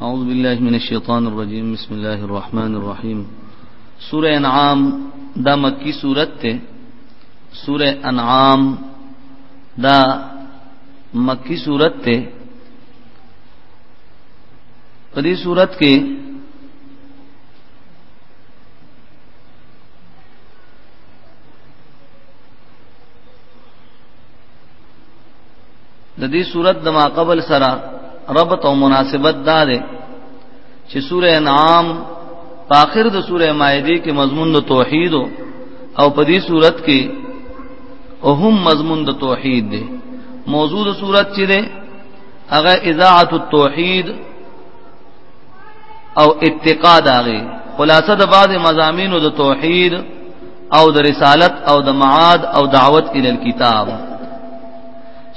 اعوذ بالله من الشیطان الرجیم بسم الله الرحمن الرحیم سورہ انعام دا مکی سورت ته سورہ انعام دا مکی سورت ته په دې سورت کې د دې صورت د ما قبل سره ربط او مناسبت دا ده چې سوره انعام په اخر د سوره مائده کې مضمون د توحید او په دې صورت کې هم مضمون د توحید دی موضوع د صورت چې ده هغه اذاعت التوحید او اتقا داغه خلاصه د بعض مزامینو د توحید او د رسالت او د معاد او دعوت ال کتاب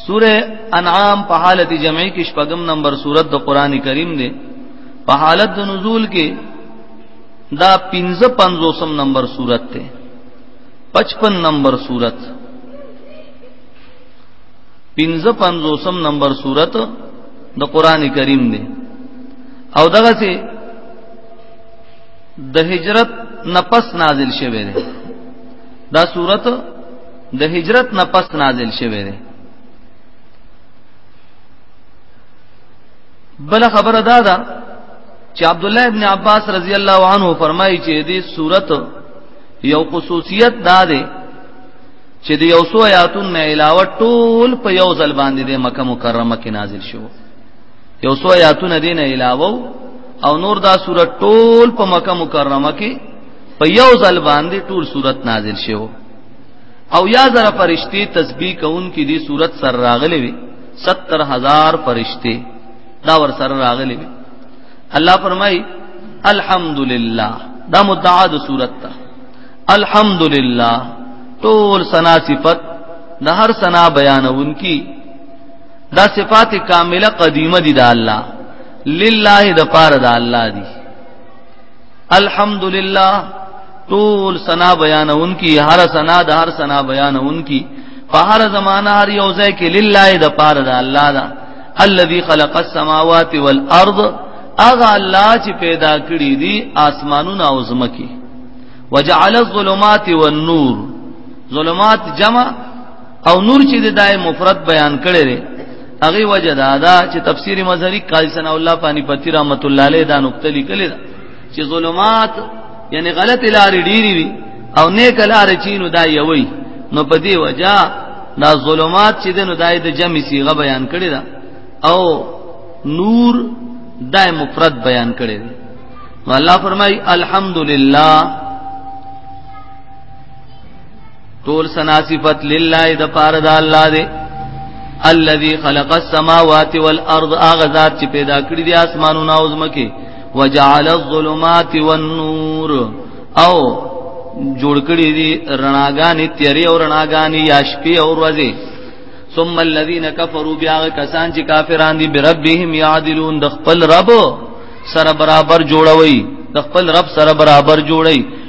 سوره انعام په حالت جمعي کې شپږم نمبر سورته د قران کریم دی په حالت د نزول کې دا 55 نمبر سورته ده 55 نمبر سورته 55 نمبر سورته د قران کریم دی او دغه سي د هجرت نفس نازل شوه ده دا سورته د هجرت نه پس نازل شوی دی بل خبره دا ده چې عبد الله ابن عباس رضی الله عنه فرمایي چې دې صورت یو خصوصیت دا ده چې د یو سو آیاتون نه علاوه ټول په یو ځل باندې د مکه مکرمه کې نازل شوه یو سو آیاتونه دین علاوه او نور دا صورت ټول په مکه مکرمه کې په یو ځل باندې ټول صورت نازل شوه او یا زره فرشتي تسبیح کوونکې دي صورت سر راغلي وي 70000 فرشتي دا ور سره راغلي وي الله فرمای الحمدلله دا مدعا د صورت ته الحمدلله ټول سنا صفت د هر سنا بیانونکي دا صفات کامله قدیمه دي د الله لله د پاره د الله دي الحمدللہ طول سنا بیان ان کی ہر سنا دا ہر سنا بیان ان کی فہر زمانہ ہر یوزے کی للہ دا پار دا اللہ دا الذي خلق السماوات والارض اغا اللہ چی پیدا کری دی آسمانون او زمکی وجعل الظلمات والنور ظلمات جمع او نور چې د دای مفرد بیان کړي هغه وجه دا دا چې تفسیر مظهری قاضی ثنا الله پانی پتی رحمت الله علیه دا نقطه لیکلې ده چې ظلمات یعنی غلط لارې ډېری وي او نیک لارې چینو دا یوي نو په دې وجه دا ظلمات چې دنو دای د جمع صيغه بیان کړی دا او نور دای مفرد بیان کړی دی نو الله فرمای الحمدلله طول سنا صفت لله د پار د الله دی الذي خلق السماوات والارض اغذات چې پیدا کړی دی اسمانونه او زمکه وجعل الظلمات والنور او جوړ کړی دی رڼاګانې تیری او رڼاګانې یا شپې او ورځې ثم الذين كفروا بیا کسان چې کافران دي بربهم يعدلون د خپل رب سره برابر جوړوي د خپل رب سره برابر جوړي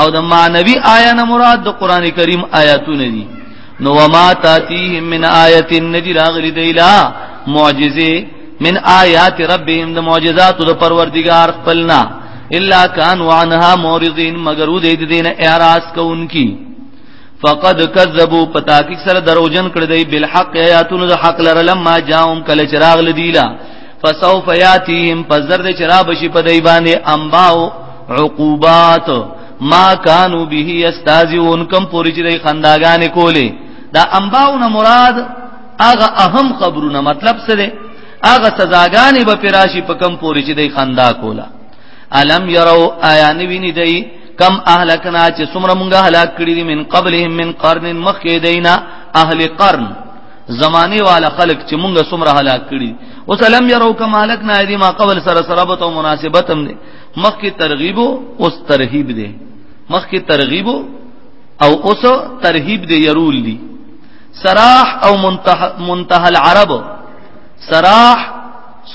او د معنوي آیا نه مراد د قران کریم آیاتونه دي نو وما تاتیهم من آیت ندی راغلی دیلا معجزه من آیات ربهم د معجزات د پروردگار خپلنا الا کان وعنها مورضین مگر ودې د دین اعراض کوونکی فقد کذبوا پتا کی سره دروجن کړ دی بالحق آیاتونو د حق لره لما جاءهم کله چراغ لدیلا فسوف یاتیهم پزر دې چرا بشي په دای باندې انباو عقوبات ما کانوا به یستازون کم پوری چې دای خنداګانې کولې دا انباو نه مراد هغه اهم خبرونه مطلب څه دی هغه سزاګانې به پراشي په کم پوری چې دای خندا کولا الم یرو آیا نویني دای کم اهلکنا چې څومره مونږه هلاک کړی دي من قبلهم من قرن مخکې دینا اهل قرن زمانی والا خلق چې مونږه سمره هلاک کړي او سلام يرو کمالک نه دي ما قبل سره سرابت او مناسبت هم دي مخکې ترغیب او اوس ترهیب دي مخکې ترغیب او اوس ترهیب دي يرول دي سراح او منتهى منتهى العرب سراح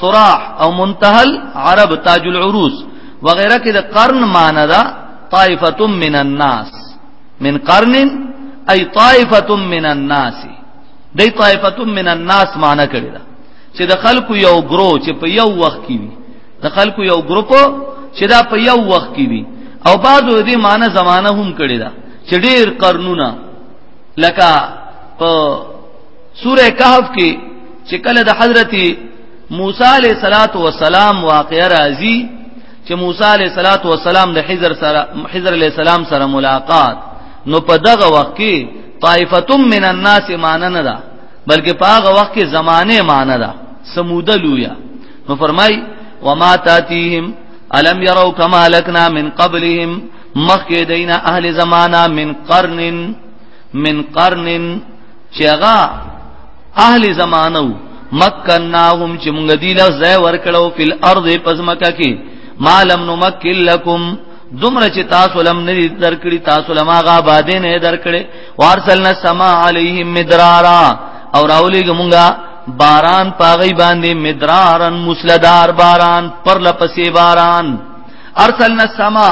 سراح او منتهى العرب تاج العروس وغيرها کې د قرن معنی دا طائفه من الناس من قرن ای طائفه من الناس دای طائفه من الناس معنی کړی دا چې د خلکو یو ګرو چې په یو وخت کې وي د خلکو یو ګروپ چې دا په یو وخت کې وي او بعضو دې معنی زمانہ هم کړی دا چې ډېر قرنونه لکه په سوره کهف کې چې کله د حضرت موسی علیہ الصلات والسلام واقعه راځي چې موسی علیه الصلاۃ والسلام د حجر سره حجر علیه السلام سره ملاقات نو په دغه وخت کې طائفه من الناس معنی نه ده بلکې په هغه وخت کې زمانه معنی ده سموده لویا نو فرمای وما تاتيهم الم يروا كما لكنا من قبلهم مخکې دینا اهل زمانہ من قرن من قرن چغا اهل زمانو مکناهم چې موږ دی له ځای ورکړو په الارض پزمکه کې مالم نو مکل لکم دومره چې تاسو لم نه درکړي تاسو لما غا باندې نه درکړي وارسلنا سما علیهم مدرارا او راولېګ مونږه باران پاغی باندې مدرارن مسلدار باران پر لپسې باران ارسلنا سما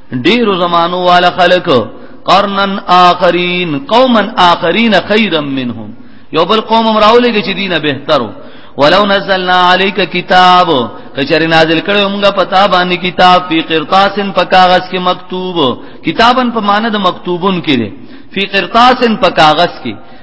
ډیر زمانو والا خلق قرنن آخرین قوما آخرین خیرا منهم یو بل قوم راولې چې دینه بهترو ولو نزلنا عليك کتاب کچری نازل کړو موږ پتا باندې کتاب په قرطاسن په کاغذ کې مکتوب کتابن په معنی د مکتوبون کې دی په قرطاسن په کاغذ کې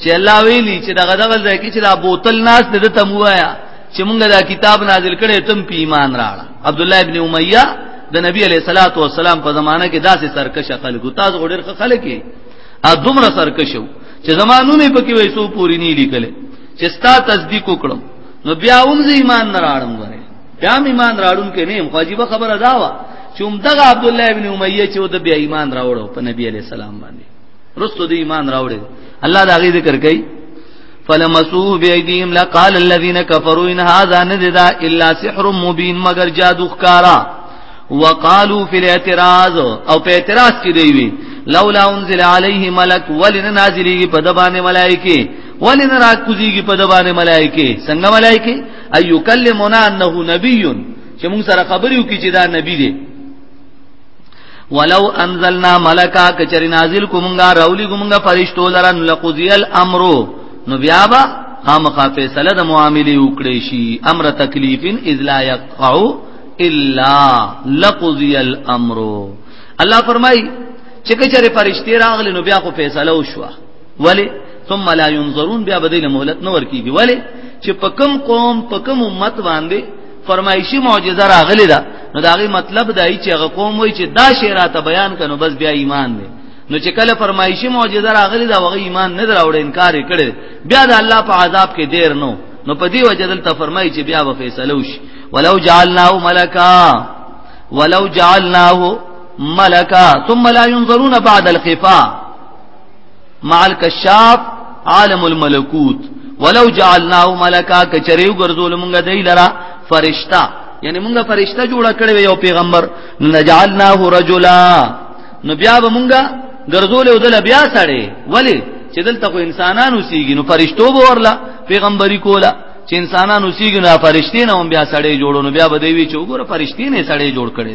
چې الله ویلي چې دغه دغه ځای کې چې دا بوتل ناس دې ته موایا چې مونږ دا کتاب نازل کړي تم په ایمان راړه عبد الله ابن امیہ د نبی علیہ الصلوۃ والسلام په زمانہ کې داسې سرکش خلکو تاسو غوډر خلک یې ا دومره سرکشو چې زمانونه پکې وې سو پوری نه لیکل چې ستا تصدیق وکړم نو بیا هم زه ایمان نه راړم غره بیا ایمان راړون کې نه مخاجبه خبره دا وا چې هم دغه عبد الله ابن امیہ چې د بیا ایمان راوړو په نبی علیہ السلام باندې رستو دی ایمان راوړي الله دا غي ذکر کوي فلمسوه بأيديهم لقال الذين كفروا إن هذا نذدا إلا سحر مبين مگر جادو خکارا وقالو فی الاعتراض او په اعتراض کې دی وی لولا انزل علیه ملک ولن نازلیږي په دبانې ملائکه ولن راکوزیږي په دبانې ملائکه څنګه ملائکه ایو کلمنا انه نبی چې موږ سره خبرې وکړي چې دا نبی دی ولو انزلنا ملکا کچری نازل کومنګا راولی کومنګا فرشتو لرن لقضی الامر نو بیا با خامخا فیصله د معاملې وکړي شي امر تکلیفن اذ لا یقع الا لقضی الامر الله فرمای چې کچری فرشتي راغلی نو بیا خو فیصله وشوه ولی ثم لا ينظرون بیا بدیل مهلت نور کیږي ولی چې پکم قوم پکم امت باندې فرمایشي معجزه راغلی ده نو داغي مطلب دا ای چې هغه قوم وای چې دا شعرات بیان کنو بس بیا ایمان دی نو چې کله فرمایشي معجزه راغلی دا وغه ایمان نه دراوړ انکار کړي بیا د الله په عذاب کې دیر نو نو په دی وجه دلته فرمایي چې بیا به فیصله وشي ولو جعلناه ملکا ولو جعلناه ملکا ثم لا ينظرون بعد الخفاء مع الكشاف عالم الملکوت ولو جعلناه ملکا کچریو ګرځول مونږ دی لرا فرشتہ یعنی مونږ فرشتہ جوړ کړو یو پیغمبر نجعلناه رجلا نو بیا به مونږ ګرځول او دل بیا سره ولی چې دلته خو انسانانو سیږي نو فرشتو به ورلا پیغمبري کولا چې انسانانو سیږي نو فرشتي نه هم بیا سره جوړونو بیا به دی وی چې وګوره فرشتي نه سره جوړ کړي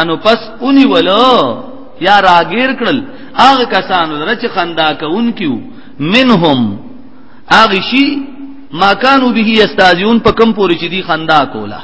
انو پس اونی ولو یا راګیر کړل هغه کسانو لره چې خندا کوونکیو منهم هغه شي ما كانوا به یستاجون په کم پوری چې دی خندا کولا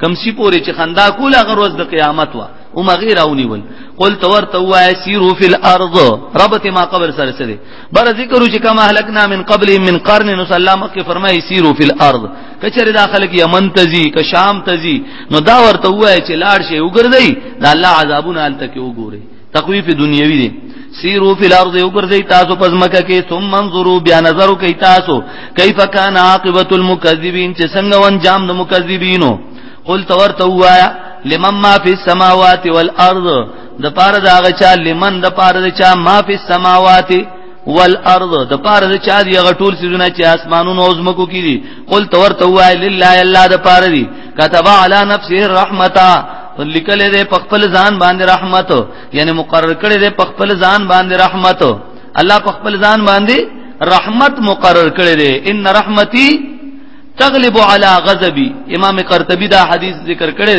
کم سی پوری چې خندا کولا هغه ورځ د قیامت وا او مغیر اونی ول قل تور تو سیرو فی الارض ربته ما قبر سره سره بر ذکر چې کما هلکنا من قبل من قرن نو سلام کې فرمایي سیرو فی الارض کچره داخله کې یمن تزي ک شام تزي نو دا ورته وای چې لاړ شي وګرځي دا الله عذابونه حالت کې وګوري تخویف دنیوی دی سیرو فی الارض وګرځي تاسو پس مکه کې ثم منظرو بیا نظر کوي تاسو کیف کان عاقبت المکذبین چې څنګه انجام د مکذبینو قل تورته وایا لمن ما فی السماوات والارض د پاره دا غچا لمن د پاره د چا ما فی السماوات والارض د پاره د چا دی غټول سيزونه چې اسمانونو او زمکو کې دي قل تور تو وای لله الله د پاره دي كتب على نفسه الرحمتا لیکل دې په خپل ځان باندې رحمت یعنی مقرر کړی دې په خپل ځان باندې رحمت الله په خپل ځان باندې رحمت مقرر کړی دې ان رحمتي تغلب على غضبي امام قرطبي دا حدیث ذکر کړی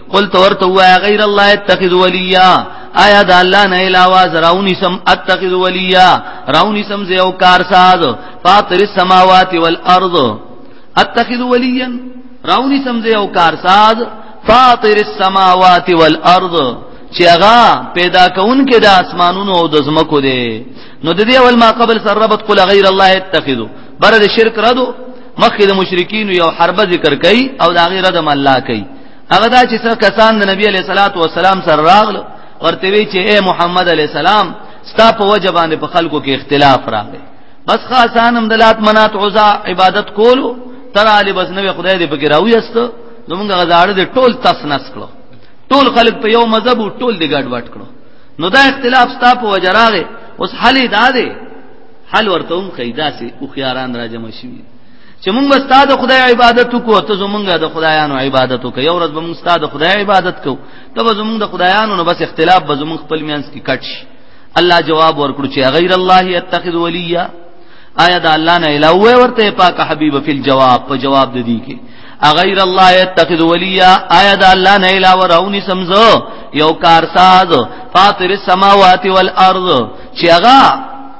قل تورته وایا غیر الله اتخذ ولیا آیا د الله نه علاوه زراونی سم اتخذ ولیا راونی سم زیو کار ساز فاطر السماوات والارض اتخذ ولیا راونی سم زیو کار ساز فاطر السماوات والارض چې هغه پیدا کون کې د اسمانونو او د زمکو دی نو د دې اول ما قبل سره ربط قل غیر الله اتخذ بر د شرک ردو مخکې د مشرکین یو حربه ذکر کړي او دا غیر د الله کوي هغه دا چې څو کسان د نبی علیہ الصلوۃ والسلام سره راغلو ورته وی چې اے محمد علیہ السلام ستا په وجه باندې په خلکو کې اختلاف راغی بس خاصانم د لات منات عزا عبادت کولو تر علی بس نو خدای دې پکې راوي است زمونږ غزاړه دې ټول تاس نس کړو ټول خلک په یو مذهب ټول دې ګډ وډ کړو نو دا اختلاف ستا په وجه راغی اوس حل دا دی حل ورته هم قیدا سي او خياران راجم شي چې موږ ستاد خدای عبادت وکړو ته زمونږ د خدایانو عبادت وکړو یو ورځ به موږ ستاد خدای عبادت کوو ته به زمونږ د خدایانو نو بس اختلاف به زمونږ خپل میانس کې کټ شي الله جواب ورکړو چې غیر الله یتخذ ولیا آیا دا الله نه علاوه ورته پاک حبیب فی الجواب په جواب د دې کې غیر الله یتخذ ولیا آیا دا الله نه علاوه راونی سمزو یو کارساز فاطر السماوات والارض چې هغه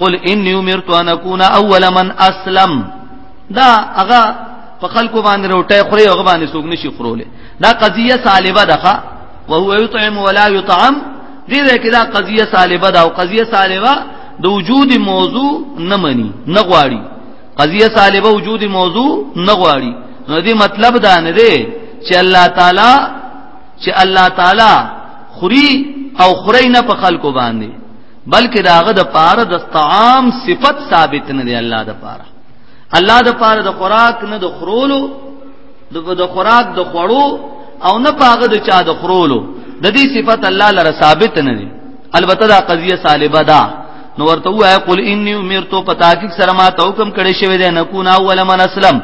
قل انی امرت ان اكون اول من اسلم دا هغه په خلکو باندې روټه خوري هغه باندې سوګ نشي خورولې دا قضیه سالبه ده وهو يطعم ولا يطعم دې ده کې دا قضیه سالبه ده او قضیه سالبه د وجود موضوع نه مني نه غواړي قضیه سالبه وجود موضوع نه غواړي نو دې مطلب دا نه دی چې الله تعالی چې الله تعالی خوري او خوري نه په خلکو باندې بلکې داغه د پاره د طعام صفت ثابت نه دی الله د پاره الله د پاره د خوراک نه د خرولو د خوراک د خوړو او نه پاغه د چا د خرولو د دې صفت الله لره ثابت نه دی البته دا قضیه سالبه ده نو ورته وای قل انی امرت پتا کی سره ما ته حکم کړی شوی دی نکون اول من اسلم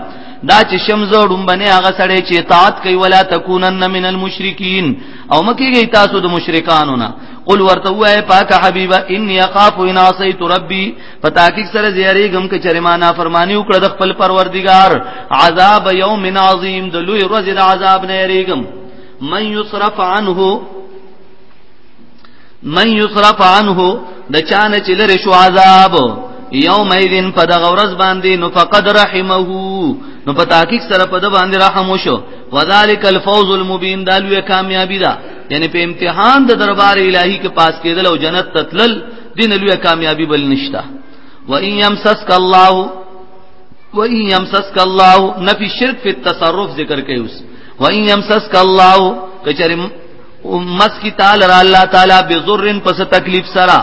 دا چې شمزه ډومبنه هغه سړی چې اطاعت کوي ولا تکونن من المشرکین او مکیږي تاسو د مشرکانو نه قل ورته وای پاک حبیبا انی اخاف ان عصیت ربی پتاکیک سره زیری غم کې چرما نا فرمانی وکړه د خپل پروردگار عذاب یوم عظیم د لوی ورځ د عذاب نه یریګم من یصرف عنه من یصرف عنه د چانه چې لری شو عذاب یوم ایذن په دغه ورځ باندې نو فقد رحمه نو په تحقیق سره په د باندې رحم وشو وذالک الفوز المبین دالوی کامیابی ده یعنی په امتحان د دربار الهی کې پاس کېدل او جنت تتلل دین لوی کامیابی بل نشتا و ان یمسسک الله و ان یمسسک الله نفی شرک فی التصرف ذکر کوي اوس و ان یمسسک الله کچره مس کی تعالی را الله تعالی بذرن پس تکلیف سرا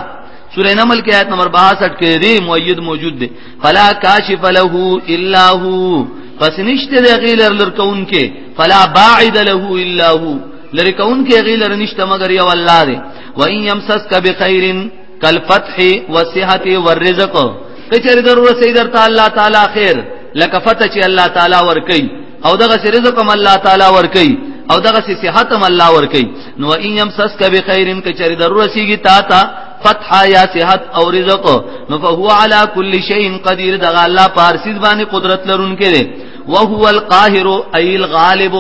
سورہ نمل کی آیت نمبر 62 کې دی مؤید موجود دی فلا کاشف له الا هو پس نشته دی غیلر لرکون کې فلا باعد له الا هو لری کون کې غی لره نشته مگر یو الله دی و ان یمسسک بخیر کل فتح و صحت و رزق کچری در ورسې در تعالی تعالی خیر لکه فتح چې الله تعالی ور کوي او دغه رزق هم الله تعالی ور کوي او دغه سي صحت هم الله ور کوي نو ان يمسسك بخير کچری ضرورت سیږي تا تا فتح یا صحت او رزق نو فهو على كل شيء قدير دغه الله پارسیز باندې قدرت لرونکي دي وهو القاهر اي الغالب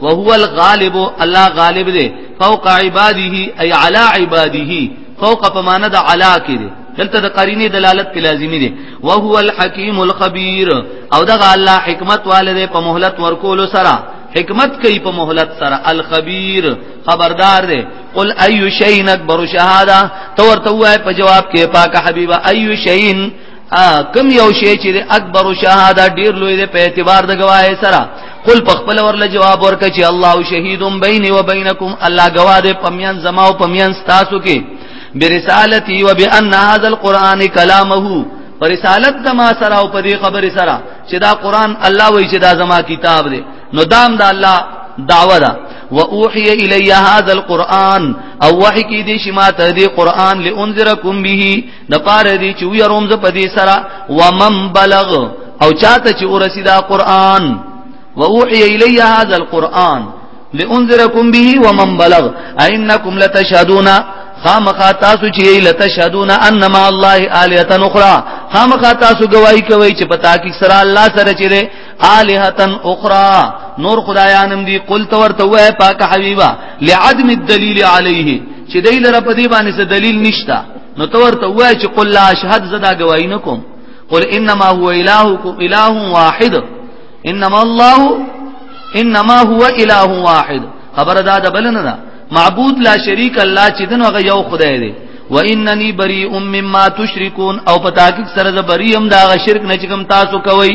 وهو الغالب الله غالب دی فوق عباده اي على عباده فوق پمانه د علا کې دی دلته د قرینه دلالت په لازمی دی وهو الحکیم الخبیر او دغه الله حکمت والده په مهلت ورکول سره حکمت کوي په مهلت سره الخبیر خبردار دی قل اي شيء اكبر شهاده تو ورته وای په جواب کې پاک حبيبه اي شيء کم یو شی چې اکبر شهاده ډیر لوی دی په اعتبار د گواهی سره قل پخپل ورله جواب ورکړي چې الله شهید بیني و بینکم الله گواه دی پمیان زما او پمیان تاسو کې برسالتی و بان هذا القران کلامه پر رسالت د ما سره او په دې خبره سره چې دا قران الله وایي چې دا زما کتاب دی نو دام دا الله دعوه ده و اوحي الي هذا القران او وحي کې دې شما ته دې قران لانذرکم به د پاره دی چې وی روم ز په دې سره ومن بلغ او چاته چې ورسیدا قران ووحي الی هذا القران لانذرکم به ومن بلغ انکم لتشهدون خامخا تاسو چې لتشهدون ان ما الله الیه اخرى خامخا تاسو گواہی کوي چې پتا کې سره الله سره چې ده الہتن اخرى نور خدایانم دی قل تو ورته وای پاک حبیبا لعدم الدلیل علیه چې دای لره په دې باندې څه دلیل نشتا نو تو ورته وای چې قل لا اشهد زدا گواہی نکوم قل انما هو الهکم اله واحد انما الله انما هو اله واحد خبر دا د بل نه ده معبود لا شریک الله چې دنو هغه یو خدای دی و اننی بریء مما تشرکون او پتا کې سره د بریم دا غ شرک نه چې کوم تاسو کوي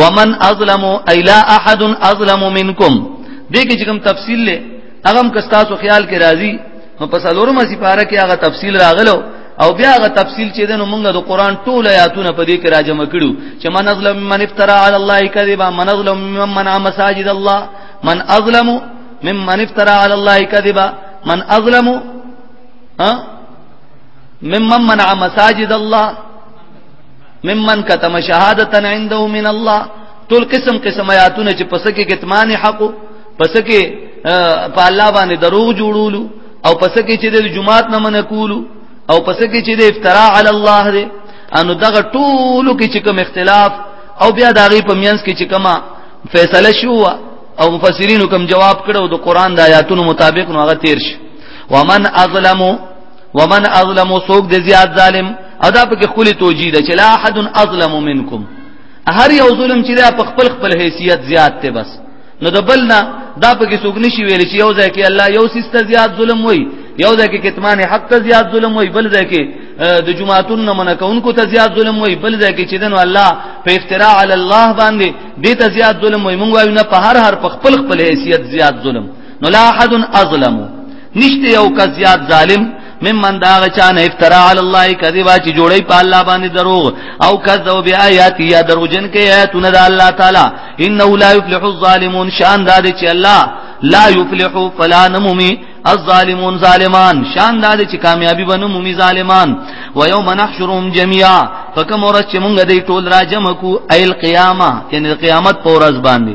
ومن اظلم الا احد اظلم منکم دې کې کوم تفصیل له هغه کستا سو خیال کې راځي نو په سلورمه سپاره کې هغه تفصیل راغلو او بیا هغه تفصیل چې دنو موږ د قران ټول آیاتونه په دې کې راجمع کړو چې من اظلم من افترا علی الله کذبا من اظلم ممن عم مساجد الله من اظلم ممن افترا علی الله کذبا من اظلم ها ممن منع مساجد الله ممن کتم شهادتا عنده من الله ټول قسم قسم آیاتونه چې پسکه کتمان حق پسکه په الله باندې دروغ جوړولو او پسکه چې د جمعات نه من کولو او پسکه چې د افتراء علی الله دی انو دغه ټولو کې چې کوم اختلاف او بیا دغه په مینس کې چې کما فیصله شو او مفسرین کوم جواب کړو د قران د آیاتونو مطابق نو هغه تیر شي ومن اظلمو ومن اظلم سوق د زیات ظالم ادا په کې خولي توجید چې لا احد اظلم منکم هر یو ظلم چې په خپل خپل حیثیت زیات ته بس نو د بلنا دا په کې سوق نشي ویل چې یو ځای کې الله یو سیسته زیات ظلم وای یو ځای کې کتمان حق ته زیات ظلم وای بل ځای کې د جمعاتون نه منکونکو ته زیات ظلم وای بل ځای کې چې دنو الله په افتراء علی الله باندې دې ته زیات ظلم وای مونږ وایو نه په هر هر په خپل خپل حیثیت زیات ظلم نو لا احد اظلمو نشته یو کس زیات ظالم ممن دا غچان افترا علی الله کذبا چې جوړی په الله باندې دروغ او کذب بیاات یا دروجن کې آیاتونه د الله تعالی انه لا یفلح الظالمون شان دا دې چې الله لا یفلح فلا نمومی الظالمون ظالمان شان دا دې چې کامیابی بنو مومی ظالمان و یوم نحشرهم جميعا فکم ورځ چې مونږ دې ټول راجم کو ایل قیامه یعنی قیامت پر ورځ باندې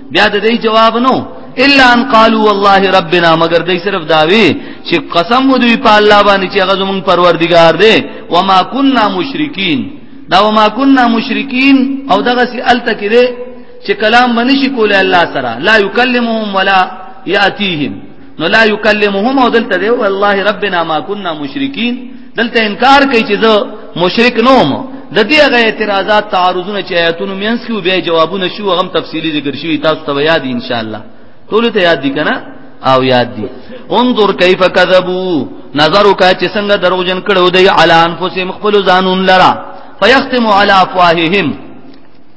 بیا د دې جواب نو الا ان قالوا والله ربنا مگر دې صرف داوی چې قسم مو دوی په الله باندې چې هغه زمون پروردگار دی وما كنا مشرکین دا وما كنا مشرکین او دغه سی الته کې دی چې کلام بنشي کولای الله سره لا یکلمهم ولا یاتیهم نو لا یکلمهم او دلته دی والله ربنا ما كنا مشرکین دلته انکار کوي چې زه مشرک نوم د دې غي اعتراضات تعارضونه چې آیاتونو مینس کې به جوابونه شو غم تفصیلی ذکر شوی تاسو ته یاد ان شاء الله ټول ته یاد دي کنه او یاد دي انظر کیف کذبوا نظر وکا چې څنګه دروغجن کړو دی علی انفسهم خپل ځانون لرا فیختم علی افواههم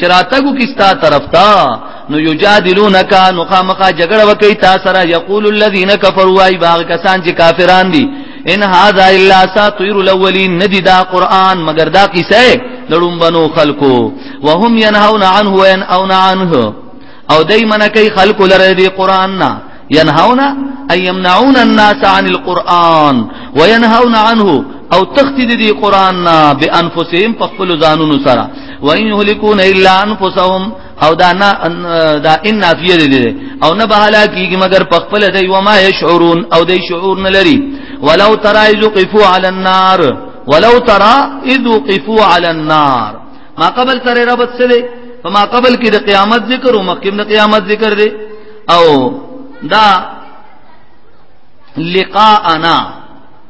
چراتګو کستا طرف تا نو یجادلونک نو خامخا جګړه وکي تا سره یقول الذين كفروا ای باغ کسان چې کافران دي ان هاذا الا ساطير الاولين ندی دا قران مگر دا قصه لړم بنو خلقو وهم ينهون عنه وين او عنه او دای منکه خلق لره دی قران نه ينهون أن يمنعون الناس عن القرآن وينهون عنه او تختی دی دی قرآن نا بی انفسهم پخپل زانون سرا و این یهلکون الا انفسهم او دا نا دا ان نافیه دی دی او نه بهلا کیږي مگر پخپل دی و ما یشعرون او دی شعور نه لري ولو ترى اذ قفوا على النار ولو ترى اذ قفوا على النار ما قبل ترى ربط سره فما قبل کې د قیامت ذکر او مخکې د قیامت ذکر دی او دا لقاءنا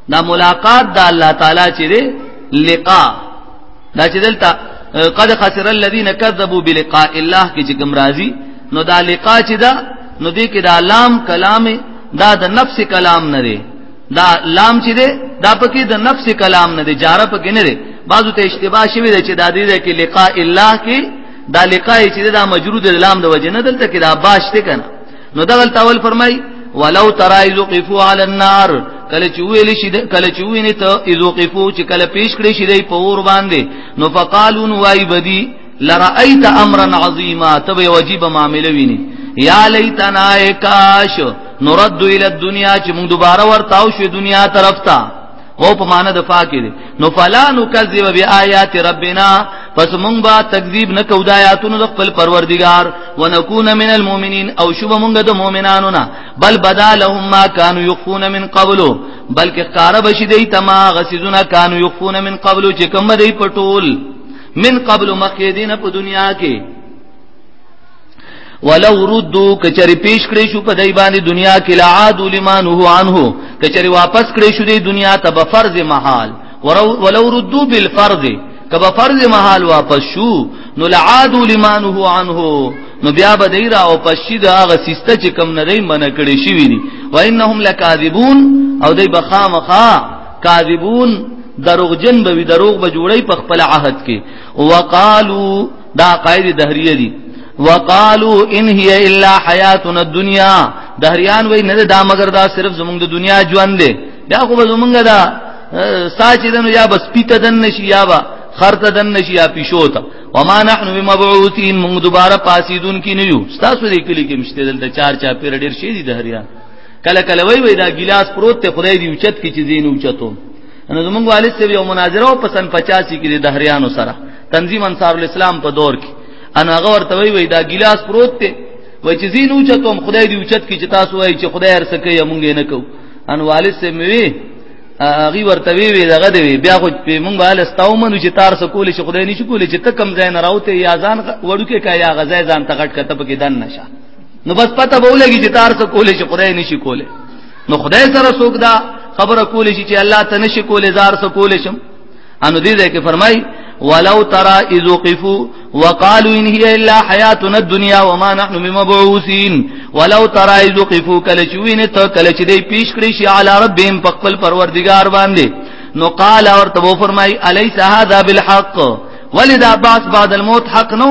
دا ملاقات دا الله تعالی چې دی لقاء دا چې دلته قد خسر الذين كذبوا بلقاء الله کې چې کوم راضي نو دا لقاء چې دا نو دې کې دا لام کلام دا د نفس کلام نه دی دا لام چې دی دا پکې د نفس کلام نه دی جاره پکې نه دی بعضو ته اشتباه شوی دی چې دا دې کې لقاء الله کې دا لقای چې دا مجرود الام د وجه نه دلته کې دا باش ته کنه نو دا ول تاول فرمای ولو ترى يقفوا على النار کله چې ویل شي کله چې ویني ته اذو قفو چې کله پیش کړی شي دی په ور باندې نو فقالون وای بدی لرأيت امرا عظيما تبه واجب معاملې ویني یا لیتنا کاش نرد الى الدنيا چې موږ دوباره ورتاو شو دنیا طرف ته او په معنا د فاکر نو فلا نکذب بیاات ربنا پس مونږ با تکذیب نه کوو د آیاتونو د خپل پروردگار ونکون من المؤمنین او شوب مونږ د مؤمنانو نه بل بدا لهم ما كانوا يخفون من قبل بلکې کار بشي دی تما غسیزونه كانوا يخفون من قبل چې کوم دی پټول من قبل مخکې دینه په دنیا کې ولو ردو کچری پیش کړی شو په دای باندې دنیا کې لعاد لمن هو عنه کچری واپس کړی شو د دنیا ته په فرض محال ولو ردو بالفرض کبه فرض محال واپس شو نو لعاد لمن هو عنه نو بیا به دی را او پشی دا غ سیسته چې کم نه دی منع کړی شي وی دي و انهم لکاذبون او دی بخامخه کاذبون دروغجن به دروغ به جوړی په خپل عهد کې وقالو دا قاعده دهریه دي وقالو ان هي الا حیاتنا الدنیا دهریان وای نه دا مگر دا صرف زمونږ د دنیا ژوند دی بیا خو زمونږ دا ساچ دنو یا بس پیته دن نشي یا با خرت دن نشي یا پیشو ته وما نحن بمبعوثین موږ دوباره پاسیدون کی نه یو تاسو دې کلی کې مشته دلته چار چا پیر ډیر شي دي دهریان کله کله وای وای دا ګلاس پروت ته خدای دی اوچت کی چې زین اوچتو نو زمونږ والد ته یو مناظره او پسن 85 کې د دهریانو سره تنظیم انصار الاسلام په دور کې انا هغه ورته وی وی دا ګلاس پروت ته وای چې زین اوچتوم خدای دې اوچت کې چې تاسو وای چې خدای هر څه کوي مونږ نه کوو ان والد سه مې هغه ورته وی وی دغه دی بیا خو په مونږ باندې ستاو منو چې تار سره کولې چې خدای نشي کولې چې ته کم ځای نه راوته یا ځان وړو کې کا یا غزا ځان تغټ کته پکې دن نشه نو بس پته به ولګي چې تار سره کولې چې خدای نشي کولې نو خدای سره څوک دا خبره کول شي چې الله ته نشي کولې زار سره کول شم ان دې دې کې فرمای ولو ترى اذ وقفوا وقالوا ان هي الا حياتنا الدنيا وما نحن بمبعوثين ولو ترى اذ وقفوا کله چې وینې ته کله چې دې پیش کړی شي علی ربهم په خپل پروردگار باندې نو قال اور تو فرمای الیس هذا بالحق ولذا باس بعد الموت حق نو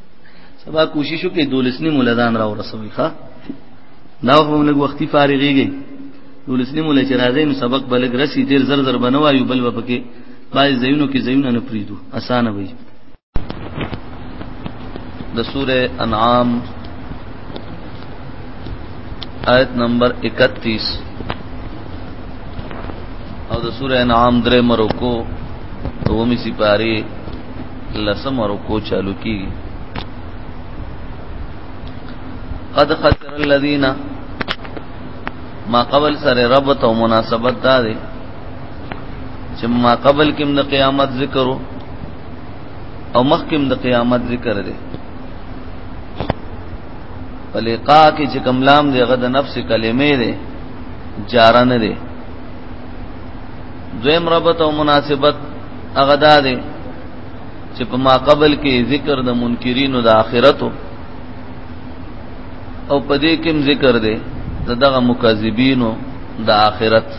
سبا کوشش وکړئ دولسنی مولدان را ورسوي ښا دا خو موږ وختي فارغيږي دولسنی مول چې راځي نو سبق بلګ رسی تیر زر زر بنوایو بل وبکه باید زینو کې زینو نه پریدو اسانه وي د سوره انعام آیت نمبر 31 او د سوره انعام درې مرکو دومي سپاره لسم رکو چالو کی قد خسر الذين ما قبل سره ربط او مناسبت دا دی چې ما قبل کې د قیامت ذکر او مخکې د قیامت ذکر دی فلقا کې چې کملام دی غد نفس کلمې دی جارن دی دویم ربط او مناسبت هغه دا دی چې په ما قبل کې ذکر د منکرینو د آخرتو او په دې کې ذکر دی د دغه مکذبینو د آخرت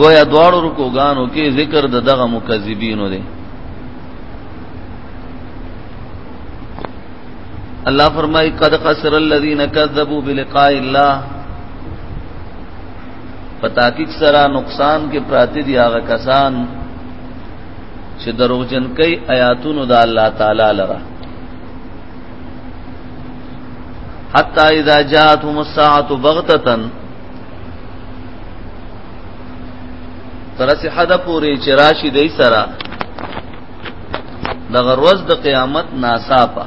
گویا دواړو رکوګانو کې ذکر د دغه مکذبینو دی الله فرمای قد خسر الذين كذبوا بلقاء الله په تحقیق سره نقصان کې پراتی دی هغه کسان چې دروغجن کوي آیاتونو د الله تعالی لره حتا اذا جاءتهم الساعه بغتتن ترسه حدا پوری چې راشي دای سره د غروز د قیامت ناصافه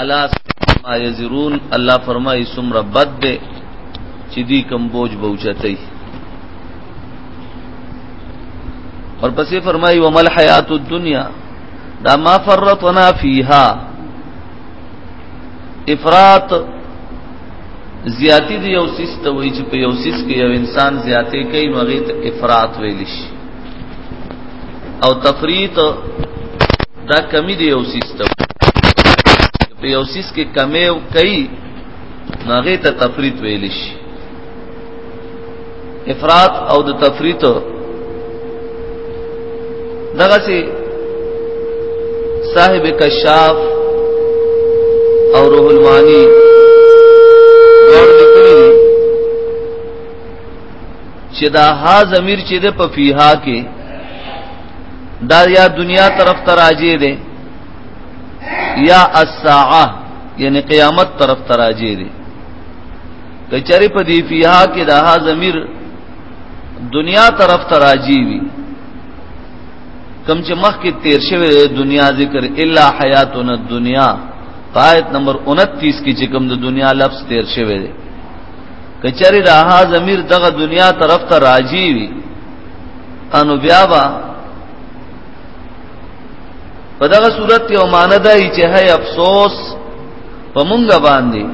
الا ما یزرون الله فرمایي سمره بد ده چې دی کم بوج بوچتای اور پسې فرمایي ومل حیات الدنیا دا ما فرطنا فیها افراط زیاتی دی یو سیس ته وای چې په یو سیس کې یو انسان زیاتې کوي نو هغه ته افراط ویل شي او تفریط دا کمی دی یو سیستم په یو سیس کې کمی او کوي ناغه ته تفرید ویل شي افراط او د تفرید دغه سي صاحب کشاف او روح المانی چې دا ها ضمیر چې د پفیها کې دا یا دنیا طرف ته راځي دي یا الساعه یعنی قیامت طرف ته راځي دي کچری په دی فیها کې دا ها ضمیر دنیا طرف ته راځي وي کم چې مخ کې تیر شوی دنیا ذکر الا حیاتنا الدنیا آیت نمبر 29 کې چې کوم د دنیا لفظ تیر شوی دی کچری راها ضمیر دغه دنیا طرف ته راځي وي انو بیا با په دغه صورت یو معنی دا چې هي افسوس په مونږه باندې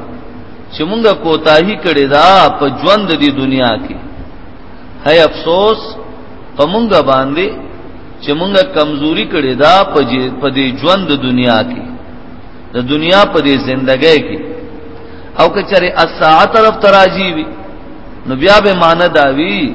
چې مونږه کوتاهی کړی دا په ژوند دی دنیا کې هي افسوس په مونږه باندې چې مونږه کمزوري کړی دا په دې ژوند دنیا کې د دنیا په دې ژوندۍ کې او کچره الساعه طرف تراجی وی نو بیا به معنی دا وی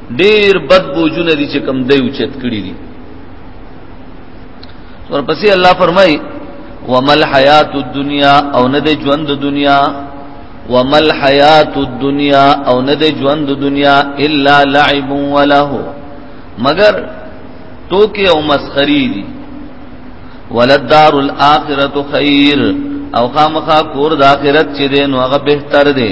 ډیر بد بوجونه دي چې کم دی اوچت کړی دي ورپسې الله فرمای ومل حیات الدنیا او نه د ژوند دنیا ومل حیات الدنیا او نه د ژوند دنیا الا لعب وله مگر ټوکې او مسخري دي ولدار الاخرته خیر او خامخا کور د اخرت چې دین هغه بهتر دی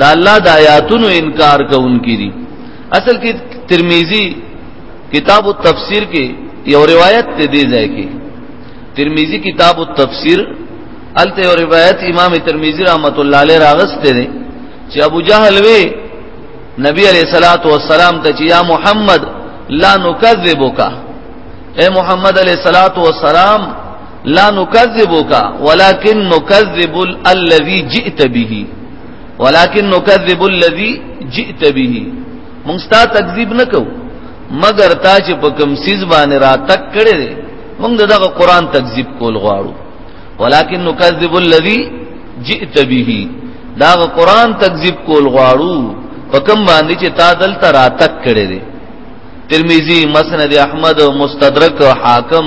دا الله د آیاتونو انکار کوونکې دي اصل کې ترمذی کتاب التفسیر کې یو روایت ته دی ځای کې ترمذی کتاب التفسیر الته یو روایت امام ترمذی رحمت الله علیه راغسته دی چې ابو جهل وی نبی علیہ الصلات والسلام ته چې یا محمد لا نکذبک اے محمد علیہ الصلات والسلام لا نكذبك ولكن نكذب الذي جئت به ولكن نكذب الذي جئت به موږ ستا تکذیب نکو مگر تا چې په کوم سیز باندې را تک کړي دي موږ دغه قران تکذیب کول غواړو ولكن نكذب الذي جئت به دا قران تکذیب کول غواړو په کوم باندې چې تا دلته را تک کړي دي ترمذی مسند احمد مستدرک حاکم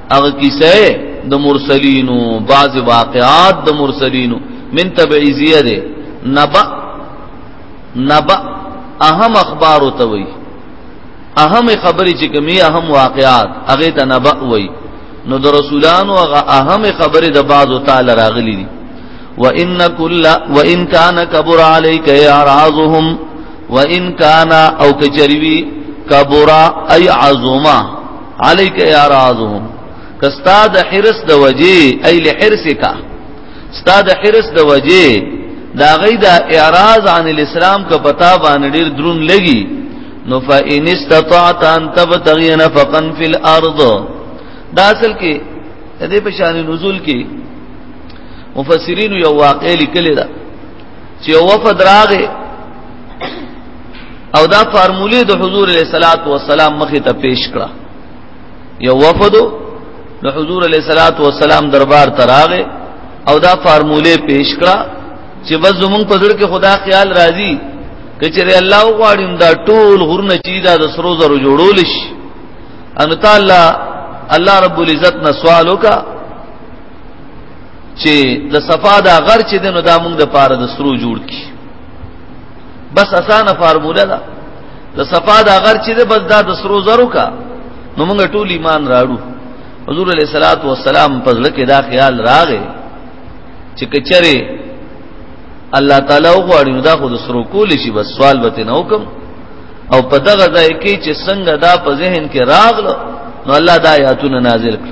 هغه کیسه د مرسلینو بعض واقعات د مرسلینو من تبعیزیه ده نبأ نبأ اهم اخبار ته وی اهم خبرې چې کومي اهم واقعات هغه ته نبأ وی نو د رسولانو هغه اهم خبرې د بعضو تعالی راغلي دي وان کل وان کان کبر علیک اعراضهم وان کان او کجریوی کبر ای عظما علیک یا رازهم کستا د حرس د وجه ای لحرسک ستا د حرس د وجه دا غي دا اعراض عن الاسلام کا پتا باندې ډیر درون لګي نو فإن استطعت ان تبتغي نفقا في الارض دا اصل کې دې په شان نزول کې مفسرین یو واقع لیکلی دا چې وفد راغې او دا فارمولې د حضور علیه الصلاۃ والسلام مخې ته پیش کړه یو وفد د حضور علیه الصلاۃ والسلام دربار ته راغې او دا فارمولې پیش کړه چې بس زمونږ په ځړ کې خدا خیال راځي کچره الله غواړم دا ټول غرنه چې دا د سرو زرو جوړول شي ان تعالی الله رب العزت نه سوال وکړه چې د صفا دا غر چې دنو دا موږ د پاره د سرو جوړ کی بس اسانه فارموله ده د صفا دا غر چې د بس دا د سرو زرو کا نو موږ ټول ایمان راړو حضور علیہ الصلات والسلام په ځل کې دا خیال راغې چې کچره الله تعالی وغواړي نو دا خو د سرو کول شي بس سوال به نه وکم او په دغه ځای کې چې څنګه دا په ذهن کې راغله نو الله دا آیاتونه نازل کړ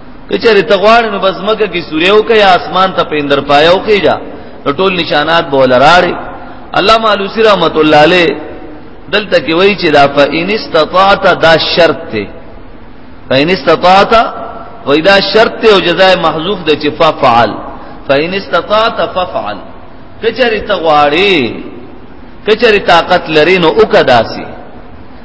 کچره تغوار نو بس مکه کی سوریو کې اسمان ته پیندر پایو کې جا ټول نشانات بول راړي علامه علوسی رحمت الله علیه دلته کې وایي چې دا فإن استطاعت دا شرط ته فإن استطاعت وإذا شرط ته او جزاء محذوف د چې فعل فإن استطاعت ففعل کچری تغواړي کچری طاقت لري نو وکداسي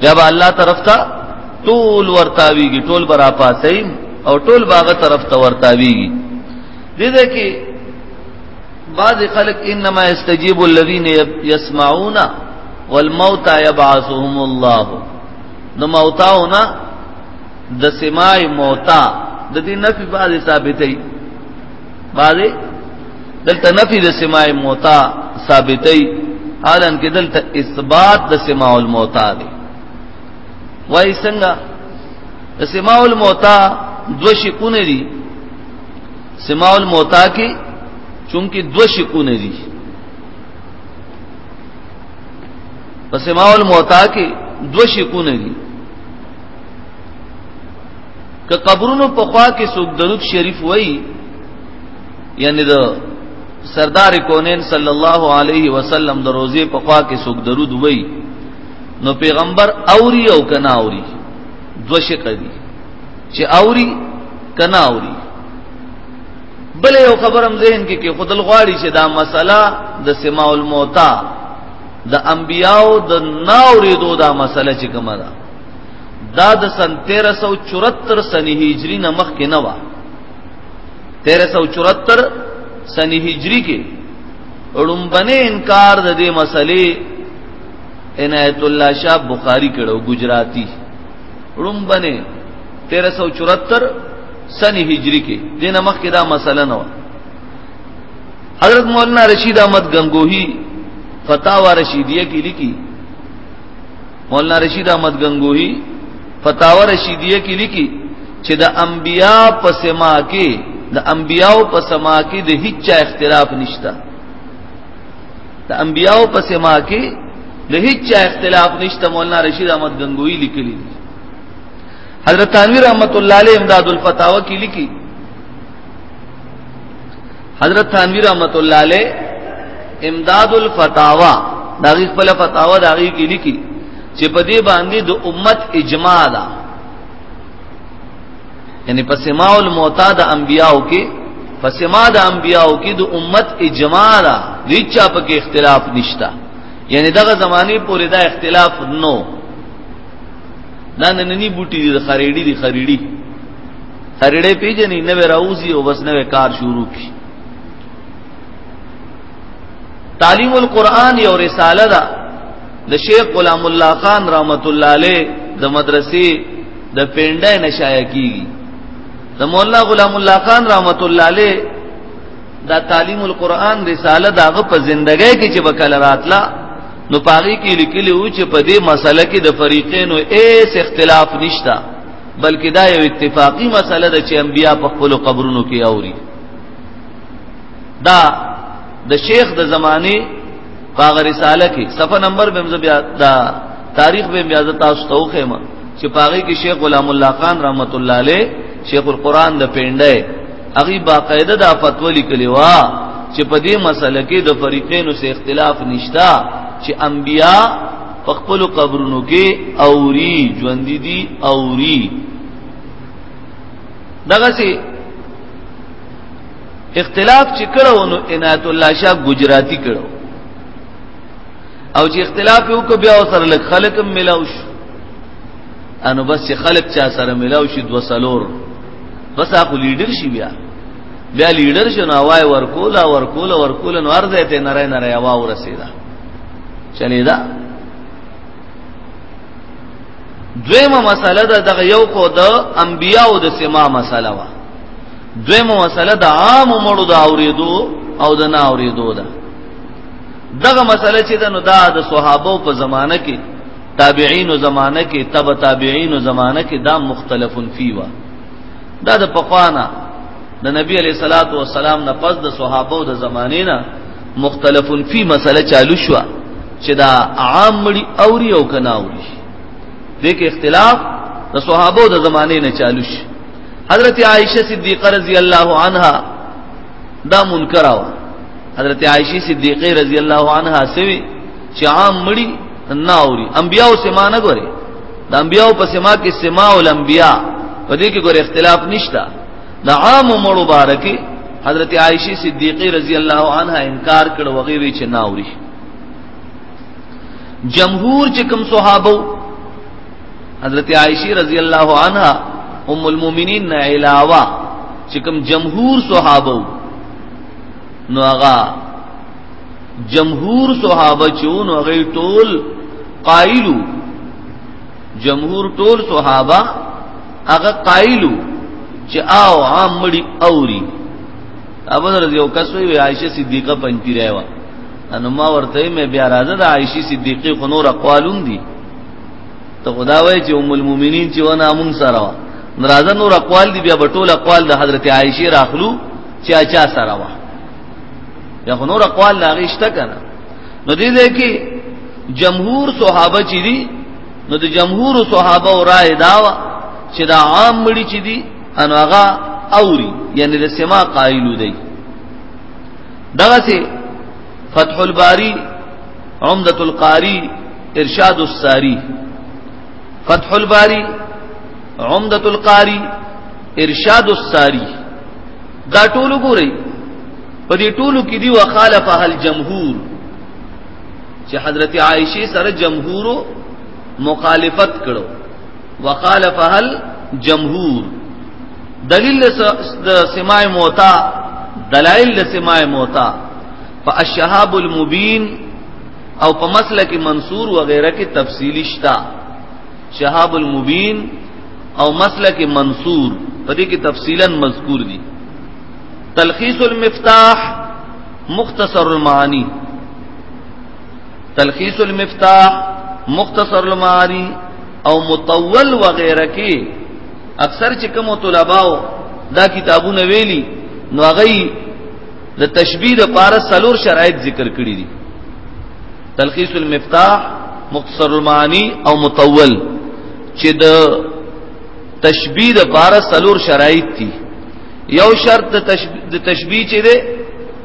بیا به الله طرف ته ټول ورتاویږي ټول برا پاسې او ټول باغ طرف ته ورتاویږي دې دې کې بعض خلک انما استجیب الذین یسمعون والموت یبعثهم الله نو موتاونه د سماع موتا د دې نفي بعض ثابتې بعض دلته نفي د سماع موتا ثابتې حالان کې دلته اثبات د سماع الموتا دی وای څنګه د سماع الموتا دو شکونه دي سماع الموتا کې چونکی دو شکونه دي په سماع الموتا کې دو شکونه دي که قبرونو په خوا کې څوک درود شریف وای یعنی د سردار کونین صلی الله علیه وسلم د روزه په خوا کې څوک درود وای نو پیغمبر اوري او کنا اوري دو شق دي چې اوري کنا اوري بل یو خبرم ذهن کې کې خدل غواړي چې دا مسله د سماع الموتا د انبیاو د ناوریدو دا مسله چې کومه ده دا د سن 1374 سنه هجری نه مخکې نه و 1374 سن هجری کې اړمبنه انکار د دې مسلې عنایت الله شاه بخاری کړو گجراتی اړمبنه 1374 سن هجری کې دینه مخکې دا مسله نه و حضرت مولانا رشید احمد گنگوہی فتاوا رشیدیه کې لیکي مولانا رشید احمد گنگوہی فتاوا رشیدیه کې لیکي چې د انبیا په سما کې د انبیاو په سما کې د هیڅ اختلاف نشته د انبیاو په سما کې د هیڅ اختلاف نشته مولانا رشید احمد گنگوی لیکلی حضرت انویر رحمت الله علیه امداد الفتاوا کې لیکي حضرت تنویر رحمت الله علیه امداد الفتاوا دا غي خپل فتاوا دا غي کې لیکي چې په دې باندې د امت اجماع ده یعنی په سماع المعتاد انبیاو کې په سماع د انبیاو کې د امت اجماع ده هیڅ په کې اختلاف نشته یعنی دغه زمانه پورې دا اختلاف نو دا نننی بوټي دي خریډي دي خریډي هرړې پیجنې نو راوځي او بس نو کار شروع کی تعلیم القرآن یو رساله ده د شیخ غلام الله خان رحمت الله علیه د مدرسې د پینډه نشایع کیږي د مولا غلام الله خان رحمت الله علیه دا تعلیم القرآن رساله داغه په زندګۍ کې چې وکړ راتلا نو پاغي کې لیکلی و چې په دې مسله کې د فریقینو ایس اختلاف نشتا بلکې دا یو اتفاقی مسله ده چې انبیا په خپل قبرونو کې اوري دا د شیخ د زمانه پاغه رساله کې صفه نمبر به بیا دا تاریخ به بیا تاسو ته وخېما چې پاغه کې شیخ غلام الله خان رحمت الله علیه شیخ القرآن د پینډه هغه باقاعده دا فتوا لیکلی و چې په دې مسله کې د فریقینو سره اختلاف نشتا چې انبیا فخپل قبرونو کې اوري ژوند دي اوري دغه سي اختلاف چې کړو نو عنایت الله شاه گجراتی کړو او چې اختلاف یو کو بیا سره لک خلق ملاو شو انو بس چې خلق چا سره ملاو شي دو سلور بس اخو لیډر شي بیا بیا لیډر شنو وای ورکولا ورکولا ورکولا نو ارزه ته نره نره واو رسیدا چلی دا دویمه مسله ده دغه یو کو د انبیاو د سما مسله وا دویمه مسله د عام مړو د اوریدو او د نه اوریدو ده دغه مسله چې ده نو دا د صحابه په زمانه کې تابعین او زمانه کې تبع تابعین او زمانه کې دا مختلفن فی وا دا د پخوانا د نبی علی صلوات و سلام نه پس د صحابه او د زمانه نه مختلفون فی مسله چالو شو چې دا عام مړي اوري او کنا اوري دغه اختلاف د صحابه د زمانه نه چالو شي حضرت عائشه صدیقه رضی الله عنها دا منکر و حضرت عائشه صدیقه رضی الله عنها سوي چې عام مړي نه اوري انبیاء سمانه ګوري د انبیاء په سما کې سما او الانبیاء په دې کې ګور اختلاف نشته د عام مړو بارکه حضرت عائشه صدیقه رضی الله عنها انکار کړ وغي وی چې ناوري جمهور چې کوم صحابه حضرت عائشه رضی الله عنها ام المؤمنین نه علاوه چې کوم جمهور صحابه نو هغه جمهور صحابه چې نو هغه ټول قائلو جمهور ټول صحابه هغه قائلو چې او عام مړي اوري ابو ذر یو کس وی عائشه صدیقه پنځپی راو انو ما ورته مې بیا راځه د عائشه صدیقه خو نور اقوالون دي ته خدا وای چې ام المؤمنین چې ونه امون سره وا ناراضه نور اقوال دي بیا ټول اقوال د حضرت عائشه راخلو چې اچا سره وا یا نور اقوال لاغشت کنه نو دې دې کې جمهور صحابه چې دي نو د جمهور صحابه او رائے داوا چې دا عام مړي چې دي ان هغه اوري یعنی د سما قائل دی دغه سي فتح الباری عمدۃ القاری ارشاد الساری فتح الباری عمدۃ القاری ارشاد الساری دا ټول ګوري په دې ټولو کې دی وخالف هل جمهور چې حضرت عائشه سره جمهور مخالفت کړو وخالف هل جمهور دلیل د سماع موتا دلائل د سماع موتا فالشهاب المبین او په مسلک منصور وغیرہ کې تفصیلی شتا شهاب المبین او مسلک منصور په دې کې تفصیلا مذکور دي تلخیص المفتاح مختصر المعانی تلخیص المفتاح مختصر المعانی او مطول وغیرہ کې اکثر چې کوم طلباو دا کتابونه ویلي نو هغه د تشبیه د پاره سلور شرایط ذکر کړی دي تلخیص المفتاح مختصر المعانی او مطول چې د تشبیه د پاره سلور شرایط دي یو شرط د تشبیه چې ده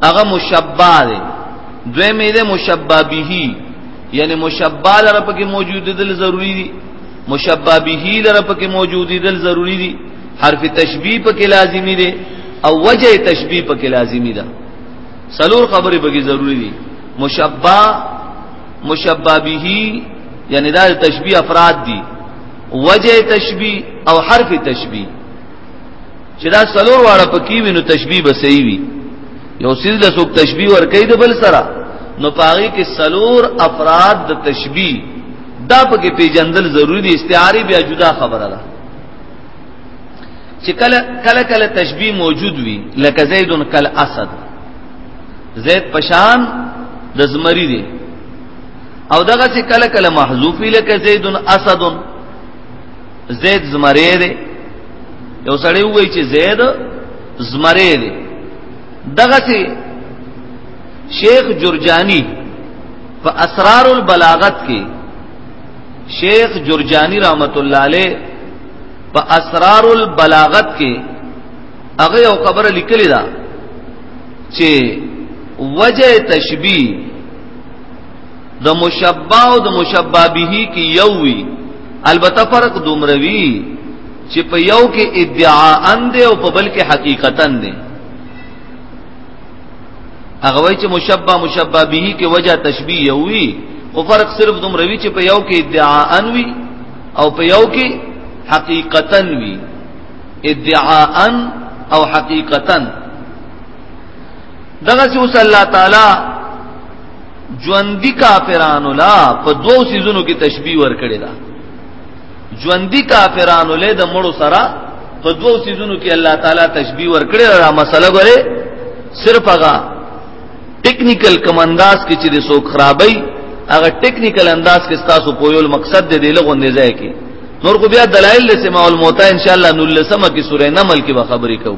هغه مشبہ ده دوی مې ده مشبہ به یعنی مشبہ لره پکې موجود دل ضروری دي مشبہ به لره پکې موجود دل ضروری دي حرف تشبیه پکې لازمی دي او وجه تشبیه پکې لازمی ده سلور خبرې پکې ضروری دي مشبہ مشبہ به یعنی دا تشبیه افراد دي وجه تشبیه او حرف تشبیه چې دا سلور واړه پکې وینو تشبیه به صحیح وي یو سیز له څوک تشبیه ور کوي د بل سره نو پاغي کې سلور افراد د تشبیه دا پکې پیجندل ضروری دي استعاری بیا جدا خبره ده چې کله کله کله تشبیه موجود وي لکه زیدن کل اسد زید پشان د زمری دی او دغه چې کله کله محذوف لکه زید اسد زید زمری دی یو سړی وایي چې زید زمری دی دغه چې شیخ جرجانی په اسرار البلاغت کې شیخ جرجانی رحمت الله علیه په اسرار البلاغت کې هغه یو خبره لیکلی ده چې وجه تشبیه د مشبہ او د مشبہ به کې یو وی البته فرق دومره وی چې په یو کې ادعا اند او په بل کې حقیقتا نه هغه وای چې مشبہ مشبہ به کې وجه تشبیه یو وی او فرق صرف دومره وی چې په یو کې ادعا ان وی او په یو کې حقیقتا وی ادعاءا او حقیقتا دغه چې اوس الله تعالی ژوندۍ کافرانو لا په دوو سيزونو کې تشبيه ور کړی دا ژوندۍ کافرانو له د مړو سره په دوو سيزونو کې الله تعالی تشبيه ور کړی دا مسله غره صرف هغه ټیکنیکل کم انداز کې چې د سو خرابې هغه ټیکنیکل انداز کې تاسو پویول مقصد دې لغون نه ځای کې نور کو بیا دلایل له سماع الموت ان شاء الله نو لسمه کې سورې نمل کې به خبرې کوو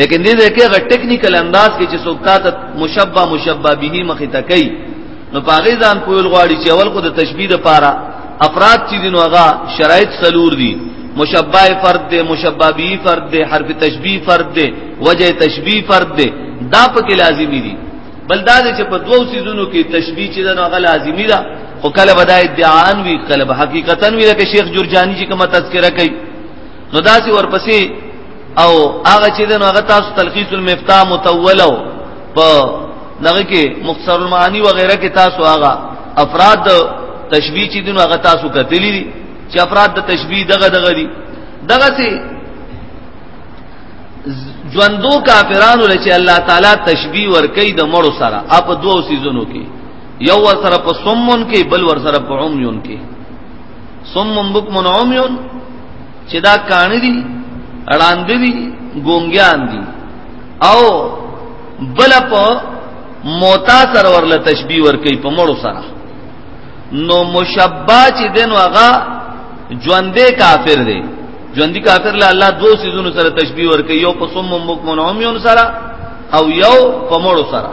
لیکن دې دې کې غ ټیکنیکل انداز کې چې څوک تا ته مشبہ مشبہ به مخې ته کوي نو پاغې ځان کویل غواړي چې اول کو د تشبیه لپاره افراد چې دین هغه شرایط سلور دي مشبہ فرد دے مشبہ بی فرد دے حرف تشبیہ فرد دے وجہ تشبیہ فرد دے دا پکې لازمی دي بل دا چې په دوو سيزونو کې تشبيه چې دنو غل لازمي ده خو کله به دا ادعان وي کله به حقیقتا وي لکه شیخ جرجانی چې کومه تذکرہ کوي نو دا سي ورپسې او هغه چې دنو هغه تاسو تلخیص المفتاح متولو په دغه کې مختصر المعانی و غیره کې تاسو هغه افراد تشبيه چې دنو هغه تاسو کتلی دي چې افراد د تشبيه دغه دغه دي دغه سي ژوندو کافرانو لچې الله تعالی تشبیه ور کوي د مړو سره اپ دوو سيزونو کې یو ور سره په سمون کې بل ور سره په عميون کې سمون بکمن عميون چې دا کان دي اړاند دي ګونګيان دي او بل په موتا سره ورله تشبیه ور کوي په مړو سره نو مشبہ چې دین وغه ژوندې کافر دی ژوندۍ کافر له الله دوه سيزونو سره تشبيه ور کوي یو په صم مکمن هم یون سره او یو په مړو سره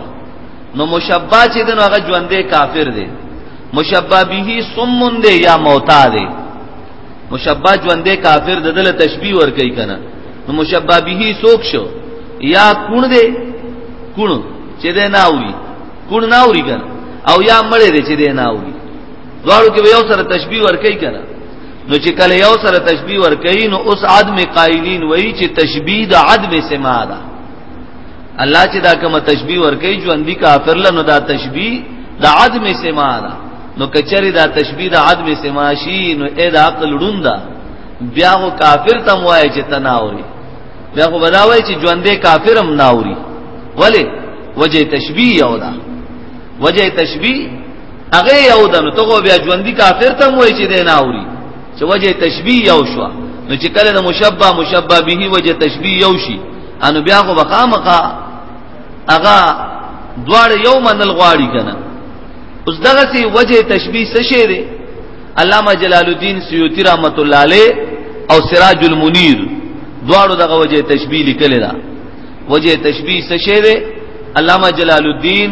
نو مشبہ چې دنو هغه ژوندې کافر دی مشبہ به سمون دی یا موتا دی مشبہ ژوندې کافر د دل تشبیه ور کوي کنه نو مشبہ به سوک شو یا کون دی کون چې دی نه اوري کون نه اوري کنه او یا مړ دی چې دی نه اوري دوارو کې یو سره تشبیه ور کوي کنه نو چې کله یو سره تشبیه ور کوي نو اوس عدم قائلین وایي چې تشبیه د عدم سما ده الله چې دا کوم تشبیه ور کوي ژوند دي کافر له نو دا تشبیه د عدم سما ده نو کچری دا تشبیه د عدم سما شي نو اې د عقل ړوندا بیا هو کافر تم وای چې تناوري بیا هو بداوي چې ژوندې کافرم ناوري ولی وجه تشبیه یو ده وجه تشبیه هغه یو دنو ته بیا ژوندۍ کافر ته وای چې دین اوري چې وجه تشبیه یو شو نو چې کله د مشبہ مشبہ به وجه تشبیه یو شي ان بیا خو بخامخه هغه دوار یو منل غواړي کنه اوس دغه سی وجه تشبیه څه شی دی علامه جلال الدین سیوطی رحمت الله علیه او سراج المنیر دواړو دغه وجه تشبیه لیکل دا وجه تشبیه څه شی دی علامه جلال الدین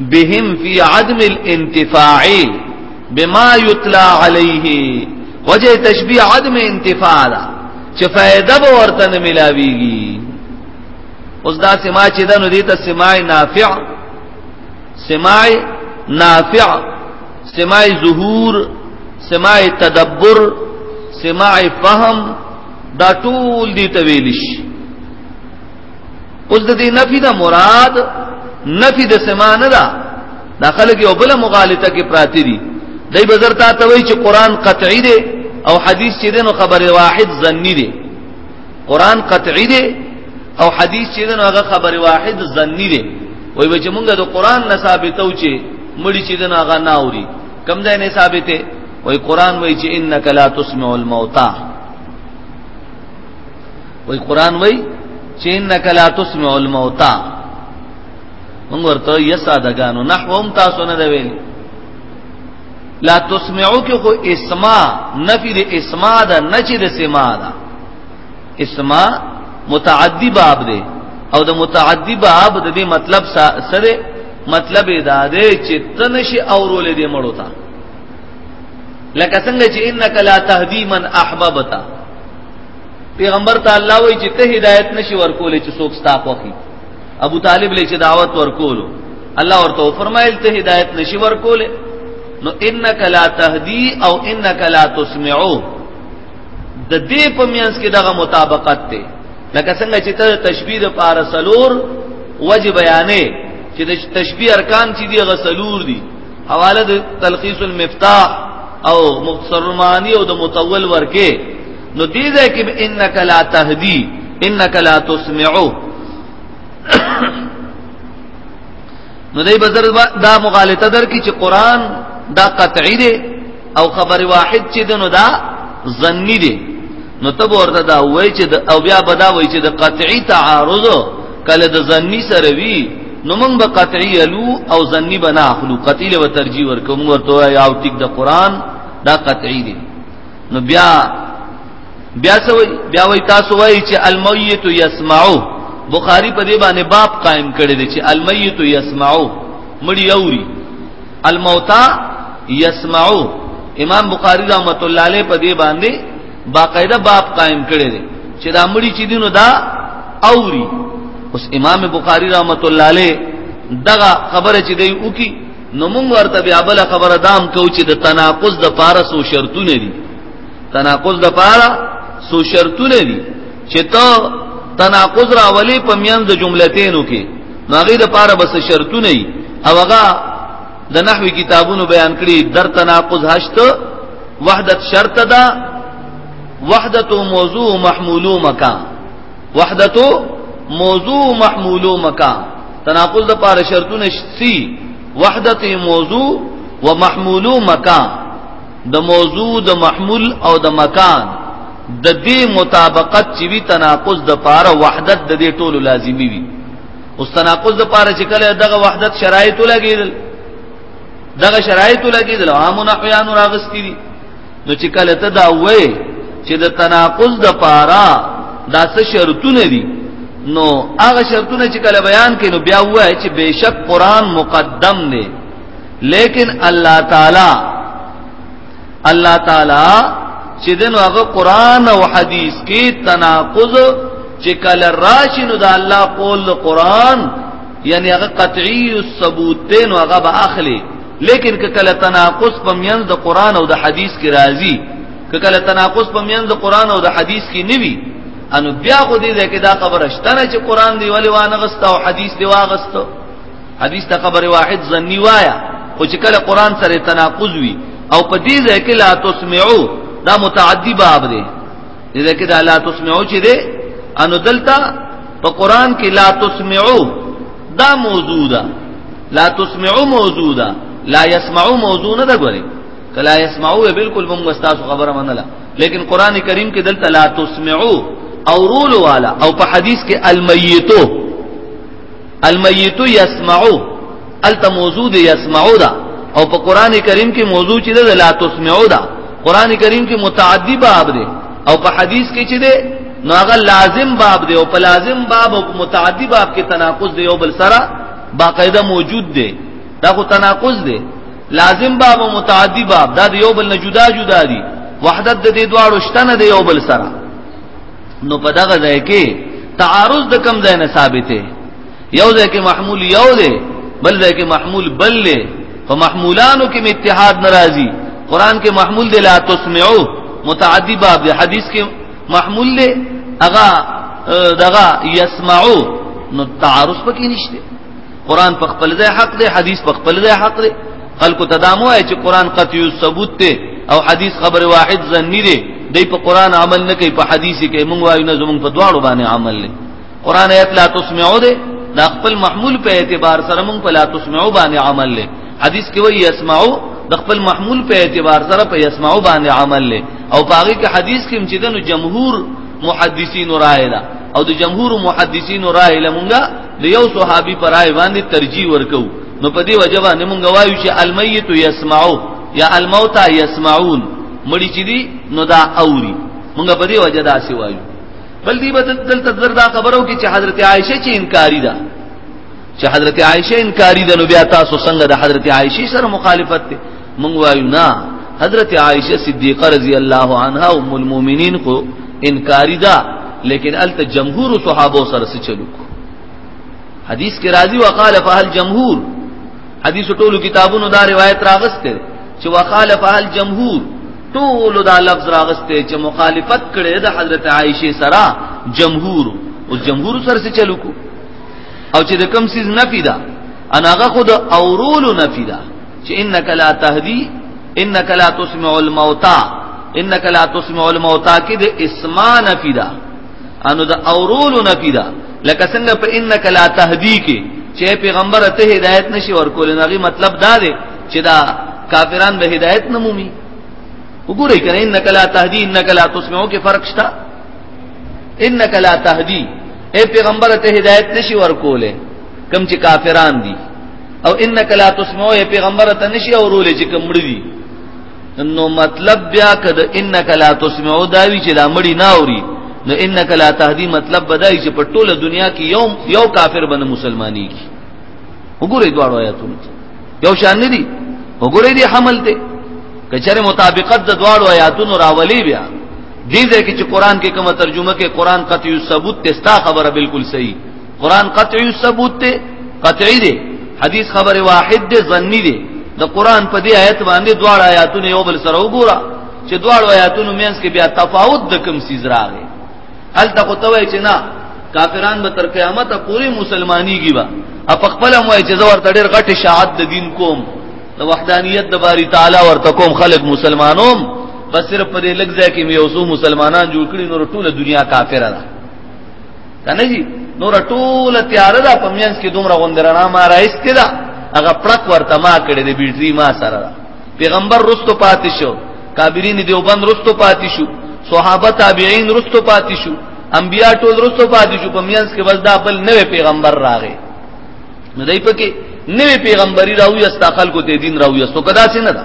بهم فی عدم الانتفاع بما یتلا علیه وجه تشبیه عدم انتفاع دا چې فائدہ به ورته نه ملاویږي اوس دا سماع چې دنو دي ته سماع نافع سماع نافع سماع ظهور سماع تدبر سماع فهم دا ټول دي ته ویل شي اوس د دې نفي نه مراد نفي د سما نه ده دا خلک یو بل مغالطه کې پراتی دي دای بزر تا ته وایي چې قران قطعي دی او حدیث چې دینو خبره واحد ظنی دی قران قطعي دی او حدیث چې دینو هغه خبره واحد ظنی دی وای به چې مونږ د قران نه ثابتو چې مړي چې دینو هغه نه اوري کم ځای نه ثابته وای قران وای چې انک لا تسمع الموتى وای قران وای چې انک لا تسمع الموتى موږ ورته یې سادهګانو نحوم تاسو نه دی ویل لا تسمعو کې خو اسما نفي د اسما ده نه چې د سما ده اسما متعدی باب دی او د متعدی باب د دې مطلب سره مطلب دا دی چې تنشي اورول دې مړو ته لکه څنګه چې انک لا تهدی من احببتا پیغمبر ته الله وی چې ته هدایت نشي ورکولې چې څوک ستا خوخي ابو طالب لې چې دعوت ورکولو الله ورته فرمایل ته هدایت نشي ورکولې نو انک لا تهدی او انک لا تسمعو د دې په میانس کې دغه مطابقت ته لکه څنګه چې ته تشبیه د پارسلور وجه بیانې چې د تشبیه ارکان چې دی غسلور دي حواله د تلخیص المفتاح او مختصر المعانی او د متول ورکه نو دې ځای کې انک لا تهدی انک لا تسمعو نو دې بزر دا مغالطه در کی چې قران دا قطعی دی او خبر واحد چې دنو دا ظنی دی نو ته ورته دا وای چې او بیا بدا وای چې د قطعی تعارض کله د ظنی سره وی نو موږ به قطعی الو او ظنی بنا اخلو قطعی له ترجیح ورکوم ورته یا او ټیک د قران دا قطعی دی نو بیا بیا سوي بیا وای تاسو وای چې المیت یسمعو بخاری په دې باندې باب قائم کړی دی چې المیت یسمعو مړی اوري الموتى يسمعو امام بخاری رحمت الله علیه په دې باندې باقاعده باب قائم کړی دی چې دا مړي چې دینو دا اوري اوس امام بخاری رحمت الله علیه دغه خبره چې دی وکي نو موږ ورته بیا بل خبره دام کو چې د تناقض د پاره سو شرطونه دي تناقض د پاره سو شرطونه دي چې ته تناقض راولي په میان د جملتینو کې نو هغه د پاره بس شرطونه ای او هغه د نحوی کتابونو بیان کړي در تناقض هشت وحدت شرط ده وحدت موضوع محمولو مکان وحدت موضوع محمولو مکان تناقض د پاره شرطونه سی وحدت موضوع ومحمولو مکان د موضوع د محمول او د مکان د دې مطابقت چې وی تناقض د پاره وحدت د دې ټولو لازمی وي اوس تناقض د پاره چې کله دغه وحدت شرایط لګیدل دغه شرایط لګیدل عامونه عیان راغستی دي نو چې کله ته دا وې چې د تناقض د پاره دا څه شرطونه دي نو هغه شرطونه چې کله بیان کینو بیا وای چې بهشک قران مقدم دی لیکن الله تعالی الله تعالی چې دنو هغه قران او حدیث کې تناقض چې کله راشي نو د الله قول قران یعنی هغه قطعی الثبوت دی نو هغه به اخلي لیکن که کله تناقض په میان د قران او د حدیث کې راځي که کله تناقض په میان د قران او د حدیث کې نیوي انو بیا خو دې ده کې دا خبره شته نه چې قران دی ولی وانه غستا او حدیث دی واغستو حدیث ته خبر واحد ظنی وایا خو چې کله قران سره تناقض وي او په دې ځای کې لا تسمعو دا متعدی باب دی دې کې دا لا تسمعو چې دی انو دلته په قران کې لا تسمعو دا موضوع ده لا تسمعو موضوع ده لا يسمعو موضوع نه ده ګوري کلا يسمعو بالکل موږ واستاسو خبره منله لیکن قران کریم کې دلته لا تسمعو او رول والا او په حدیث کې المیتو المیت یسمعو الته موضوع دی یسمعو دا او په قران کریم کې موضوع چې ده لا تسمعو دا قران کریم کې متعدی باب دی او په حدیث کې چې ده نو هغه لازم باب دی او په لازم باب او متعدی باب کې تناقض دی او بل سره باقاعده موجود دی دا خو تناقض دی لازم باب او متعدی باب دا یو بل نه جدا جدا دي وحدت د دې دواړو شتنه دی یو بل سره نو په دغه ځای کې تعارض د کم ځای نه ثابته یو ځای کې محمول یو دی بل ځای کې محمول بل دی په محمولانو کې اتحاد ناراضي قران کې محمول دی لا تسمعو متعدی باب دی حدیث کې محمول دی اغا دغه یسمعو نو تعارض پکې نشته قران په خپل ځای حق دی حدیث په خپل ځای حق دی خلکو تدامو چې قران قطعی ثبوت دی او حدیث خبر واحد ځنی دی دی په قران عمل نه کوي په حدیث کې مونږ وایو نه زمونږ په دواړو باندې عمل لري قران ایت لا تسمعو دی دا خپل محمول په اعتبار سره مونږ په لا تسمعو باندې عمل لري حدیث کې وایي اسمعو د خپل محمول په اعتبار سره په اسمعو باندې عمل لري او باقي کې حدیث کې چې دنو جمهور محدثین رائے دا او د جمهور محدثین رائے لمونږه د یو صحابي پر آی باندې ترجیح ورکو نو په دې وجه باندې مونږ وایو چې المیت یسمعو یا الموت یسمعون مړي چې دي نو دا اوري مونږ په دې وجه دا سی وایو بل دې بدل دلته دردا خبرو کې چې حضرت عائشه چې انکاری ده چې حضرت عائشه انکاری ده نو بیا تاسو څنګه د حضرت عائشه سره مخالفت ته مونږ وایو نه حضرت عائشه صدیقه رضی الله عنها ام المؤمنین کو انکاری دا لیکن الته جمهور صحابه سره څه چلو حدیث کې راځي وقال فهل جمهور حدیث ټولو کتابونو دا روایت راغسته چې وقال فهل جمهور ټول دا لفظ راغسته چې مخالفت کړي د حضرت عائشه سره جمهور او جمهور سره څه چلو کو او چې د کم سیز نفی دا اناغه خود اورولو نفی دا چې انک لا تهدی انک لا تسمع الموتى انک لا تسمع الموتى کې د اسما نفی دا انو د اورولو نفی دا لکه څنګه په انک لا تهدی کې چې پیغمبر ته هدایت نشي ورکول نه غي مطلب دا دی چې دا کافران به هدایت نه مومي وګورئ کنه انک لا تهدی انک لا تسمع کې فرق شته انک لا تهدی اے پیغمبر ته هدایت نشي ورکول کم چې کافران دي او انک لا تسمع اے پیغمبر ته نشي اورول چې کمړ دي نو مطلب بیا کده انک لا تسمع دا وی چې لا مړی نه اوري نو انک لا تهدی مطلب بدای چې په ټوله دنیا کې یو یو کافر باندې مسلمانی کی وګورئ دواړو آیاتونو یو شان نه دي وګورئ دې حمل ته کچره مطابقت د دواړو آیاتونو راولي بیا دې ځکه چې قران کې کومه ترجمه کې قران قطعی ثبوت تستا خبره بالکل صحیح قران قطعی ثبوت ته قطعی دی حدیث خبر واحد دی ظنی دی د قران په دې آیت باندې دواړه آیاتونه یو بل سره وګوره چې دواړو آیاتونو مینس کې بیا تفاوت د کوم سیز راغی ال تاسو ته وای چې نه کافران به تر قیامت پوری مسلمانیږي با اپ خپل مو چې زور تډیر غټ شاعت د دین کوم د وحدانیت د باری تعالی ورته کوم خلق مسلمانوم بس صرف په دې لږ ځای کې یو څو مسلمانان جوړ کړي نور ټول دنیا کافره ده کنه جی نور ټول تیار ده په مینس کې دومره غوندرنا ما راځته ده هغه پړک ورته ما کړې دې بیړځي ما سره ده پیغمبر رستو پاتې شو کابرین دیوبند رستو پاتې شو صحابه تابعین رستو پاتې شو انبیا ټول رستو پاتې شو په مینس کې بس دا بل نوې پیغمبر راغې نو دای په کې نوې پیغمبري راوي استا خلکو ته دین راوي استو کدا څنګه ده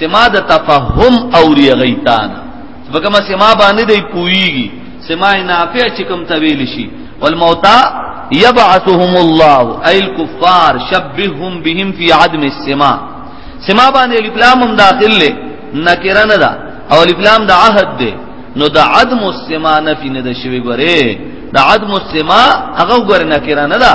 سما د تفهم او ریغیتان بګما سما باندې دی پویږي سما نافع چې کوم تویل شي والموتى يبعثهم الله اي الكفار شبههم بهم في عدم السماء سما باندې الکلام هم داخل له نکره نه دا او الکلام د عهد دی نو د عدم السماء نفي نه د شوی ګره د عدم السماء هغه ګره نکره نه دا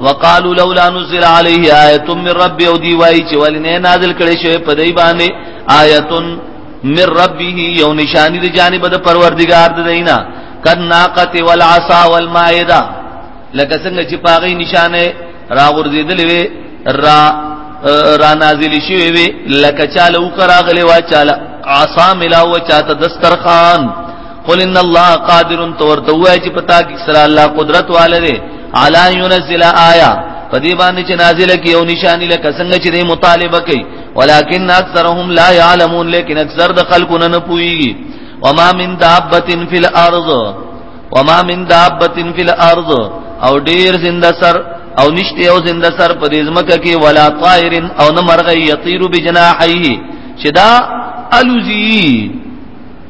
وقالو لولا نزل عليه آیه من رب او دی وای چې ولې نه نازل کړي شوی په دای باندې آیه من ربه یو نشانی د جانب د پروردگار د دینا کد ناقت والعصا والمائده لکه څنګه چې پاغي نشانه راغورځیدلې وي را را نازل شوی وي لکه چاله وکراغلی وا چاله عصا ملاو چاته دسترخوان قل ان الله قادر تورته وای چې پتا کې سره الله قدرت والده علی ينزل آیا په دې باندې چې نازل کی او نشانی لکه څنګه چې مطالبه کوي ولکن اکثرهم لا يعلمون لیکن اکثر د خلکو نه پويږي وما من دابه فی الارض وما من دابه فی الارض او ډیر زنده سر او نشته او زنده سر په دې ځمکه کې ولا طائر او نه مرغ یطیر بجناحیه چې دا الوزی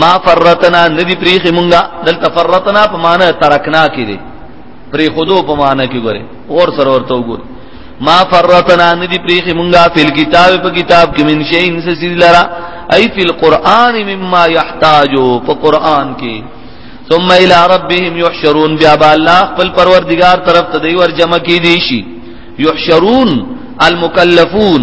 ما فرتنا ندی پریخی مونږه دلته فرتنا په معنی ترکنا کې دي پری خودو په معنی کې ګوره اور سره ورته وګوره ما فرتنا ندی پریخی مونږه فل کتاب په کتاب کې من شي ان سې لرا ای فل قران مما يحتاجو په قران کې ثم الى ربهم يحشرون بیا با الله خپل پروردگار طرف ته دی ور جمع کی دی شي يحشرون المكلفون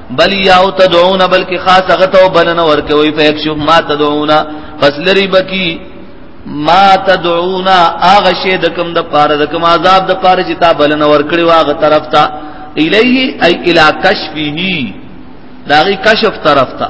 بل یاو تدعون بلکې خاص هغه ته بلنه ورکوي فیکشف ما تدعون پس لري بکی ما تدعون هغه شی د کوم د پاره د کوم عذاب د پاره چې تا بلنه ورکړي واغه طرف ته الیه ای الی کشفه داغي کشف طرف ته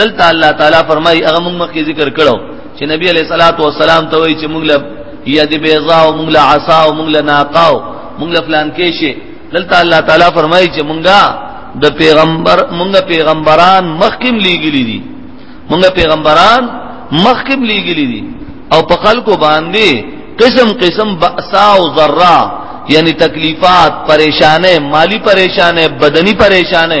دلته الله تعالی فرمایي هغه موږ مخکې ذکر کړو چې نبی علیہ الصلوۃ والسلام ته وایي چې موږ له ید بیضا او موږ له عصا او موږ له ناقاو موږ له فلان کې شي دلته الله تعالی فرمایي چې موږه د پیغمبر موږه پیغمبران مخکم لیګلی دي موږه پیغمبران مخکم لیګلی دي او په خلکو باندې قسم قسم بأسا او ذرا یعنی تکلیفات پریشانه مالی پریشانه بدنی پریشانه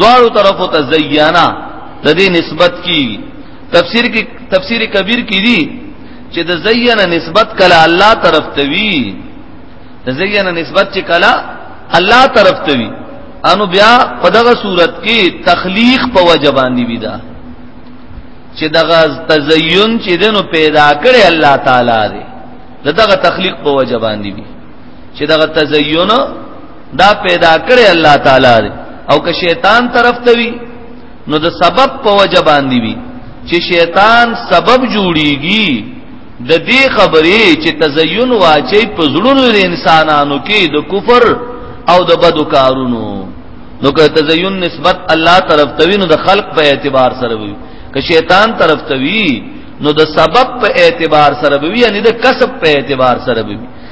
دوارو طرفو ته زیانا د دې نسبت کی تفسیر کی تفسیر کبیر کی دی چې د زیانا نسبت کله الله طرف ته وی د زیانا نسبت چې کله الله طرف ته وی انو بیا په دغه صورت کې تخلیق په وجبان دی ودا چې دغه تزین چې دنو پیدا کړي الله تعالی دی دغه تخلیق په وجبان دی چې دغه تزین دا پیدا کړی الله تعالی دی او که شیطان طرف ته وی نو د سبب په وجه باندې وی چې شیطان سبب جوړیږي د دې خبرې چې تزین واچي په زړونو د انسانانو کې د کفر او د بدو کارونو نو که تزین نسبت الله طرف ته وی نو د خلق په اعتبار سره وی که شیطان طرف ته وی نو د سبب په اعتبار سره وی یعنی د کسب په اعتبار سره وی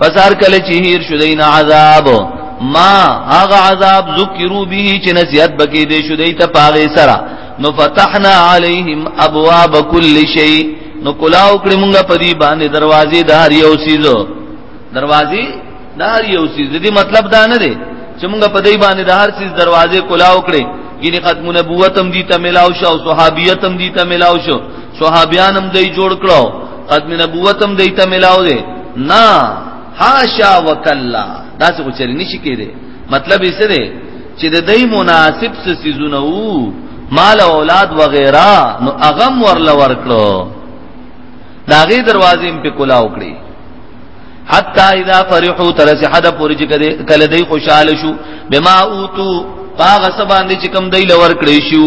پس هر کله چې هیر شو دین عذاب ما هغه عذاب ذکرو به چې نصیحت بکې دې شو دې ته پاغه سره نو فتحنا علیهم ابواب کل شی نو کلا وکړه مونږه پدی باندې دروازې د هر یو سیزو دروازې د هر یو سیز دې مطلب دا نه دی چې مونږه پدی باندې د هر سیز دروازې کلا وکړه یعنی ختم نبوت هم دي ته ملاو شو صحابیت هم دي ته ملاو شو صحابیان هم دې جوړ کړو ختم نبوتم دیتا ملاو دے نا حاشا وکلا دا څه کو چلی نشی کېده مطلب یې څه دی چې د دې مناسب څه سيزونه وو مال اولاد وغیرہ نو اغم ورل ورکړو داغه دروازې په کولا وکړي حتا اذا فرحوا ترس حد پوری چې کله دې خوشاله شو بما اوتو پاغه سباندې چې کم دې لور کړی شو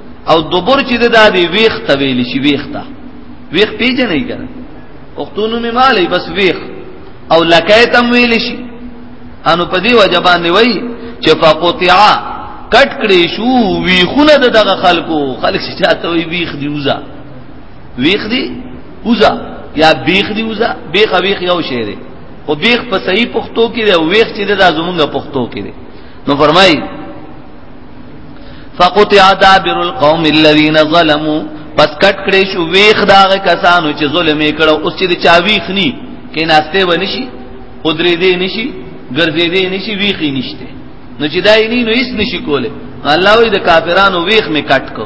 او دبر چې د دادی ویخ ته ویل شي ویخ ته ویخ پیژنې کړه وختونو می مالې بس ویخ او لکای تم ویل شي انو په دی وجه باندې وای چې فقطعا کټ کړې شو ویخونه د دغه خلکو خلک چې چاته وی ویخ دی وزا ویخ دی وزا یا بیخ دی وزا بیخ ویخ یو شی دی او بیخ په صحیح پښتو کې دی ویخ چې د زمونږ پښتو کې دی نو فرمایي فقطع دابر القوم الذين ظلموا پس کټ کړي شو ویخ داغه کسانو چې ظلم یې کړو اوس چې چا ویخ ني کې ناشته و نشي قدرې دې نشي ګرځې دې نشي ویخي نشته نو چې دای نه نو هیڅ نشي کوله الله وی د کافرانو ویخ می کټ کو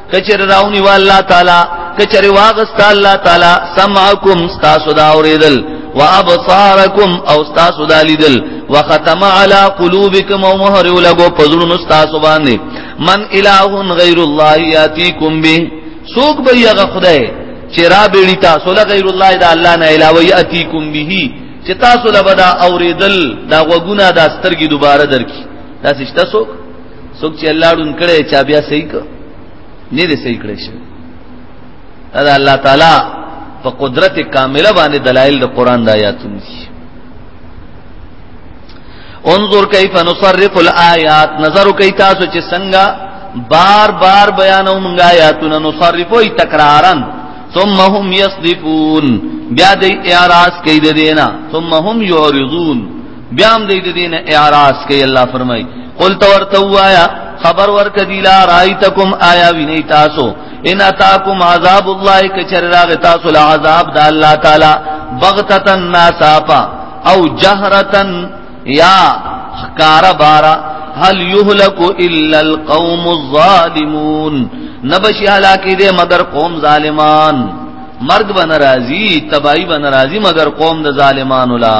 کچر راونی و الله تعالی کچر واغست الله تعالی سمعکم استاسو دا اوریدل و ابصارکم او استاسو دا لیدل و ختم علی قلوبکم او مهر لګو پزړونو استاسو باندې من الہ غیر الله یاتیکم به سوق به یغه خدای چې را بیړی تاسو له غیر الله دا الله نه علاوه یاتیکم به چې تاسو لبدا اوریدل دا غوګونه دا سترګي دوباره درکې دا سشته سوق څوک چې الله ډون کړي چا بیا صحیح کړ نه دې صحیح کړی شي دا الله تعالی په قدرت کامله باندې دلایل د قران د آیاتونو دي انظر کیف نصرف الایات نظر کوي تاسو چې څنګه بار بار بیانو موږ آیاتونه نصرفو ای تکرارن ثم هم یصدفون بیا دې اعراض کوي د دینا ثم هم یعرضون بیا هم دې دین اعراض کوي الله فرمای قل تورته وایا خبر ورک دی لا رایتکم آیا ویني تاسو ان اتاکم عذاب الله کچر راغ تاسو لا عذاب د الله تعالی بغتتن ناساپا او جهرتن یا خکار بارا هل یهلک الا القوم الظالمون نبشی هلاکی دے مگر قوم ظالمان مرگ بن رازی تباہی بن رازی مگر قوم د ظالمان لا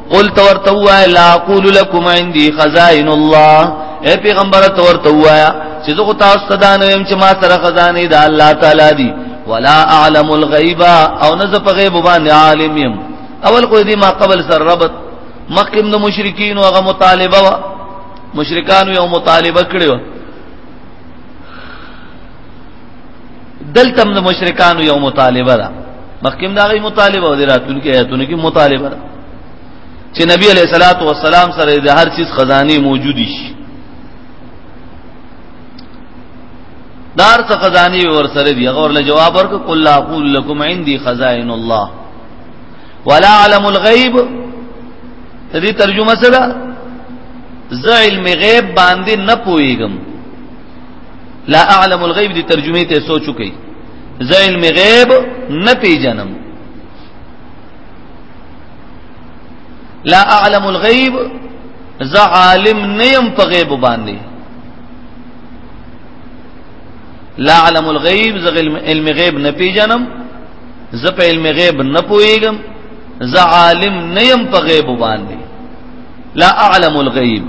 قل تورته وای لا اقول لكم عندي خزائن الله اے پیغمبر تورته وای چې زه تاسو ته دانه يم چې ما سره خزانه د الله تعالی دي ولا اعلم الغيب او نه زه په غیب باندې عالم يم اول کو دې ما قبل سر ربط مخکم د مشرکین او هغه مطالبه وا مشرکان یو مطالبه کړو دلته د مشرکانو یو مطالبه ده مخکیم دا غي مطالبه او د راتلونکو آیاتونو کې مطالبه ده چې نبی علیہ الصلوۃ والسلام سره د هر چیز خزانه موجود شي دار څخه خزانه ور سره دی غور له جواب ورک قل اقول لكم عندي خزائن الله ولا علم الغيب دې ترجمه سره زه علم غیب باندې نه پويګم لا اعلم الغیب دی ترجمه ته سوچو کوي زین می غیب نه پیژنم لا اعلم الغیب ز عالم نیم په غیب باندې لا اعلم الغیب ز علم غیب نه پیژنم ز په علم غیب نه پویګم ز عالم نیم په غیب باندې لا اعلم الغیب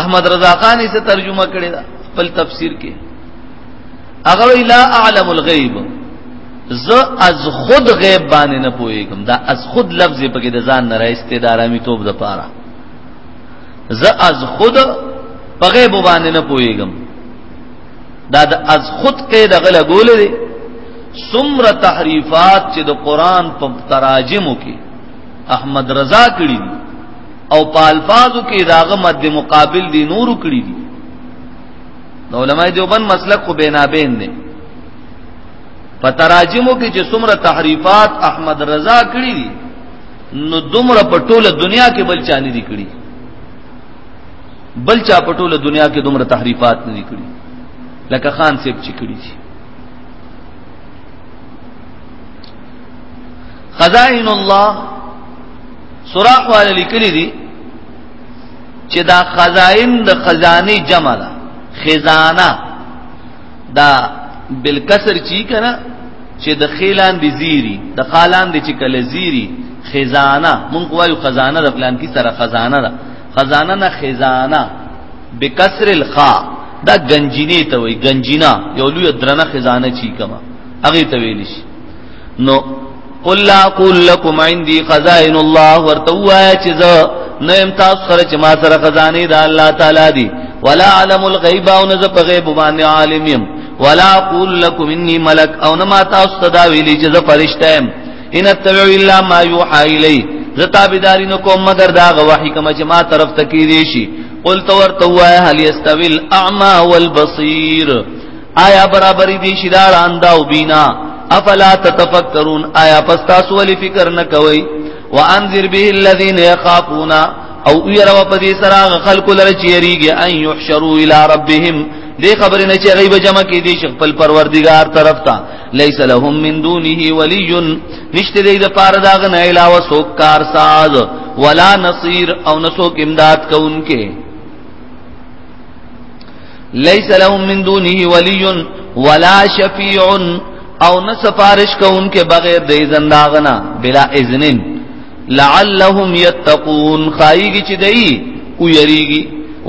احمد رضا خان یې ترجمه کړی دا خپل تفسیر کې هغه لا اعلم الغیب ز از خود غیب باندې نه پويګم دا از خود لفظ په کې د ځان نه راځته د آرامي توپ د پاره ز از خود په غیب باندې نه پويګم دا د از خود کې د غل ګولې دي سمره تحریفات چې د قران په تراجمو کې احمد رضا کړی دي او په الفاظو کې داغه مد مقابل دي نور کړی دي نو علماء دیوبند مسلک خو بینابین دي په تراجمو کې چې څومره تحریفات احمد رضا کړی دي نو دومره په ټوله دنیا کې بل چا نه دي کړی بل چا په ټوله دنیا کې دومره تحریفات نه دي کړی لکه خان صاحب چې کړی دي خزائن الله سوراخ والے لیکلی دي چې دا خزائن د خزاني جمع ده خزانه دا بالکسر چی کنه چې د خیلان دي زیری د خالان دي چې کله زیری خزانه مونږ وایو خزانه د پلان کی سره خزانه ده خزانه نه خزانه بکسر الخاء دا گنجینه ته وای گنجینا یو لوی درنه خزانه چی کما هغه ته ویل شي نو قل لا قل لكم عندي خزائن الله ورتوایا چې زه نه ام تاسو سره چې ما سره خزانه د الله تعالی دي ولا علم الغيب او نه په غیب باندې عالم يم ولا قل لكم اني ملك او نه ما تاسو صدا ویلي چې زه فرشته يم ان اتبع الا ما يوحى الي زه تابعداري نه کوم مگر دا غواحي کوم چې ما طرف تکي دي شي قل تو ورتوایا هل يستوي الاعمى والبصير آیا برابرې دي شي دا لاند او بینا افلا تتفکرون آیا پستا سوال فکر نه کوي وانذر به الذين يخافون او ير و پدې سره خلق لره چیریږي ان يحشروا الى ربهم دې خبرې نه چې غیب جمع کې دي شیخ خپل پروردگار طرف ته ليس لهم من دونه ولي نشته دې د پاره داغ نه علاوه سوک کار ساز ولا نصير او نسوک امداد کوونکې ليس لهم من دونه ولي ولا شفيع او نه سفارش کوونکې بغیر د اذن داغنا بلا اذن لعلهم يتقون خایږي چې دی او یریږي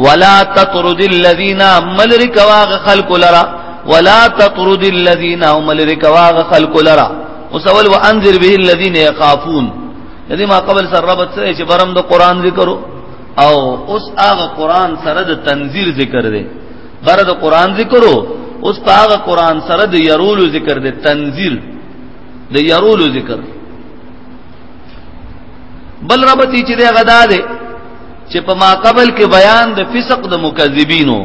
ولا تطرد الذين ملرك واغ خلق لرا ولا تطرد الذين ملرك واغ خلق لرا وسول وانذر به الذين يخافون یعنی ما قبل سر ربط سره چې برم د قران ذکرو او اوس هغه قران سره د تنزيل ذکر دی بر د قران ذکرو اوس په هغه قران سره د يرولو ذکر دی تنزيل د يرولو ذکر بل ربطی چې دغه دا دی چې په ما قبل کې بیان د فسق د مکذبینو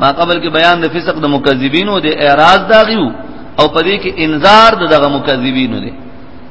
ما قبل کې بیان د فسق د مکذبینو د اعراض داغیو او په دې کې انذار دغه مکذبینو دی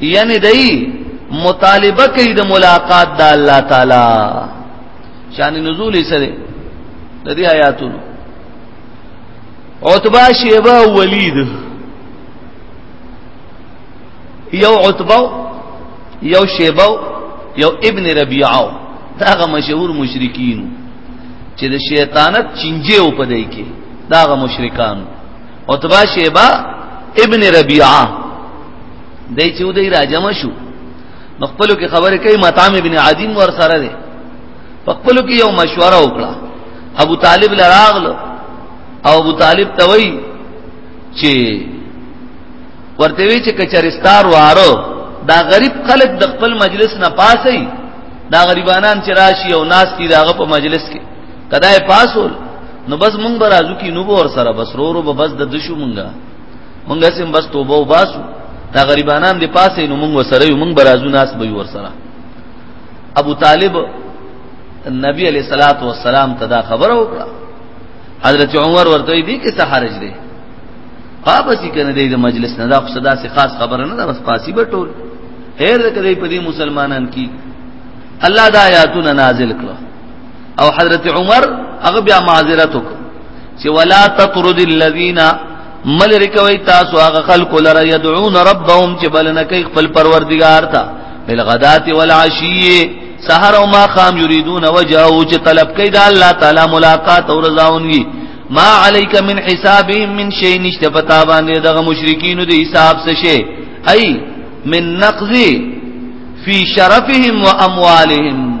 یعنی دای مطالبه کوي د ملاقات د الله تعالی شان نزول یې سره د دې آیاتونو عتبہ شیبہ ولید یو عتبہ یو شیبہ یو ابن ربیعه داغه مشهور مشرکین چې د شیطانت چنجه او پدې کې داغه مشرکان عتبہ شیبہ ابن ربیعہ دای چې ودی راجم شو مخبلو کې خبره کوي مطعم ابن عدیم ور سره دی مخبلو کې یو مشوره وکړه ابو طالب لراغل او ابو طالب ته وای چې ورته وی چې کچرستار واره دا غریب خلک د خپل مجلس نه پاسي دا غریبانان چې راشي او ناس دي داغه په مجلس کې کدا پاسول نو بس مونږ به راځو کې نو ور سره بس رو رو به بس د دشو مونږه مونږه سم بس توبه و باسو دا غریبانان دی پاسې نو مونږ سره یو مونږ به راځو ناس به ور سره ابو طالب نبی علیہ الصلات والسلام ته دا خبر وکړه حضرت عمر ورته دی کې څه حرج دی پاپسی کنه دی د مجلس نه دا خو صدا سي خاص خبره نه ده بس پاسی به ټول هر کله په دې مسلمانان کی الله دا آیاتونه نازل کړو او حضرت عمر هغه بیا معذرت وک چې ولا تطرد الذين مل رکوي تاسو هغه خلق لره يدعون ربهم چې بلنه کوي خپل پروردگار ته بالغدات والعشي سحر او ما خام يريدون وجهه چې طلب کوي د الله تعالی ملاقات او رضاونګي ما عليك من حسابهم من شيء نشته پتا باندې دغه مشرکین د حساب څه شي اي من نقض في شرفهم واموالهم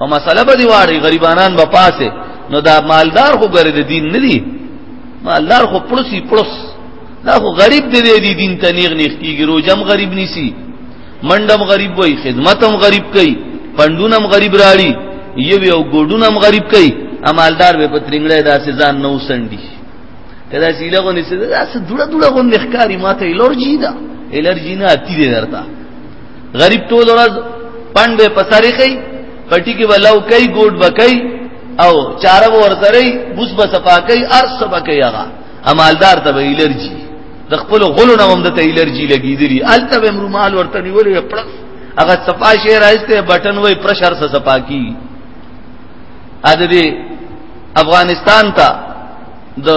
او مسله به دی واړی غریبانان به پاسه نو دا مالدار خو ګره د دین نه دی مالدار خو پړسی پړس دا خو غریب دی دی دین ته نیغ نیغ کیږي روزم غریب نیسی منډم غریب وای خدمتم غریب کوي پندونم غریب راړي یو یو ګډونم غریب کوي امالدار به پترنګړې داسې ځان نو سندي کدا سیله غو نسې داسې دوړه دوړه غو نخکاری ماته الرجی دا الرجی نه اتی دی درته غریب ټول ورځ پند به پساري کوي پټي کې ولاو کوي ګوډ بکای او چاره ورسره بوس به صفا کوي ارس به کوي هغه امالدار ته الرجی د خپل غلو نه هم د الرجی لګیدلی الته به رومال ورته نیولې پړس هغه صفا شي راځته بٹن وای پرشر سره صفا کی ا دې افغانستان ته د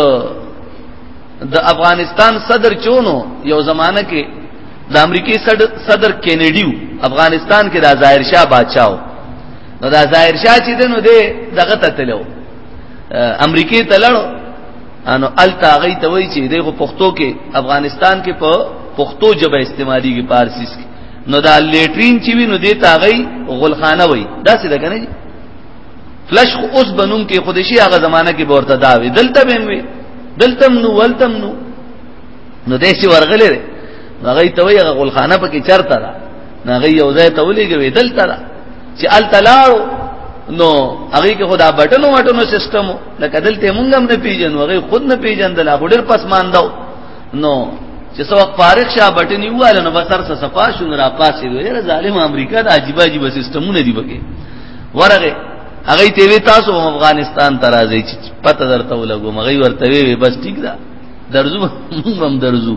د افغانستان صدر چونو یو زمانہ کې د امریکای صدر کینیډیو افغانستان کې د ظاهر شاه بادشاہ نو د ظاهر شاه چې دنو دی دغه ته تلو امریکای ته لړ انو التا غي ته وای چې دغه پښتو کې افغانستان کې په پښتو ژبه استعمالي کې پارسیس کې نو دا لیټرین چې وینو دی تا غي غلخانه وای دا څه ده کنه فلش خو اوس بنوم کې خودشي هغه زمانہ کې ورته دا وی دلته به وی دلته نو ولتم نو نو دې چې ورغلې هغه ته وی هغه غلخانه پکې چرته ده هغه یو ځای ته ولېږي وې دلته ده چې ال تلاړو نو هغه کې خدا بټنو وټنو سیستم لکه دلته مونږ هم نه پیژنو هغه خود نه پیژندل هغه ډېر پسمان داو نو چې څو وخت فارغ شاه بټنی واله نو بسر سره صفا شون را پاسې وي یره ظالم امریکا د عجیب عجیب سیستمونه دی بګي ورغه هغه ته وی تاسو افغانستان ترازی چې پته درته ولګو مغي ورته وی بس ټیک ده درځو هم درځو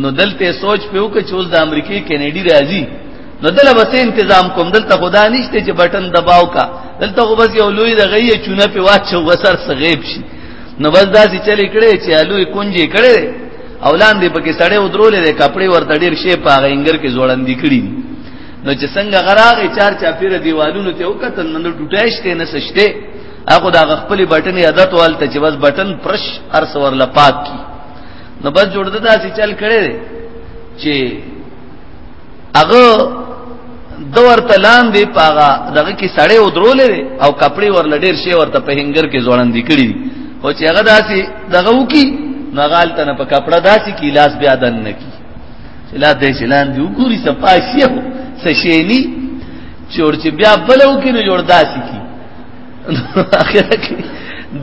نو دلته سوچ په وکړ چې اوس د امریکای کینیډي راځي نو دلته بس تنظیم کوم دلته خدا نشته چې بٹن دباو کا دلته خو بس یو لوی د غیه چونه په واچو وسر سغیب شي نو بس داسې چلی کړي چې الوی کنجي کړي او لاندې پکې سړې ودرولې د کپڑے ورته ډیر شی پاغه انګر کې جوړندې کړي نو چې څنګه غراغه چار چا پیر دیوالونو ته وکتل نو ټوټایشته نه سشته هغه دا خپل بټن عادت والته چې بس بټن پرش ارس ورلا پاک کی نو بس جوړ دتا چې چل کړي چې هغه دور تلان دی پاغا دغه کې سړې او درولې او کپڑے ورل ډیر شی ورته په هنګر کې ځوړند کړي دي او چې هغه داسي دغه وکي نغال تنه په کپڑا داسي کې لاس بیا دن نه کی چې لا دې شلان دی وګوري صفاشیو سشینی چور چې بیا بلو کې نه جوړ داسي کی اخره کې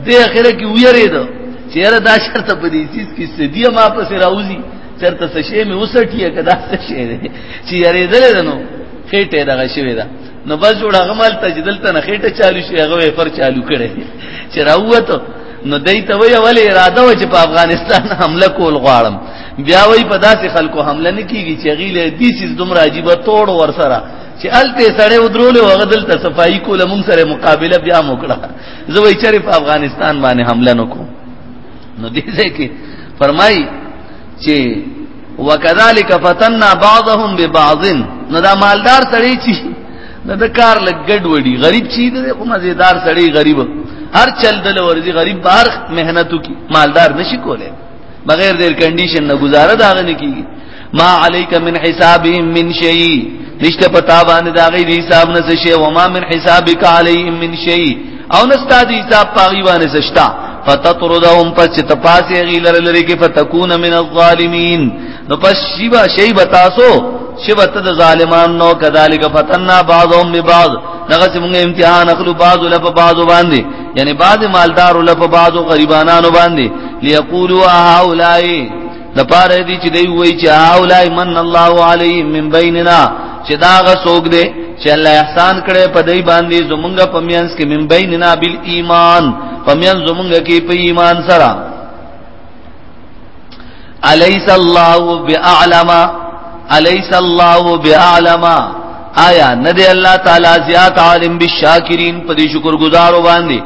د اخره کې ویریدو چیرې دا شرط په دې چیز کې سدی ما په سر راوځي چرته څه شی مې وسټیه کدا څه شی دی چې یریدل نو خېټه دغه شوی ده نو بس جوړ هغه مال تجدل ته نه خېټه چالو شي هغه پر چالو کړي چې راوته نو دای ته وی ولې اراده و چې په افغانستان حمله کول غواړم بیا وی په داسې خلکو حمله نه کیږي چې غیله دې چیز دومره عجیب توړ ورسره چې الته سړی ودرول او غدل ته صفائی کوله مونږ سره مقابله بیا موکړه زه وای چرې په افغانستان باندې حمله نکوم نو دې ځای کې فرمای چې وکذالک فتننا بعضهم ببعض نو دا مالدار سړی چې نو د کار لګډ وړي غریب چی دی خو مزیدار سړی غریب هر چل دل ورزي غریب بار مهنتو کی مالدار نشي کوله بغیر دیر کنډیشن نه گزاره داغه نه کیږي ما عليك من حسابهم من شيء نشته پتا باندې دا غي حساب نه څه شي وما من حسابك عليهم من شيء او نستا دي حساب پاغي باندې سشتا فتطردهم پس تپاسه غي لر لري کې فتكون من الظالمين نو پس شيبا شيبا تاسو شيبا تد ظالمان نو كذلك فتننا بعضهم ببعض دغه څنګه امتحان اخلو بعض لپ بعض باندې یعنی بعض مالدار لپ بعض غریبانانو باندې ليقولوا هؤلاء د پاره دي چې دی وای چې اولای من الله علی من بیننا چې دا غ سوګ دی چې الله احسان کړي په دای باندې زمونږ په میانس کې من بیننا بال ایمان په میان زمونږ کې په ایمان سره الیس الله باعلم الیس الله باعلم آیا ندی الله تعالی زیات عالم بالشاکرین په دې شکر گزارو باندې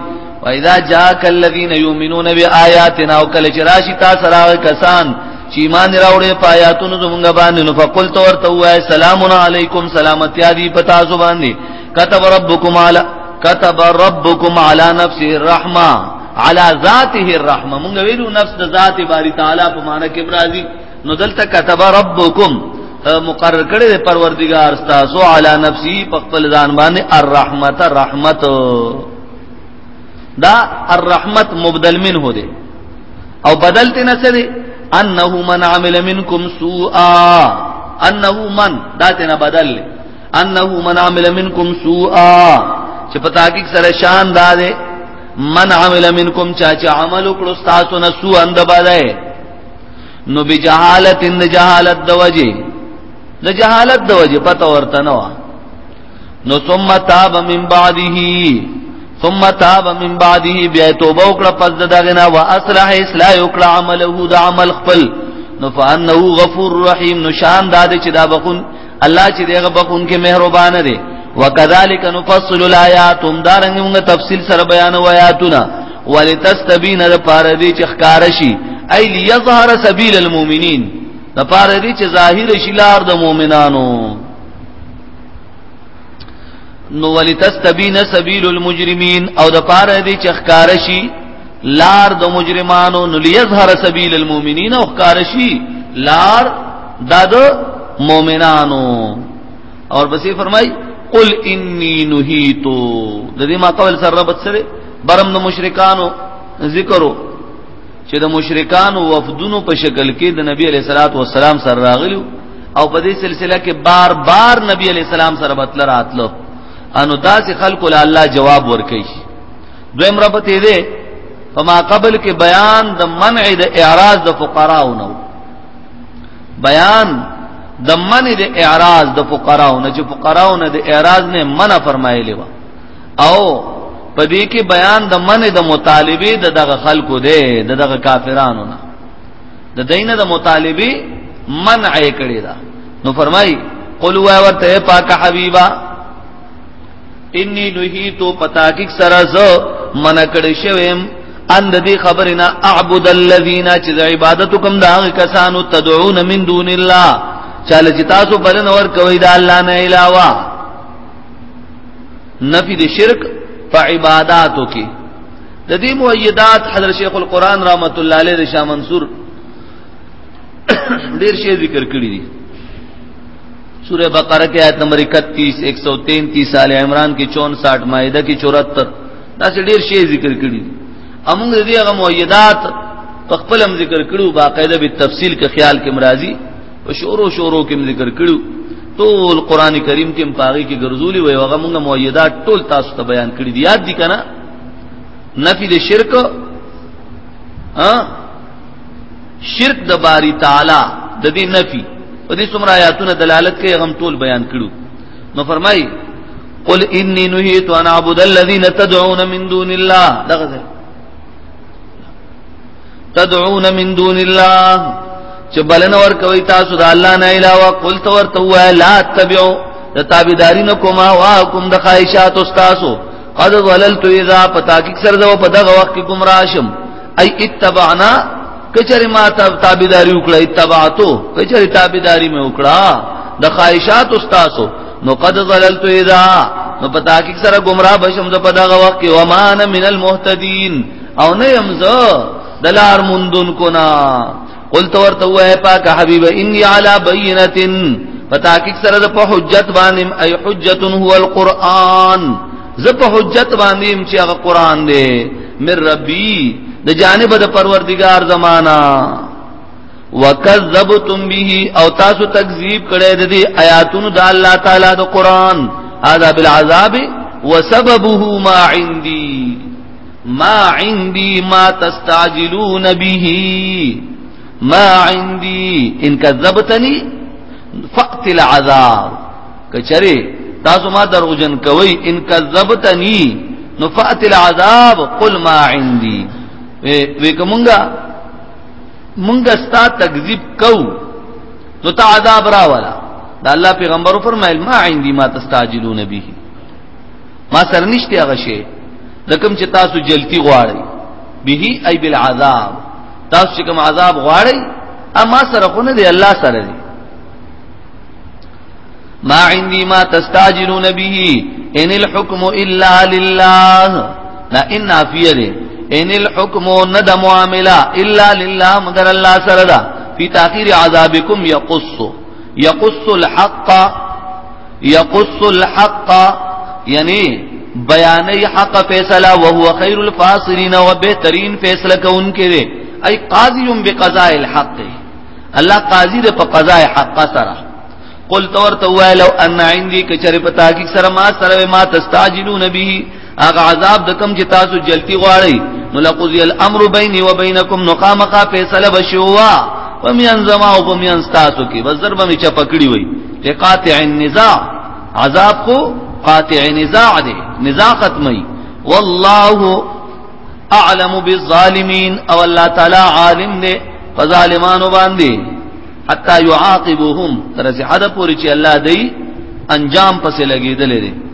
واذا جاءك الذين يؤمنون بآياتنا وكل چراشی تا سره کسان چې ایمان راوړې پایاتونو زمونږ باندې نو فقل تو ورته وای سلام علیکم سلامتی دی پتا زو باندې كتب ربكم على كتب ربكم على نفسه الرحمه على ذاته الرحمه مونږ ویلو نفس د ذات باری تعالی په معنا کې برازي نو دلته كتب ربكم مقرر کړی دی پروردگار تاسو علی نفسی په خپل ځان باندې الرحمت رحمت دا الرحمت مبدل منه دی او بدل تی نه څه دی انه من عمل منکم سوءا انه من دا تی نه بدل دی انه من عمل منکم سوءا چې په تحقیق سره شان دا دی من عمل منکم چا چې عمل وکړو تاسو نه سوء اند بدای نو بجهالت ان جهالت دوجه د جهالت دوجه پته ورته نه نو ثم تاب من بعده ثم تاب من بعده بیا توبه وکړه پس دغه نه واصلح اصلاح وکړه عمله د عمل خپل نو فانه غفور رحیم نشان داد چې دا بخون الله چې دغه بخون کې مهربان دی وکذالک نفصل الایات هم دارنګ موږ تفصیل سره بیان و آیاتنا ولتستبین د پاره دی چې ښکار شي ای لیظهر سبیل المؤمنین د پاره دی چې ظاهر شي لار د مؤمنانو نو ولتستبین سبیل المجرمین او د پاره دي چې ښکارشي لار د مجرمانو نو لیظهر سبیل المؤمنین او ښکارشي لار د مؤمنانو اور بسې فرمای قل انی نهیتو د دې ما قول سره ربط سره برم د مشرکانو ذکرو چې د مشرکانو وفدونو په شکل کې د نبی علیہ الصلوۃ والسلام سره راغلو او په دې سلسله کې بار بار نبی علیہ السلام سره بتل راتلو انو داسې خلکو له الله جواب ورکړي دویم رب ته دې فما قبل کې بیان د منع د اعراض د فقراو نو بیان د منع د اعراض د فقراو نه چې فقراو نه د اعراض نه منع فرمایلی و او په دې کې بیان د منع د مطالبه د دغه خلکو دی د دغه کافرانو نه د دینه د مطالبه منع یې کړی دا نو فرمای قل و ورته پاک حبیبا انی نهیتو پتاکیک سره زو من کړی شوم ان د دې خبرنا اعبد الذین چې عبادت کوم دا کسانو تدعون من دون الله چاله چې تاسو بلنور کوي دا الله نه علاوه نفی د شرک په عباداتو کې د دې مؤیدات حضرت شیخ القران رحمت الله علیه د شاه منصور ډیر شی ذکر کړی دي سورہ بقرہ کې آیت نمبر 31 133 آل عمران کې 64 مائده کې 74 دا څه ډیر شی ذکر کړی دي امونږ دې هغه مؤیدات په خپل هم ذکر کړو باقاعده به تفصیل کې خیال کې مرাজি او شورو شورو کې ذکر کړو ټول قران کریم کې پاغي کې ګرځولي وي هغه موږ مؤیدات ټول تاسو ته بیان کړی دي یاد دي کنه نفي د شرک ها شرک د باری تعالی د دې نفي په دې څومره آیاتونه دلالت کوي هغه ټول بیان کړو نو فرمایي قل انی نهیت ان اعبد الذین تدعون من دون الله دغه تدعون من دون الله چې بلنه ور کوي تاسو د الله نه علاوه قل تو ورته وای لا تبعو د تابعداري نه کوما وا کوم د خواهشات استاسو قد وللت اذا پتاکیک سره زو په دغه وخت کې گمراه شم اي اتبعنا کچره ما تابعداري وکړه اتبعتو کچره تابعداري مې وکړه د خواهشات استاسو نو قد ضللت اذا نو پتاکیک سره گمراه بشم زو په دغه وخت کې ومان من المهتدين او نه يم زه دلار مندون کو نا قلت ورته وای پاک حبیب انی علی بینتن پتا کی سره په حجت باندې ای حجت هو القرآن ز په حجت باندې چې هغه قرآن دی من ربی د جانب د پروردگار زمانہ وکذبتم به او تاسو تکذیب کړی د دې آیاتونو د الله تعالی د قرآن هذا بالعذاب وسببه ما عندي ما عندي ما تستعجلون به ما عندي ان كذبتني فقت العذاب کچره تاسو ما دروژن کوي ان كذبتني نفعت العذاب قل ما عندي وی کومنګا مونږه ستا تکذیب کو نو ته عذاب را ولا دا الله پیغمبر فرمایل ما عندي ما تستعجلون به ما سره نشته هغه شی لکم چې تاسو جلتی غواړي به ای بالعذاب تاسو چې کوم عذاب غواړي اما سره خو نه دی الله سره دی ما عندي ما تستاجرون به ان الحكم الا لله لا ان نافيه دي ان الحكم ند معامله الا لله مگر الله سره ده في تاخير عذابكم يقص يقص الحق یقص الحق یعنی بیانې حق فیصله او هو خیر الفاصلین او بهترین فیصله کوونکی دی ای قاضی بقضاء الحق الله قاضی دی په قضاء حق سره قل تور تو لو ان عندي کچره پتا کی سره ما سره ما تستعجلون به هغه عذاب د کم چې تاسو جلتی غواړي نو لقضی الامر بیني و بینکم نو قامقا فیصله بشوا ومن زما او ومن تاسو کې بس ضرب می چا پکړی وای لقاطع النزاع عذاب کو قاطع نزاع دی نزاع ختمي والله اعلم بالظالمین او الله تعالی عالم دی فظالمانو باندې حتا يعاقبهم ترسه حد پوری چې الله دی انجام پسې لګیدل دي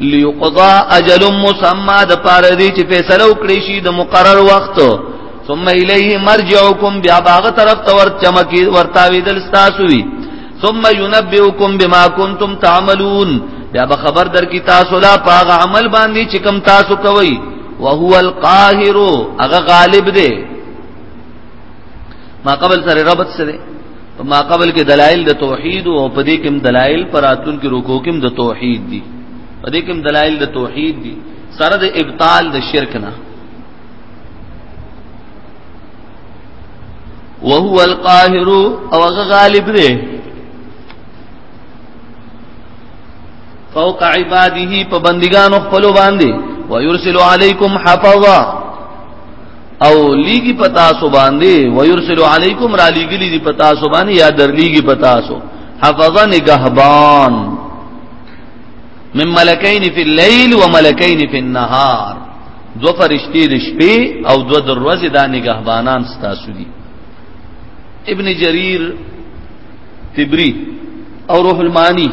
ليقضى اجل مسمى د پاره دي چې فیصله وکړي شي د مقرر وخت ثم الیه مرجعکم بیا باغ طرف تور چمکی ورتاوی دل تاسوی ثم ينبئکم بما کنتم تعملون بیا به خبر در کی تاسو لا پاغ عمل باندې چې کم تاسو کوي وهو القاهر هغه غالب دی ما قبل سره ربط سره په ما قبل کې دلایل د توحید او په دې کې دلایل پر اتل کې رکو کې د توحید دي په دې کې دلایل د توحید دي سره د ابطال د شرک نه وهو القاهر او غالب دی فوق عباده په بندگانو خپل باندې ويرسل عليكم حفظا او لیګي پتا سو باندې ويرسل علیکم را لیګلی دی پتا سو باندې یا در لیګي پتا سو حفظا نگهبان من ملکین فی الليل وملکین فی النهار دو فرشتي د شپې او دو د ورځې دا نگهبانان ستاسو دي ابن جرير تبری او روح المانی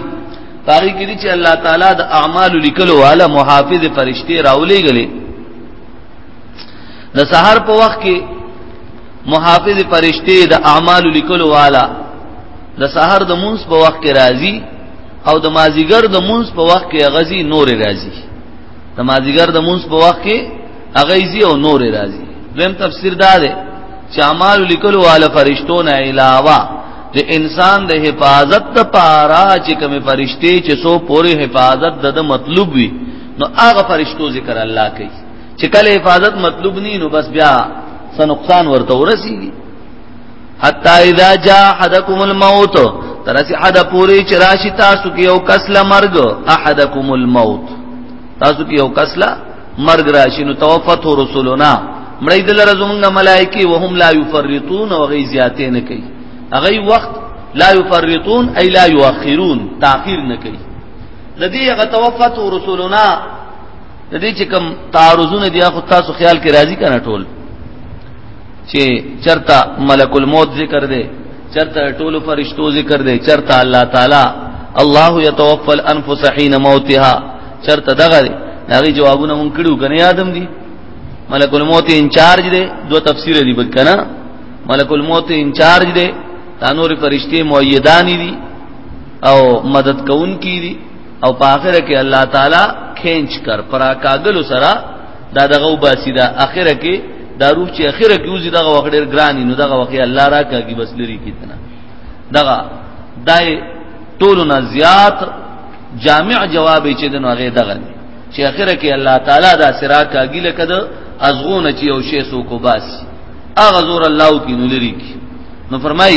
پاری کې چې الله تعالی د اعمال لیکلو والا محافظ فرشتي راولېګلې د سحر په وخت کې محافظ فرشتي د اعمال لیکلو والا د سحر د مونږ په وخت کې راځي او د مازیګر د مونږ په وخت کې غزي نور راځي د مازیګر د مونږ په وخت کې اغیزي او نور راځي دویم تفسیر دا دی چې اعمال لیکلو والا فرشتو نه علاوه د انسان د حفاظت ته پارا چې کوم فرشتي چې سو پوری حفاظت د مطلوب وي نو هغه فرشتو ذکر الله کوي چې کله حفاظت مطلوب ني نو بس بیا څه نقصان ورته ورسیږي حتا اذا جاء احدكم الموت ترسي حد پوری چې راشي تاسو کې یو کس لا مرګ احدكم الموت تاسو کې یو کس لا مرګ راشي نو توفت رسولنا مړی دل رزمنګ ملائکی وهم لا یفرطون او غی زیاتې نه کوي هغه وخت لا یفرطون ای لا یؤخرون تاخير نه کوي لدی هغه توفت رسولنا د دې چې کوم تعارضونه دي خو تاسو خیال کې راضي کنه ټول چې چرتا ملک الموت ذکر دی چرتا ټول فرشتو ذکر دی چرتا الله تعالی الله يتوفى الانفس حين موتها چرتا دغه دی دغه جوابونه مونږ کړو کنه یادم دي ملک الموت انچارج دی دو تفسیر دی بد کنه ملک الموت انچارج دی تانور فرشتي مؤیدان دي او مدد کون کی دي او په اخر کې الله تعالی کینچ کر پراکاګلو سره دا دغه وباسي دا اخر کې دا روح چې اخر کې وزي دغه وخت ډیر ګران نو دغه وخت الله راکاږي بس لري کیتنه دغه دای ټولنا زیات جامع جواب چې دنو هغه دغه چې اخر کې الله تعالی دا سرا کاږي لکه د ازغونه چې یو شی سو کو باسي اغه زور الله کې نو لري کی نو فرمای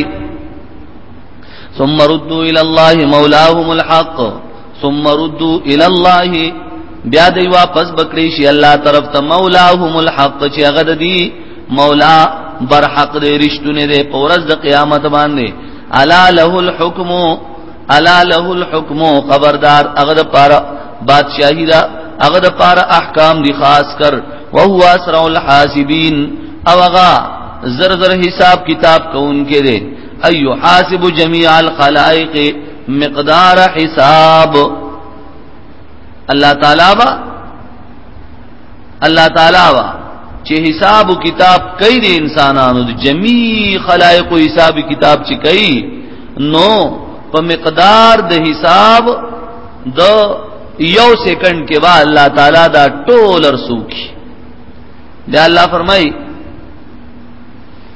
ثم ردوا الى الله مولاهم الحق ثم ردوا الى الله بیا دی واپس بکړي شي الله طرف ته مولاهم الحق چې هغه د دې مولا بر حق دې رښتونه دې پورز د قیامت باندې الا له الحكم الا له الحكم خبردار هغه د پاره بادشاہی دا هغه د پاره احکام دي خاص کر وهو اسرع الحاسبین او هغه زر زر حساب کتاب کوونکې دي ايو حاسب جميع الخلائق مقدار حساب الله تعالی با الله تعالی با چې حساب او کتاب کوي د انسانانو د جميع خلائق او حساب کتاب چې کوي نو په مقدار د حساب د یو سیکنډ کې با الله تعالی دا ټول رسو کی دا الله فرمایي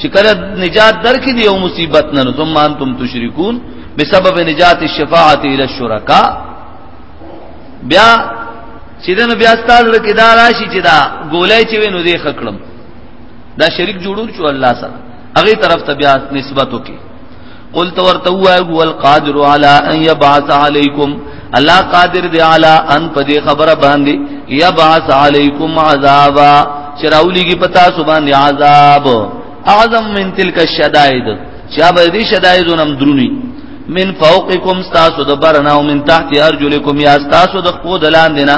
چې کله نجات درکې دی او مصیبت نه نو ثم انتم تشركون بسبب نجات الشفاعه الى الشركاء بیا چې دنه بیا ستاسو لکه دا راشي چې دا ګولای چې وینو دی خکړم دا شریک جوړول شو الله سره هغه طرف ته بیا نسبت وکي قل تو ورته وای هو القادر علی ان یبعث علیکم الله قادر دی علی ان په دې خبره باندې یبعث علیکم عذابا چراولیږي پتا سبحان عذاب اعظم من تلک الشدائد چا به دې شدائد نم درونی من فوقکم تاسو د برنا او من تحت ارجلکم یا تاسو د خپل لاندې نه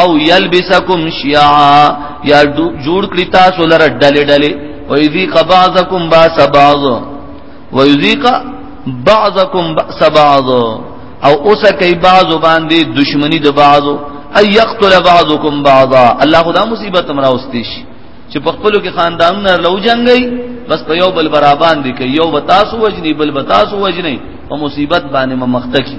او یلبسکم شیعا یا جوړ کړی تاسو لره ډلې ډلې و یذیق بعضکم باس بعض و یذیق بعضکم باس بعض او اوسه کوي بعض باندې دشمنی د بعضو اي يقتل بعضکم بعضا الله خدا مصیبت مرا واستیش چې په خپل کې خاندانونه لو جنگي بس په یو بل برابر دي کوي یو بتاسو وجني بل بتاسو وجني په مصیبت باندې ممخته کی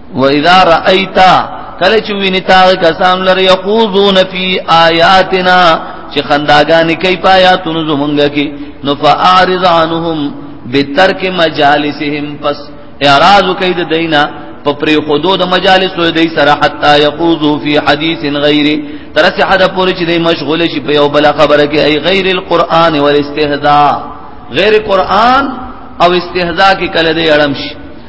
و اذا رایتا کله چې ویني تا کسان لر یقوذون فی آیاتنا چې خنداګانې کوي پایا تون زمونږه کې نو فاعرض عنهم بترک مجالسهم پس اعراض کوي د دینا په پری خودو د مجالس وې دی سره حتا یقوذو فی حدیث غیر ترسه حدا پوری چې دی مشغول شي په یو بل خبره کې ای غیر القرآن والاستهزاء غیر قرآن او استهزاء کې کله دی اړم شي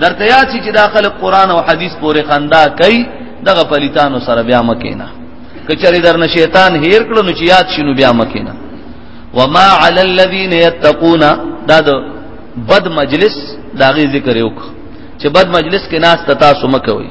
درته یا چې دا خلک قران او حدیث پورې خندا کوي دغه پلیتانو سره بیا مکینا کچری درنه شیطان هیر کړو نو چې یاد شینو بیا مکینا وما علی الذین یتقون دا د بد مجلس داغي ذکر یو چې بد مجلس کې ناس تاسو مکوي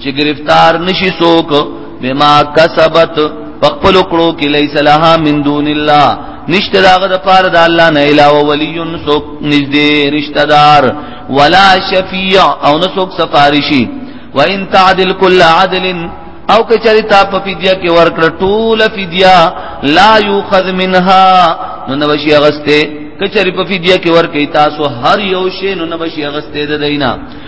چې گرفتار نشي څوک بما کسبت فقبل کړو کې ليس لها من دون الله نشته داغه د پاره د الله نه علاوه ولي سوک نږدې رشتہ دار ولا شفيع او نه سوک سفارشي وان تعدل كل عدل او که چری تا په فدیه کې ورکړ ټول فدیه لا یوخذ منها نو نو شي اغسته کچری په فدیه کې ورکې تاسو هر یو شی نو نو شي اغسته د دینا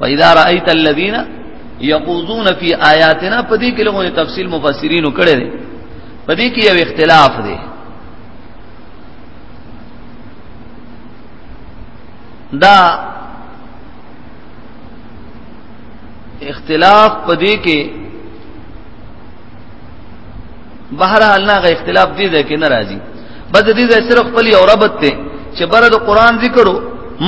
واذا رايت الذين يقوزون في آياتنا په دې کې لغونه تفصیل مفسرینو کړی دی په دې کې یو اختلاف دی دا اختلاف په دې کې بهر حال نه اختلاف دي ده کې ناراضي بس دې ځای صرف خپل یو ربط ته چې بره د قران ذکرو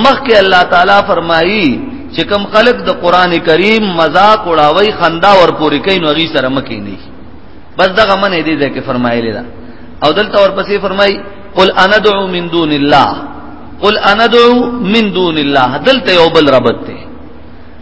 مخکې الله تعالی فرمایي چې کم خلق د قران کریم مذاق اڑاوي خندا ور پوری کوي نو غي سره مکه نه بس دغه منه دې ځکه فرمایلی دا او دلته ورپسې فرمایي قل انا دعو من دون الله قل انا دعو من دون الله دلته یو بل ربط ته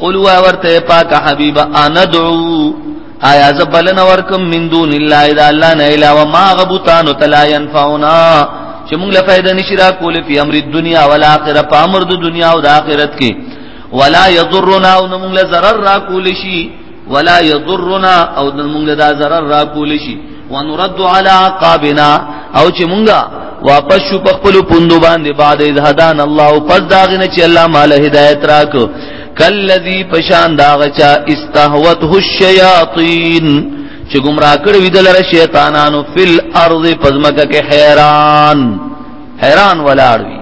قلوا ورته پاک حبیب انا دعو آیا زبلن ورکم من دون الله اذا الله نه الا وما غبطان تلا ينفعنا چې موږ له فائدہ نشرا کول په امر دنیا او آخرت په امر د دنیا او د آخرت کې ولا يضرنا او موږ له zarar را کول شي ولا يضرنا او موږ له zarar را کول شي ونرد على عقابنا او چې مونږه واپس شو په خپل پوندو باندې بعد اذ هدان الله پس داغنه چې الله مال هدایت راک کلذي پشان داغه چا استهوته الشیاطین چې گمراه کړ ویدل را شیطانانو فل ارض پزمکه کې حیران حیران ولاړ وی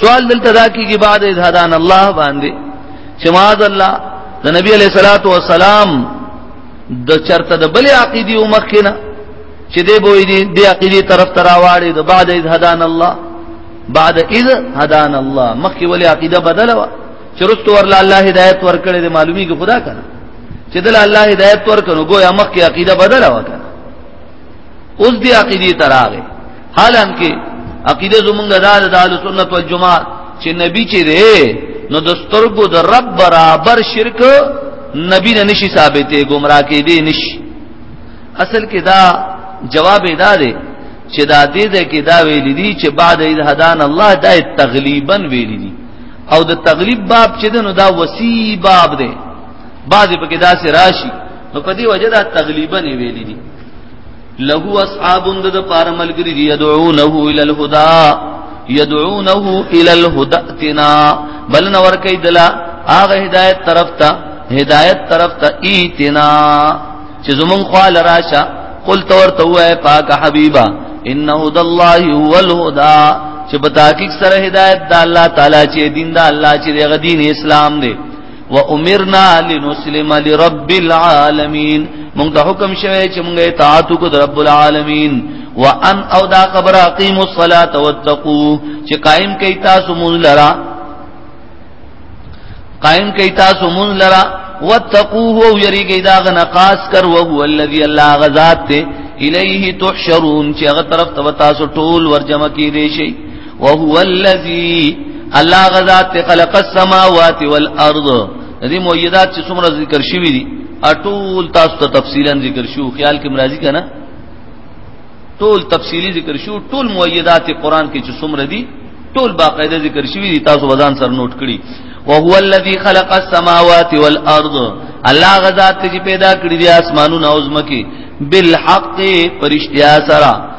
سوال دلته دا کیږي بعد اذ هدان الله باندې چې ماذ الله د نبی علیہ الصلوۃ والسلام د چرته د بل عقیدی او مخکنه چې دې بوې دې دې عقیدی طرف ترا واړې د بعد اذ هدان الله بعد اذ هدان الله مخکې ولې عقیده بدله وا چې رستو ورلا الله هدایت ورکړې د معلومی کې خدا کنه چې دل الله هدایت ورکړو ګویا مخکې عقیده بدله وکړه اوس دی عقیدی تراغه حالانکه عقیده زمونږ د اهل سنت والجماعت چې نبی چې دی نو د سترګو د رب برابر شرک نبی نه نشي ثابتې گمراه کې دی نشي اصل کې دا جواب ادا دی چې دا دې ده کې دا ویل دي چې بعد اذ هدان الله دا تغلیبا ویل دي او د تغلیب باب چې دنو دا وسی باب دی بعض په کې داسې راشي نو په دې وجه دا تغلیبا ویلي دي له اصحاب د پار ملګری دی يدعونه الى الهدى يدعونه الى الهدى تنا بل نور کوي دلا هغه هدایت طرف ته هدایت طرف ته ایتنا چې زمون خال راشه قل تور تو اے پاک حبیبا ان هدى الله هو الهدى چې په تحقیق سره هدایت د الله تعالی چې دین د الله چې د دین اسلام دی و امرنا لنسلم لرب العالمین مونږ ته حکم شوی چې مونږه اطاعت وکړو د رب العالمین وان او دا خبر اقیم الصلاۃ واتقوا چې قائم کئ تاسو مونږ لرا قائم کئ تاسو مونږ لرا واتقوه او یریږي دا غنا خاص کر او هو الذی الله غزاد ته الیه تحشرون چې هغه طرف ته تاسو ټول ورجمع کی دی شي وهو الذي الله غذات خلق السماوات والارض دې موجودات چې څومره ذکر شوی دي اټول تاسو ته تفصیلا ذکر شو خیال کې مرাজি کنا ټول تفصیلی ذکر شو ټول موجودات قران کې چې څومره دي ټول باقاعده ذکر شوی دي تاسو وزن سره نوٹ کړی وهو الذي خلق السماوات والارض الله غذات چې پیدا کړی دي اسمانونه او زمکه بالحق پرشتیا سره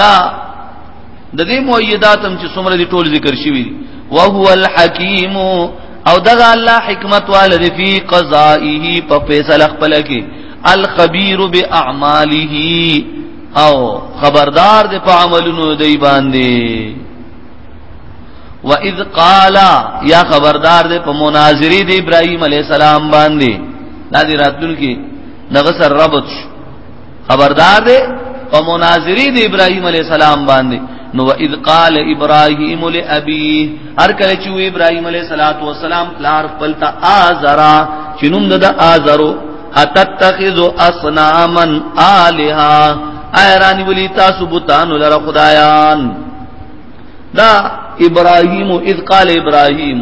دا د دې مؤیدات هم چې څومره دي ټول ذکر شوی دي وهو الحکیم او دغه الله حکمت والد فی قضائه په فیصله خپل کې الخبیر باعماله او خبردار د په عملونو دی باندې و اذ قال یا خبردار د په مناظری د ابراهیم علی السلام باندې دا دی راتلونکي دغه سره ربط شو خبردار دې او مناظری د ابراهیم علی السلام باندې نو اذ قال ابراهیم لابی هر کله چې ابراهیم علی صلوات و سلام لار خپل ته ازرا چې نوم د ازرو اتتخذ اصناما الها ایرانی ولی تاسو بوتان لره خدایان دا ابراهیم اذ قال ابراهیم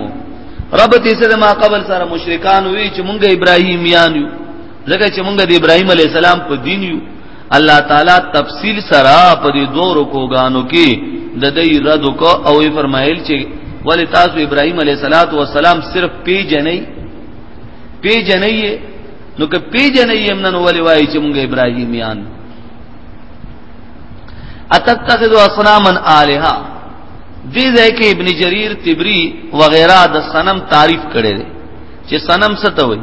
رب تیسه ما قبل سره مشرکان وی چې مونږه ابراهیمیان یو ځکه چې موږ د ابراهيم عليه السلام په دین یو الله تعالی تفصیل سره په دې دوه رکوګانو کې د دې رد کو او یې فرمایل چې ول تاسو ابراهيم عليه السلام صرف پیجنې پیجنې نو که پیجنې هم نن ولې وایي چې موږ ابراهيميان اتتخذوا اصناما الها دې ځای کې ابن جرير تبري وغيرها د صنم تعریف کړي دي چې صنم څه ته وایي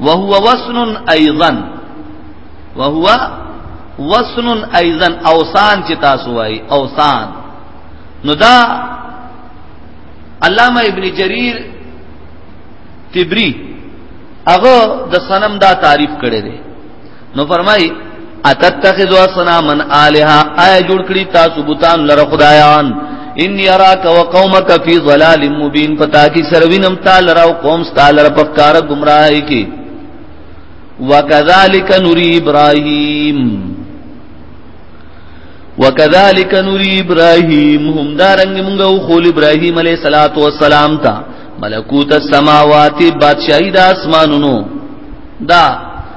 وهو وسن ايضا وهو وسن ايضا اوسان چې تاسو وای اوسان نو دا علامه ابن جرير تبری هغه د صنم دا تعریف کړی دی نو فرمای اتتخذوا اصناما الها آیا جوړ کړی تاسو بوتان لره خدایان ان یراک وقومک فی ضلال مبین پتا کی سروینم تعالی را قوم تعالی را پکار گمراهی کی وکذالک نری ابراهیم وکذالک نری ابراهیم هم دارنګ موږ او خول ابراهیم علیه الصلاۃ والسلام تا ملکوت السماوات بادشاہی د اسمانونو دا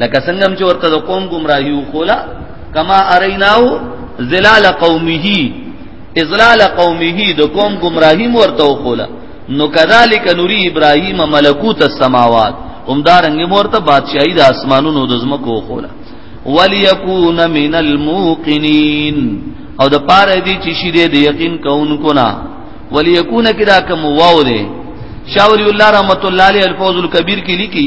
لکه څنګه چې ورته د قوم گمراهي وکولا کما اریناو ذلال قومه اذلال قومه د قوم گمراهي ورته وکولا نو کذالک نوری ابراهیم ملکوت السماوات همدارنګ مورته بادشاہي د اسمانونو د زمکو وکولا وليكون من الموقنين او د پاره دي چې شې دې یقین کوونکو نه وليكون کدا کوم واو دې شاوري الله رحمت الله عليه الفوز الكبير کې لیکي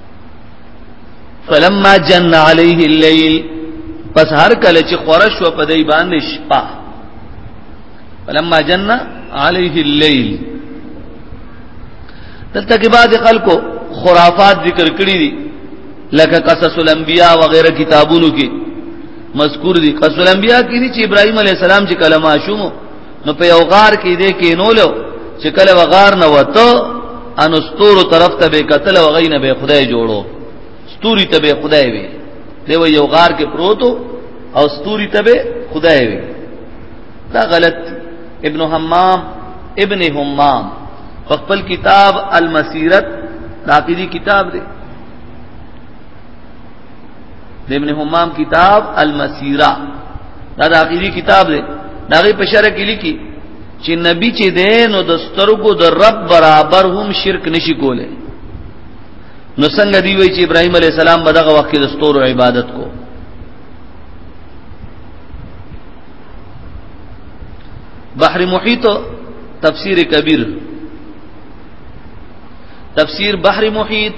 فلما جن عليه الليل پس هر کله چې خورش و په دای باندې شپه فلما جن عليه الليل دلته کې بعد خلکو خرافات ذکر کړی دي لکه قصص الانبیاء وغیرہ کتابونو کې مذکور دي قصص الانبیاء کې دي چې ابراهيم عليه السلام چې کلمه شومو نو په یو غار کې دې کې نولو چې کله وغار نه وته ان استور طرف ته به قتل او غینه به خدای جوړو ستوري ته به خدای وي دیو یو غار کې پروتو او ستوري ته به خدای وي دا غلط ابن حمام ابن حمام خپل کتاب المسیرت دا کتاب دی د ابن حمام کتاب المسیرا دا د عقیدی کتاب دی دا غي په شرع کې لیکي چې نبی چې دین او د سترګو د رب برابر هم شرک نشي کوله نو څنګه دی وی چې ابراهيم عليه السلام په دغه وخت کې د ستورو عبادت کو بحر محیط تفسیر کبیر تفسیر بحر محیط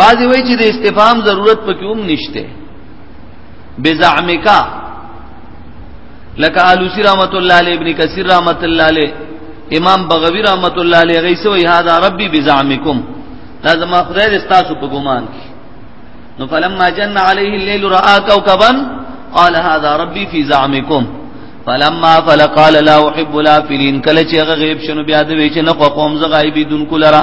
بعضی وای چې د استفهام ضرورت پکې هم نشته بزعمکا لکه علوسی رحمت الله علیه ابن کثیر رحمت الله علیه امام بغوی رحمت الله علیه غیسه وی هاذا ربی بزعمکم دا زما خدای دې تاسو په ګمان کې نو فلما جن علیه الليل را کوكبا قال هذا ربی فی زعمکم فلما فلقال لا احب الافلین کله چې غیب شنو بیا دې چې نه قوم ز غایبی دن کولرا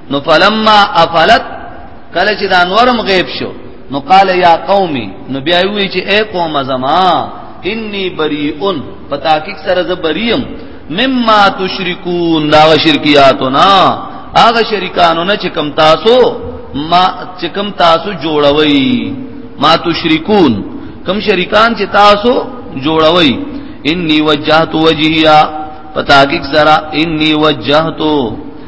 نو فلما افلت کله چې د انورم غیب شو نو قال یا قومي نو بیا وی چې اے قوم زما انی بریئن پتا کی سره ز بریم مما تشرکون دا شرکیاتو نا هغه شریکانو نه چې کم تاسو ما چې کم تاسو جوړوي ما تشرکون کم شریکان چې تاسو جوړوي انی وجهت وجهیا پتا کی سره انی وجهتو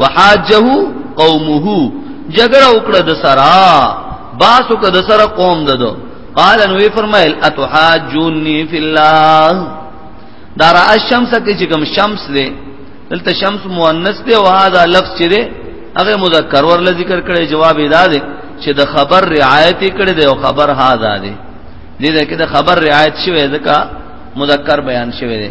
وحاجه قومه جګړه وکړه د سرا باسو کده سره قوم ددو قال نو فرمایل اتحاجونی فی الله دار الشمس کې چې کوم شمس دی دلته شمس مؤنث دی او هاذا لفظ چې دی هغه مذکر ورل ذکر کړي جواب ادا دی چې د خبر رعایت کړي دی او خبر هاذا دی دې ده کې د خبر رعایت شوی ځکه مذکر بیان شوی دی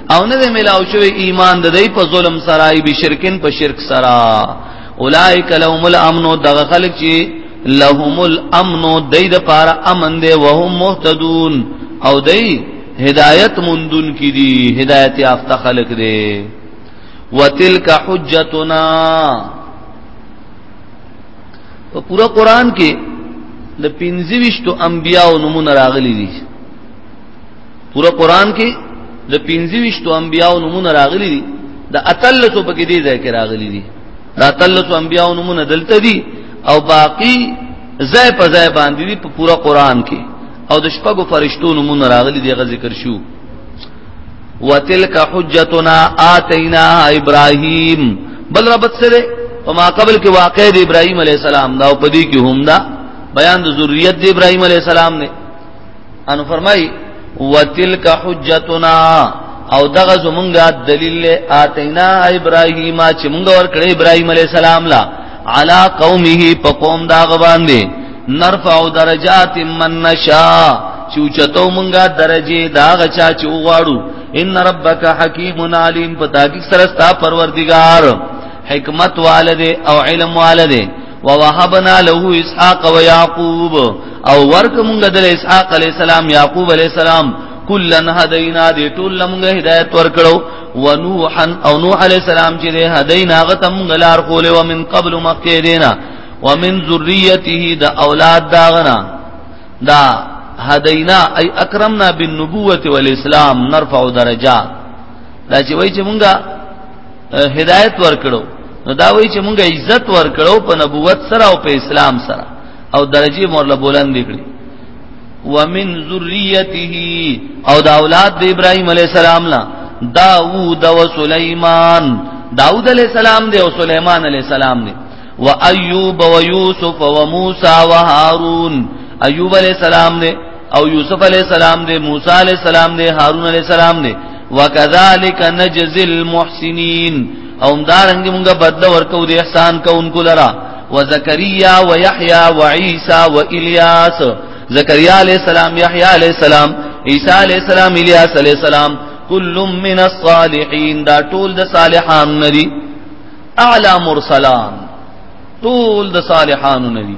او نه ملاو شوی ایمان د دې په ظلم سرای به شرکن په شرک سرا اولائک لهم الامن دغه خلق چې لهم الامن دای د پار امن دی وهم مهتدون او دای هدایت مندون کی دی هدایت یافته خلق دی وتلک حجتنا په پورا قران کې د 25 انبیاء نمونه راغلي دي پورا قران کې د 25 انبیاو نمونه راغلي دي د اتلسو په کې دي ذکر راغلي دي د اتلسو انبیاو نمونه دلته دي او باقی زای په زای باندې دي په پورا قران کې او د شپږو فرشتو نمونه راغلي دي غو ذکر شو وتلک حجتنا آتینا ابراهیم بل ربط سره په ما قبل کې واقع د ابراهیم علی السلام دا او پدې کې هم دا بیان د ذریت د ابراهیم علی السلام نه ان فرمای وتلک حجتنا او دغه زمونږه دلیل اتینا ابراهیم چې مونږ ورکړې ابراهیم علی السلام لا علا قومه په قوم دا باندې نرفع درجات من نشا چې چتو مونږه درجه دا غچا چې وغواړو ان ربک حکیم علیم پتا کی سرستا پروردگار حکمت والده او علم والده ووهبنا له اسحاق ويعقوب او ورک مونږ د اسحاق عليه السلام يعقوب عليه السلام کلن هدینا دې ټول مونږه هدایت ورکړو ونوحا او نوح عليه السلام چې دې هدینا غته مونږ لار خولې ومن قبل مخکې دینا ومن ذريته د اولاد داغنا دا هدینا ای اکرمنا بالنبوت والاسلام نرفع درجات دا چې وای چې مونږه هدایت ورکړو نو دا وایي چې مونږه عزت ورکړو په نبوت سره او په اسلام سره او درجه مورله بلند کړی ومن ذریته او دا اولاد د ابراهیم علی السلام لا داوود و سليمان داوود علی السلام دی او سليمان علی السلام دی و ایوب و یوسف و موسی و هارون ایوب علی السلام دی او یوسف علی السلام دی موسی علی السلام دی هارون علی السلام دی وکذالک نجزی المحسنین او دارنګ موږ بدل ورکو دی احسان کوونکو لرا وزکریا ویحیی وعیسی والیاس زکریا علی السلام یحیی علی السلام عیسی علی السلام الیاس علی السلام کل من الصالحین دا ټول د صالحان ندی اعلی مرسلان ټول د صالحان ندی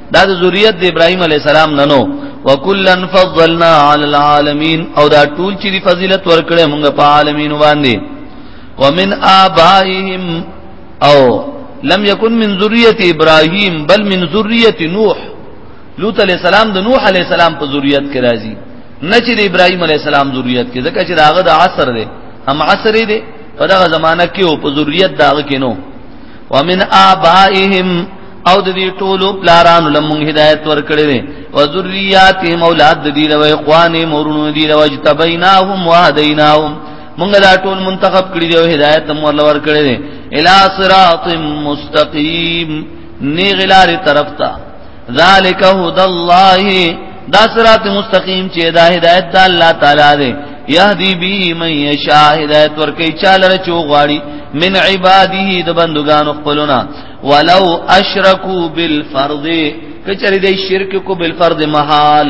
دا د ذریات د ابراهیم علی السلام نه نو وکلن فضلنا علی العالمین او دا ټول چې فضیلت ورکړې موږ په عالمین باندې ومن آبائهم او لم يكن من ذريه ابراهيم بل من ذريه نوح لوط عليه السلام د نوح عليه السلام په ذریات کې راځي نه چې د ابراهيم عليه السلام ذریات کې ځکه چې داغه د عصر دی هم عصر دی په دغه زمانہ کې او په ذریات داغه کې نو ومن آبائهم او د دې ټولو پلارانو لمون هدایت ورکړي دي او ذریاتهم اولاد د دې لوي اخواني مورونو دي لوي اجتبیناهم وهدیناهم مونږ دا ټول منتخب کړی دی او هدایت هم ورل ورکړي دي الی صراط مستقیم نیغلار طرف ته ذالک هدى الله دا صراط مستقیم چې دا هدایت د الله تعالی دی یهدی به من یشاء هدایت ورکي چاله رچو غواړي من عباده د بندگانو خپلونه ولو اشرکو بالفرض کچری دی شرک کو بالفرض محال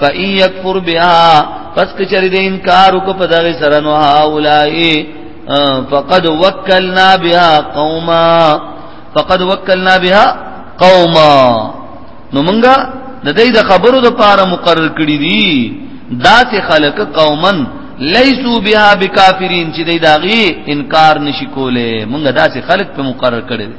فَإِن يَكْفُرْ بِهَا پس کچری دې انکار وک په دغه سره نو هاولای فقد وکلنا بها قوما فقد وکلنا بها قوما نو مونږه د دې د خبرو د پاره مقرر کړی دي داسې خلق قومن لیسو بها بکافرین چې دې داغي انکار نشي کوله مونږه داسې خلق په مقرر کړی دي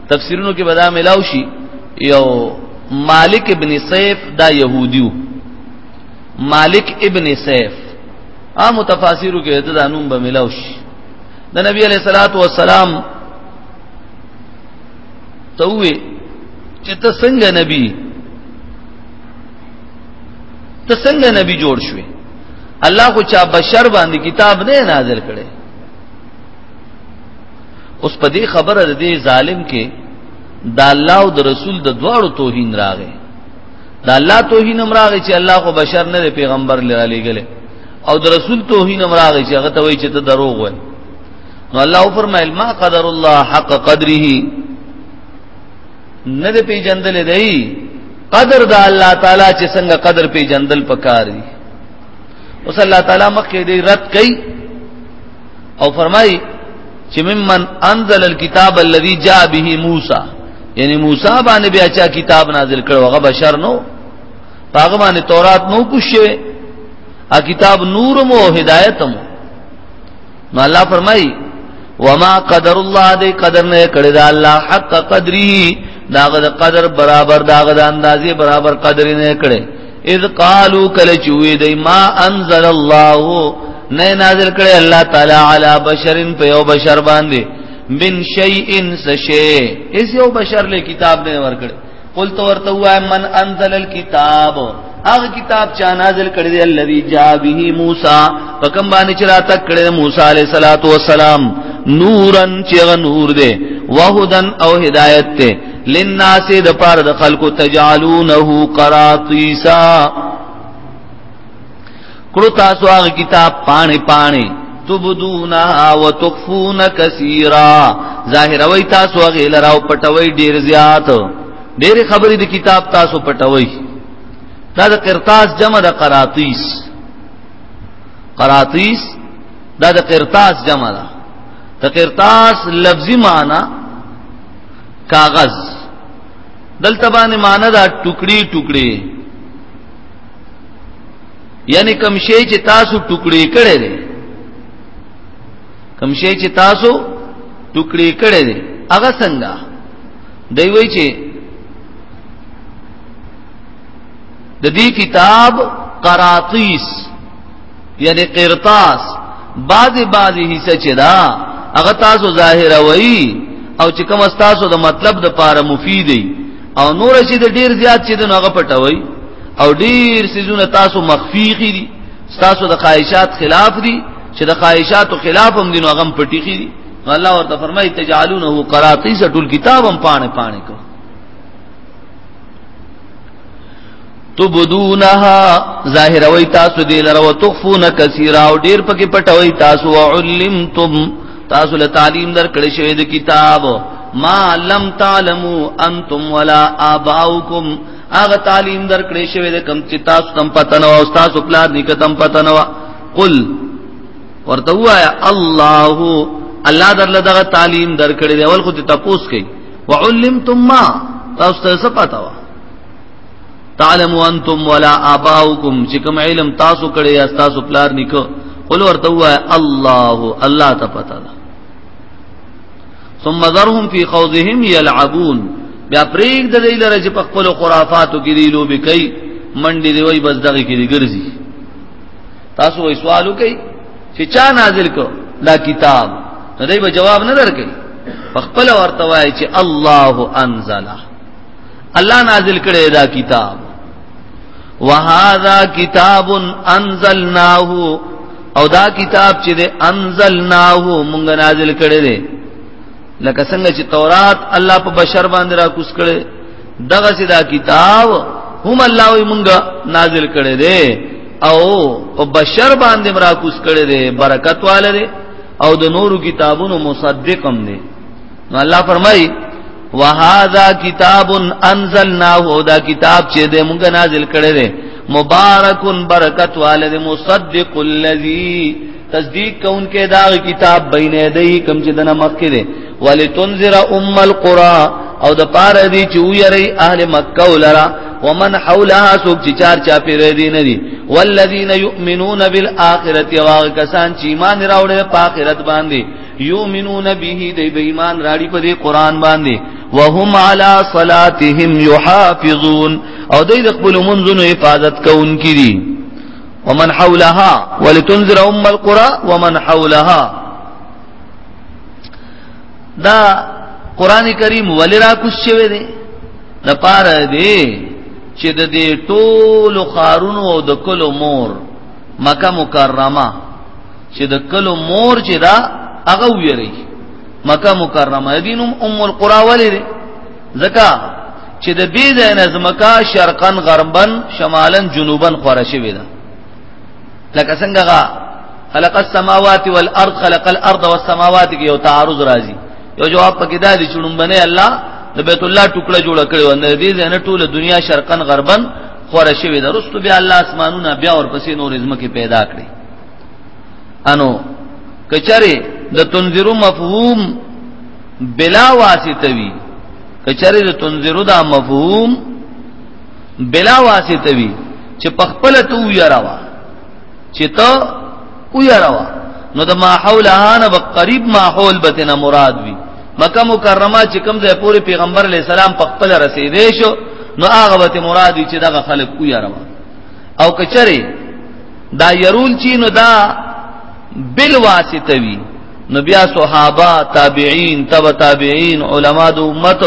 تفسیرونو کې بدا ملاو شي یو مالک ابن سیف دا يهوديو مالک ابن سیف عام تفاسیرو کې دا نوم به ملاو شي د نبی علیہ الصلوۃ والسلام ته وې چې ته څنګه نبی ته څنګه نبی جوړ شوې الله خو چا بشر باندې کتاب نه نازل کړي اوس په دې خبره د دې ظالم کې د الله او د رسول د دواړو توهین راغی د الله توهین هم راغی چې الله خو بشر نه دی پیغمبر لري لګل او د رسول توهین هم راغی چې هغه ته وایي چې ته دروغ وایې نو الله فرمایل ما قدر الله حق قدره نه دی پیجندل دی قدر د الله تعالی چې څنګه قدر پیجندل پکاري اوس الله تعالی مخکې دې رد کړي او فرمای چې ممن انزل الكتاب الذي جاء به موسی یعنی موسی باندې بیا چا کتاب نازل کړو هغه بشر نو هغه باندې تورات نو کوشه ا کتاب نور مو هدایت مو نو الله فرمای وما قدر الله دې قدر نه کړی دا الله حق قدره داغه قدر برابر داغه اندازې برابر قدر نه کړی اذ قالو کل چوی دی ما انزل الله نه نازل کړي الله تعالی علی بشرن په یو بشر باندې من شیئن سشی اس یو بشر له کتاب نه ورکړي قل تو ورته وای من انزل الكتاب هغه کتاب چا نازل کړی دی الذي جاء به موسی پکم باندې چې راته کړی موسی عليه الصلاه والسلام نورن چې نور دی وهدن او هدایت ته للناس د پاره د خلکو تجعلونه قراطیسا کړو تاسو هغه کتاب پانی پانی تبدونا وتخفون کثیرا ظاهر وای تاسو هغه لراو پټوي ډیر زیات ډیر خبرې د کتاب تاسو پټوي دا د قرطاس جمع د قراطیس قراطیس دا د قرطاس جمع ده د قرطاس لفظي معنی کاغذ دلته باندې معنی دا ټوکړي ټوکړي یعنی کم شی چې تاسو ټوکړي کړي دي کم شی چې تاسو ټوکړي کړي دي هغه څنګه دی وی چې د دې کتاب قراطیس یعنی قرطاس بعضی بعضی حصہ چې دا هغه تاسو ظاهر وایي او چې کوم تاسو د مطلب د پاره مفید او نور چې د ډیر زیات چې د هغه پټوي او ډیر سيزونه تاسو مخفي دي تاسو د خواهشات خلاف دي چې د خواهشاتو خلاف هم دي نو هغه پټي دي الله ورته فرمایي تجعلونه قراطیس ټول کتابم پانه پانه کو تبدونها ظاهر وای تاسو دې لره او تخفون کثیرا او ډیر پکې پټوي تاسو علمتم تاسو له تعلیم در کړی شوی د کتاب ما لم تعلمو انتم ولا اباؤکم هغه تعلیم در کړی شوی د کم چې تاسو تم پته نه او تاسو پلار دې کتم پته نه قل ورته وایا الله الله در لدغه تعلیم در کړی دی اول خو ته تاسو کوي وعلمتم ما تاسو ته څه پته تعلموا انتم ولا اباؤكم چې کوم علم تاسو کړی یا تاسو پلار نکو قل ورته وای الله الله ته پتا ده ثم ذرهم في خوضهم يلعبون بیا پریک د دې لره چې په خپل خرافاتو کې دی لوبي کوي منډي دی وای بس دغه کې دی ګرځي تاسو وای سوالو کوي چې چا نازل کو دا کتاب نو دوی به جواب نه درکې په خپل ورته وای چې الله انزله الله نازل کړی دا کتاب وهذا کتاب انزلناه او دا کتاب چې ده انزلناه مونږ نازل کړی دی لکه څنګه چې تورات الله په بشر باندې را کوس کړي دغه سي دا کتاب هم الله وي مونږ نازل کړي دي او په بشر باندې را کوس کړي دي برکت والے دي او د نورو کتابونو مصدقم دي نو الله فرمای وهذا کتاب انزلناه دا کتاب چې د موږ نازل کړي دي مبارک برکت والد مصدق الذي تصدیق کونکي دا کتاب بینه دی کم چې دنه مخ کې دي ولتنذر ام القرى او د پاره دی چې ویری اهل مکه ولرا ومن حولها سوق چې چار چا پیر دی نه دي والذین یؤمنون بالآخرة واغ کسان چې ایمان راوړل په آخرت باندې یؤمنون به دی به ایمان راړي په دې قران باندې وهم علی صلاتهم یحافظون او دوی د خپل منځونو حفاظت کوونکي دي ومن حولها ولتنذر ام القرى ومن حولها دا قران کریم ولرا کوش شوی دی د پاره دی چې د دې ټولو خارونو او د کلو مور مکه مکرمه چې د کلو مور چې دا هغه ویری مکه مکرمه دینم ام القرى ولې ځکه چې د بی ځای نه زمکا شرقن غربن شمالن جنوبن خورا شوی ده لکه څنګه غا خلق السماوات والارض خلق الارض والسماوات کې یو تعارض راځي یو جواب پکې دا دي چې نوم باندې الله د بیت الله ټوکړه جوړ کړو نه دې نه ټول دنیا شرقن غربن خور شوی د رستو بیا الله اسمانونه بیا اور پسې نور زمکه پیدا کړی انو کچره د تنذرو مفهوم بلا واسطه وی کچره د تنذرو دا مفهوم بلا واسطه وی چې پخپل تو یراوا چې ته او یراوا نو د ما حولها نه قریب ماحول بتنه مراد وی مکه مکرمه چې کوم ځای پورې پیغمبر علی السلام په خپل رسیدې شو نو هغه وت مراد چې دغه خلک کو یارو او کچره دا يرول چی نو دا بل واسطه وی نو بیا صحابه تابعین تبع تابعین علما د امت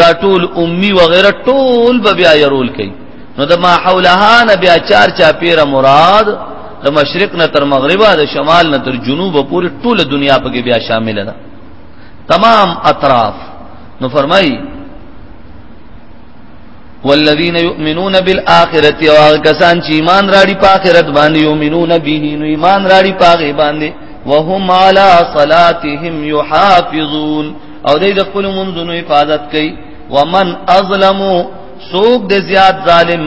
دا ټول امي وغيرها ټول به بیا يرول کوي نو د ما حولها نه بیا چار چا پیره مراد د مشرق نه تر مغربه د شمال نه تر جنوب پورې ټول دنیا په کې بیا شامل ده تمام اطراف نو فرمای والذین یؤمنون بالآخرة او کسان چې ایمان راړي په آخرت باندې یؤمنون به نو ایمان راړي په هغه باندې وهم علی صلاتهم یحافظون او دې د خپل منځونو حفاظت کوي ومن اظلم سوق د زیات ظالم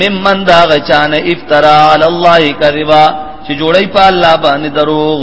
ممن دا غچان افترا علی الله کذبا چې جوړی په الله باندې دروغ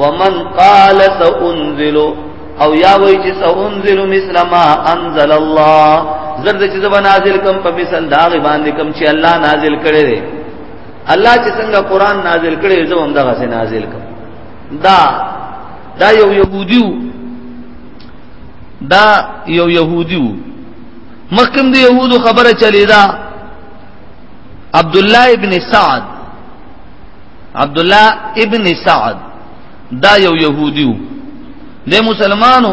ومن قال سأنزل او یا وای چې سأنزل مثل ما انزل الله زرد چې زبا نازل کم په مثل دا باندې کم چې الله نازل کړي دي الله چې څنګه قران نازل کړي زو هم دغه سي نازل کم دا دا یو يهوديو دا یو يهوديو مخکم د يهودو خبره چلی دا عبد الله ابن سعد عبد الله ابن سعد دا یو يهوديو د مسلمانو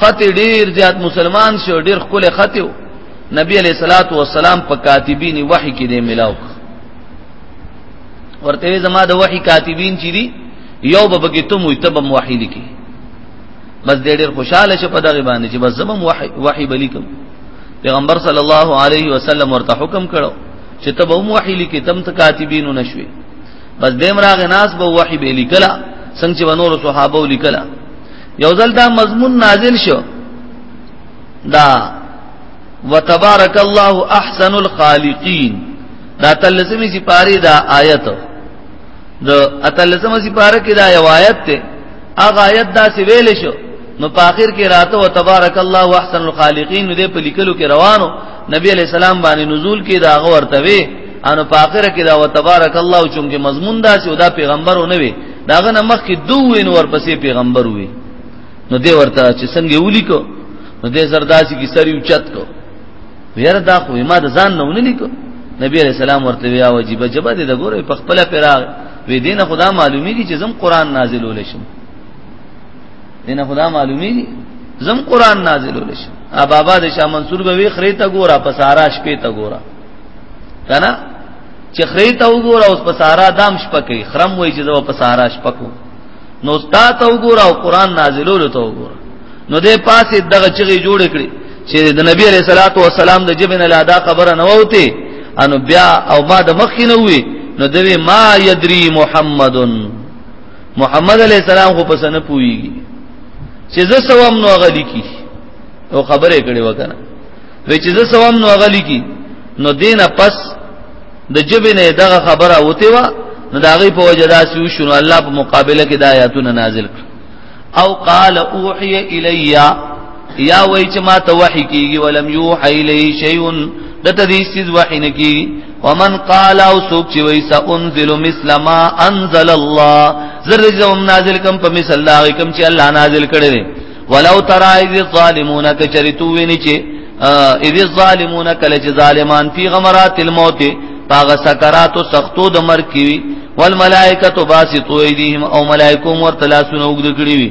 خط ډیر زیات مسلمان شو ډیر خپل خطو نبی علیہ الصلات والسلام په کاتبین وحی کې دی ملاو ورته زما د وحی کاتبین چي دي یو به کې تم وي تبم وحی لیکي بس دې ډېر خوشاله شه په دغه باندې چې بس زمم وحي وحي بلیکم پیغمبر صلی الله علیه وسلم ورته حکم کړو چې ته به وحی لیکې تم ته کاتبینو نشوي بس دیم راغ ناس به وحی به لیکلا څنګه چې نور صحابه لیکلا یو ځل دا مضمون نازل شو دا وتبارک الله احسن الخالقین دا تلسمی سی پاری دا آیت دا اتلسمی سی پاری کې دا یو آیت ته هغه آیت دا سی ویل شو نو په اخر کې راته او تبارک الله واحسن الخالقین نو دې په لیکلو کې روانو نبی علی السلام باندې نزول کې دا ورته وی ان په اخر کې دا او تبارک الله چونکه مضمون دا چې دا پیغمبر نه وی داغه نمخ کې دوه نور پسې پیغمبر وی نو دې ورته چې څنګه ولیکو نو دې زرداسي کې سری اوچت کو ویره دا خو ما د ځان نه ونه لیکو نبی علیہ السلام ورته ویا واجب جبا دې د ګوره په خپل پیراغ وې دینه خدا معلومیږي چې زم قران نازل ولې شم دینه خدا معلومی دی زم قران نازل ولش ا بابا د شاه منصور به وی خری ته ګورا په سارا شپې ته ګورا کنه چې خری ته وګورا اوس په سارا دام شپه کوي خرم وای چې زو په سارا شپه کو نو ستا ته وګورا او قران نازل ول ته وګورا نو دې پاسې دغه چغي جوړ کړي چې د نبی عليه صلوات و سلام د جبن الادا خبره نه ووته انو بیا او ما د مخ نه وی نو دوی ما یدری محمدن محمد علی السلام خو پس نه پويږي چې زه سوام نو غلي کی او خبره کړي وکنه وی چې زه سوام نو غلي کی نو دینه پس د جبه نه دغه خبره وته وا نو داغه په وجه داسې وشو الله په مقابله کې د آیاتونه نازل کړ او قال اوحي الیا یا وای چې ما ته وحی کیږي ولم یوح الی شیء دته دې سیز وحی نه کیږي ومن قال او سوک چې وای س انزل مثل ما انزل الله زر زم نازل کم په مثل دا کم چې الله نازل کړي ولو ترى اذ الظالمون کچریتو ویني چې اذ الظالمون کله چې ظالمان فی غمرات الموت پاغه سکرات او سختو د مرګ کی والملائکه باسطو ایدیهم او ملائکه ورتلاسونه وګد کړی وی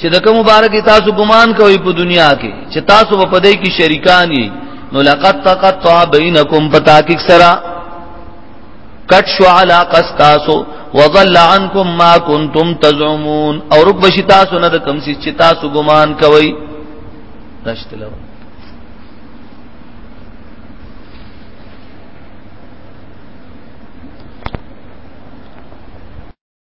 چې د کوم مبارک تاسو ګمان کوي په دنیا کې چې تاسو په دې کې شریکان یې نو لقد تقطع بینکم پتاکک سرا کټ شو علاقه تاسو وضل عنكم ما كنتم تزعمون او رب شي تاسو نه د کوم چې تاسو ګمان کوي داشتلو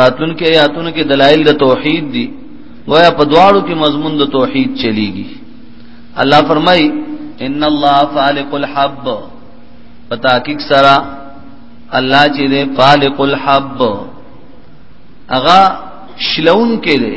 راتلون کې آیاتونو کې دلایل د توحید دي وای په دواړو کې مضمون د توحید چلیږي الله فرمای ان الله فالق الحب پتا حقیق سرا الله چې دې فالق الحب اغا شلون کې دې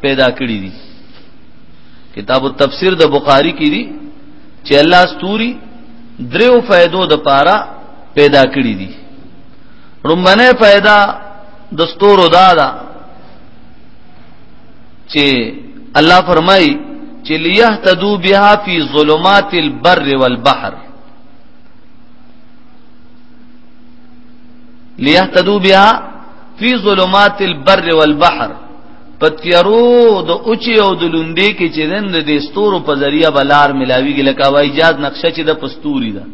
پیدا کړی دي کتاب التفسیر د بخاری کې دي چې الله ستوري دریو فائدو د پاره پیدا کړی دي رومبنه فائدہ د ستورو دا ده چې الله فرمایي چې ليهتدو بها فی ظلمات البر والبحر ليهتدو بها فی ظلمات البر والبحر پتیرو د اوچي او د لوندې کې چې دن د دستورو په ذریعہ بلار ملاویږي لکه وای جاد نقشه چې د پستوري ده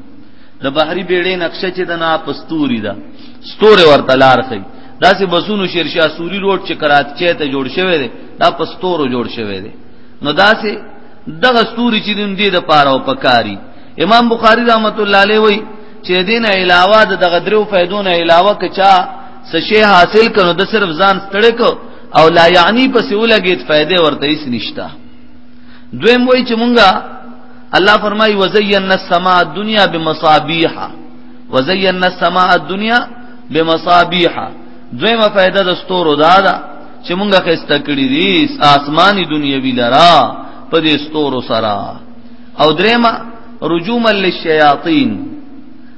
د بحری بیړې نقشه چې د نا پستوري ده ستوره ورته لار خي داسې بسونو شیرشاه سوري روډ چې کراچۍ ته جوړ شوی دی دا پستورو جوړ شوی دی نو داسې دغه ستوري چې دین دې د پاره او پکاري امام بخاری رحمت الله علیه وی چې دین علاوه دغه درو فائدونه علاوه کچا څه شی حاصل کړو د صرف ځان ستړی کو او لا یعنی پس ولګید فائدې ورته هیڅ نشتا دویم وای چې مونږه الله فرمای وزینا السماء الدنيا بمصابيح وزینا السماء الدنيا بمصابيح دویمه فائدہ د ستورو دا ده چې مونږه خسته کړی دي آسماني دنیوي لرا په دې ستورو سره او درېما رجوما للشیاطین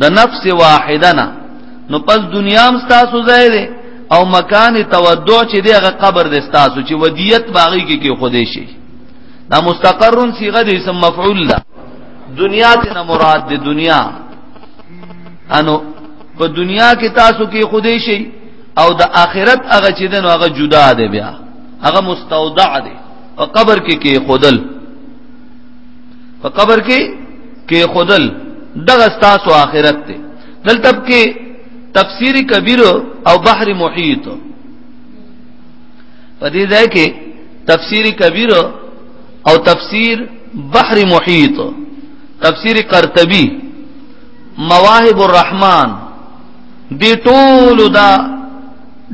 د نفس واحده نه نو پس دنیا هم تاسو ځای دی او مکان تودع چې دی هغه قبر دی تاسو چې ودیت باغی کې کې خودې شي دا مستقرن صيغه دې اسم مفعول ده دنیا ته نه مراد دی دنیا انو په دنیا کې تاسو کې خودې شي او د آخرت هغه چې دنو هغه جدا دی بیا هغه مستودع دی او قبر کې کې خودل په قبر کې کې خودل دغه ستاسو آخرت ته دلته کې تفسیر کبیر او بحر محیط په دې ځای کې تفسیر کبیر او تفسیر بحر محیط تفسیر قرطبی مواهب الرحمن دې ټول دا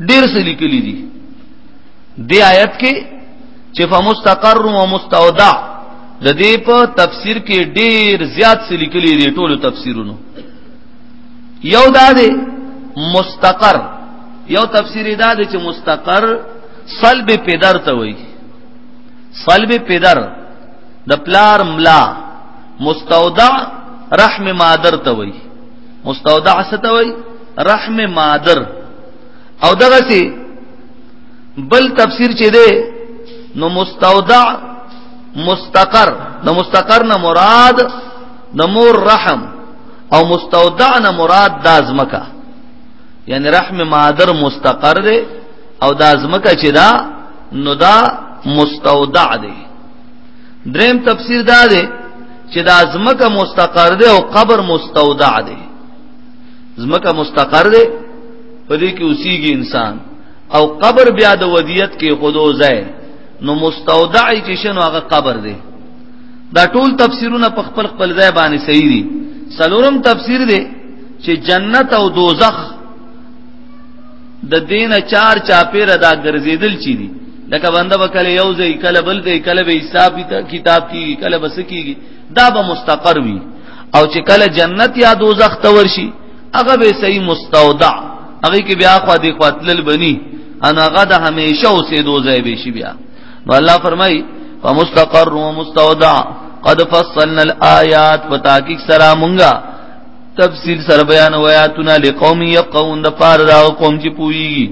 ډیر څه لیکلي دي دی آیت کې چې فمستقر و مستودع د دې په تفسیر کې ډیر زیات څه لیکلي دي ټولو تفسیرونو یو دا دی مستقر یو تفسیر دا دی چې مستقر صلب پدر ته وایي صلب پدر د پلار ملا مستودع رحم مادر ته وایي مستودع څه ته وایي رحم مادر او دغه سي بل تفسیر چې ده نو مستودع مستقر د مستقر نه مراد د مور رحم او مستودع نه مراد د ازمکه یعنی رحم مادر مستقر ده او د ازمکه چې دا نو دا مستودع ده دریم تفسیر دا ده چې د ازمکه مستقر ده او قبر مستودع ده زمکه مستقر ده په دې کې اوسېږي انسان او قبر بیا د ودیت کې خودو ځای نو مستودع چې شنو هغه قبر ده دا ټول تفسیرونه په خپل خپل ځای باندې صحیح دي سلورم تفسیر ده چې جنت او دوزخ د دین چار چاپیر ادا ګرځیدل چي دي لکه بنده وکړي یو ځای کله بل ځای کله به حساب کتاب کیږي کله بس کیږي دا به مستقر وي او چې کله جنت یا دوزخ ته ورشي هغه به صحیح مستودع هغه کې بیا خو دې قاتل بني انا غد همیشه اوسې دوزه به شي بیا نو الله فرمای فمستقر ومستودع قد فصلنا الآيات فتاکیک سرا مونږه تفصیل سره بیان ویاتونه لقوم یقون د پاره دا قوم چې پوي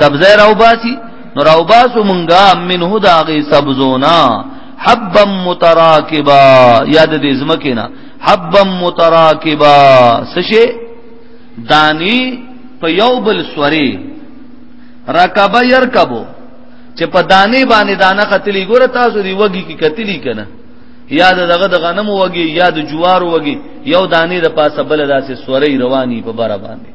سبزه راوباسي نو راوباسو مونږه منه دا غي سبزونا حبا متراکبا یاد دې زمکه نه حبا متراکبا سشه دانی په یو بل سوري رکبا يرکبو چې په دانه باندې دانه قتلی ګور تاسو دی وږي کې قتلی کنه یا دغه د غنم وږي یا د جوار وږي یو دانه د پاسه بل داسې سوري رواني په بار باندې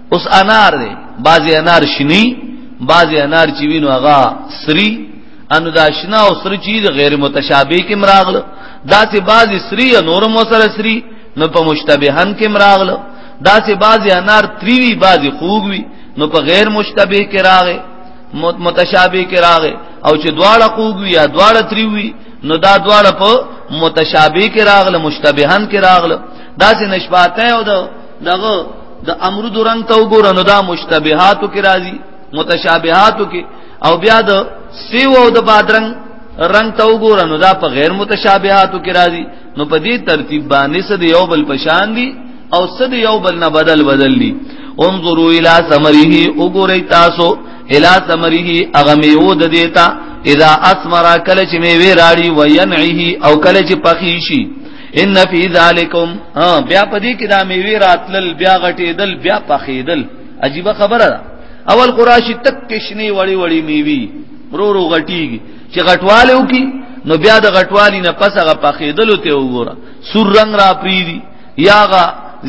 اوس انار دی بعضی انار شنی بعضی انار چې وینو هغه سری انو دا شنا او سری چې غیر متشابه کې مراغل دا سه بعضی سری نور مو سره سری نو په مشتبهن کې مراغل دا سه بعضی انار تریوی بعضی خوګ وی نو په غیر مشتبه کې راغې متشابه کې راغې او چې دواړه خوګ وی یا دواړه تریوی نو دا دواړه په متشابه کې راغله مشتبهن کې راغله دا سه نشباته او دغه د امر درن ته وګورئ نو دا مشتبهاتو کې راځي متشابهاتو کې او بیا د سیو او د بادرنګ رنگ ته وګورئ نو دا په غیر متشابهاتو کې راځي نو په دې ترتیب باندې سد یو بل پشان دي او سد یو بل نه بدل بدل دي انظروا الى ثمره وګورئ تاسو الى ثمره اغمیو د دیتا اذا اسمر کله چې میوه راړي وینعه او کله چې پخیشي ان فی ذالکم ها بیا پدې کې دا میوي راتلل بیا غټېدل بیا پخېدل عجیب خبره ده اول قراشی تک کشنی وړي وړي میوي ورو ورو غټيږي چې غټواله وکي نو بیا د غټوالی نه پس هغه پخېدل ته وګوره سور رنگ را پریدي یاغه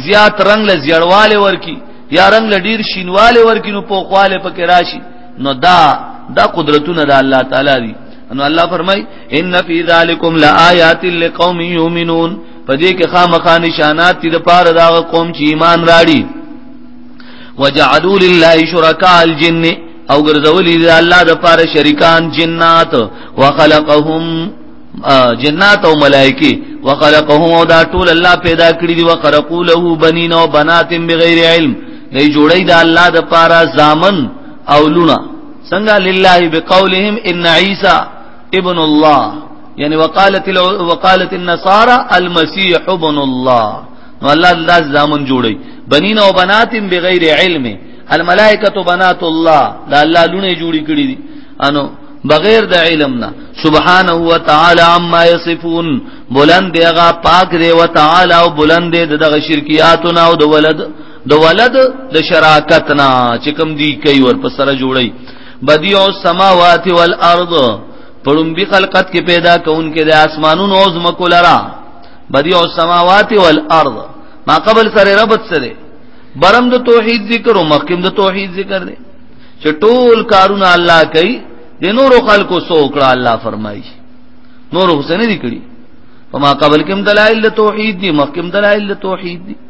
زیات رنگ له زیړواله ورکی یا رنگ له ډیر شینواله ورکی نو پوخواله پکې راشي نو دا دا قدرتونه د الله تعالی دي انو الله فرمای ان فی ذالکم لآیات لقوم یؤمنون پدې کې خامخا نشانات دي د پاره دا قوم چې ایمان راړي وجعلوا لله شرکاء الجن او ګرځولې د الله د پاره شریکان جنات وخلقهم جنات او ملائکه وخلقهم او دا ټول الله پیدا کړی دي وخلقوا له بنین او بنات بغیر علم نه جوړی د الله د پاره زامن او لونه څنګه لله بقولهم ان عيسى ابن الله یعنی وقالت ال... وقالت النصارى المسيح ابن الله نو الله الله زامن جوړي بنین او بنات بغیر علم الملائکه بنات الله دا الله لونه جوړي کړی دي انو بغیر د علم نه سبحانه و تعالی عما یصفون بلند هغه پاک دی و تعالی او بلند دی دغه شرکیاتونه او د ولد د ولد د شراکت نه چې کوم دی کوي ور په سره جوړي بديع السماوات والارض پړم بي خلقت کې پیدا کون کې د اسمانونو او زمکو لرا بديع السماوات والارض ما قبل سره ربط سره برم د توحید ذکر او مخکم د توحید ذکر دی چې ټول کارونه الله کوي د نور خلکو سوکړه الله فرمایي نور حسین دي کړی په ما قبل کې دلایل توحید دي مخکم دلایل توحید دي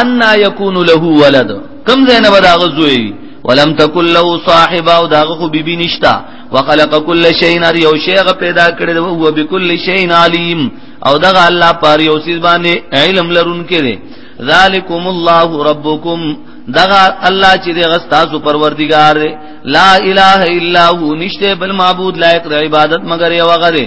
ان یکون له ولد کم زینه بداغه زوی ولم تکل له صاحب او داغه خو بیبی نشتا وخلق كل شيء نار یو شی غ پیدا کړی او هو بكل شيء عليم او دغه الله پار یو سیز باندې علم لرون کړي ذالکم الله ربکم دغه الله چې دغه تاسو پروردگار دی لا اله الا هو نشته بل معبود لایق د عبادت مگر یو غره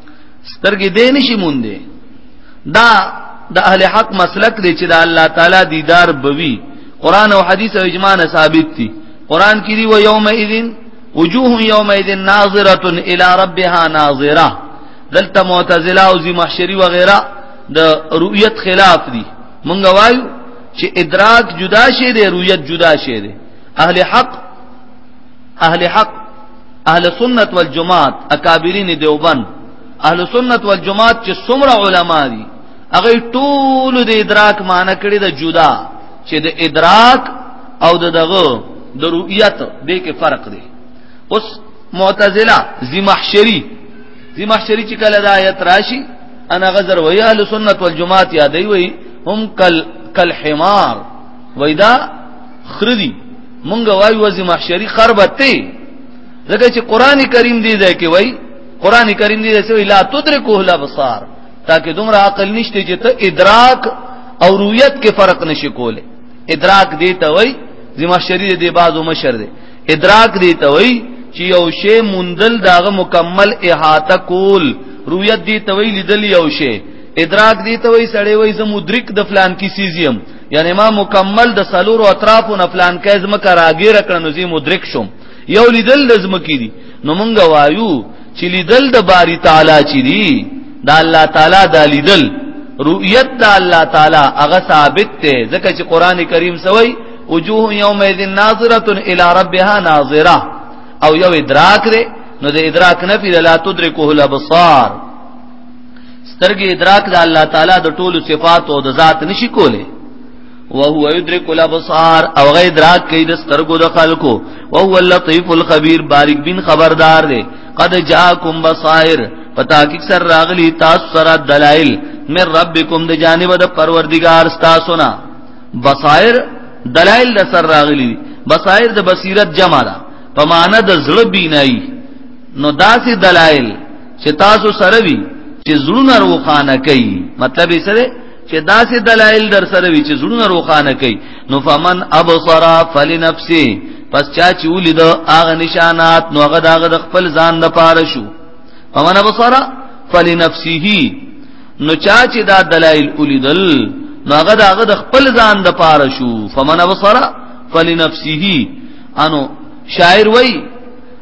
سترګې دې نشي مونږه دا د اهل حق مسلک دی چې د الله تعالی دیدار بوي قران او حديث او اجماع نه ثابت دي قران کې دی و یوم اذن وجوه یوم اذن ناظره الى ربها ناظره دلته معتزله او ذی محشری و غیره د رؤیت خلاف دي مونږ وایو چې ادراک جدا شی دی رؤیت جدا شی دی اهل حق اهل حق اهل سنت والجماعت اکابرین دیوبند اهل سنت والجماعت چې څومره علما دي هغه ټول د ادراک معنی کړی د جدا چې د ادراک او د دغه د رؤیت د کې فرق دی اوس معتزله زمحشری زمحشری چې کله د آیت راشي انا غزر وی اهل سنت والجماعت یادوي هم کل کل حمار وېدا خردي مونږ وایو وزي محشری خربته ځکه چې قران کریم دی ځای کې وای قران کریم دی ځای لا تدرکه الابصار تاکه دومره عقل نشته چې ته ادراک او رؤیت کې فرق نشي کوله ادراک دی ته وای زما شری دی بازو مشر دی ادراک دی ته وای چې یو شی مندل داغه مکمل احاطه کول رؤیت دی ته وای لیدل یو شی ادراک دی ته وای سړی وای زمو درک د فلان کی سیزیم یعنی ما مکمل د سلورو اطرافو نه پلان کې زمکه راګیر کړنو زی مدرک شوم یو لیدل د زمکی دي نو مونږ وایو چې لیدل د باری تعالی چي دي د الله تعالی د لیدل رؤیت د الله تعالی هغه ثابت ته ځکه چې قران کریم سوی وجوه یومئذ ناظره الی ربها ناظره او یو ادراک لري نو د ادراک نفی لا تدرکه الابصار سترګې ادراک د الله تعالی د ټولو صفات او د ذات نشي کوله وهو يدرك الابصار او غي ادراک کوي د سترګو د خلکو وهو اللطيف الخبير بارک بن خبردار دی قد جاءكم بصائر پتا کی سر راغلی تاسو سره دلائل من ربکم د جانب د پروردگار تاسو نه بصائر دلائل د سر راغلی بصائر د بصیرت جمع ده په معنی د زړه بینای نو داسې دلائل چې تاسو سره وي چې زړونه روخانه کوي مطلب یې سره چې داسې دلایل در سره وي چې زړونه روخانه کوي نو فمن ابصر فلنفسه پس چا چې ولید هغه نشانات نو هغه دغه د خپل ځان د پاره شو فمن ابصر فلنفسه نو چا چې دا دلایل ولیدل نو هغه دغه د خپل ځان د پاره شو فمن ابصر فلنفسه انو شاعر وای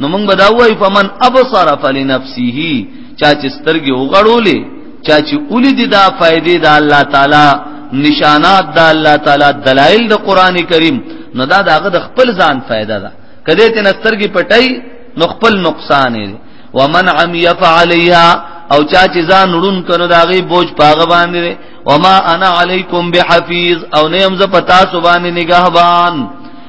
نو موږ به دا وایو فمن ابصر فلنفسه چا چې سترګې وغړولې چا چې اولی دي دا فائدې د الله تعالی نشانات د الله تعالی دلایل د قران کریم نو دا داغه د خپل ځان فائدہ ده کله ته نسترګې پټای نو خپل نقصان دی ومن عمي فعليها او چا چې ځان وړون کنو داغي بوج پاغه باندې وما انا علیکم بحفیظ او نه هم ز پتا سبحان نگهبان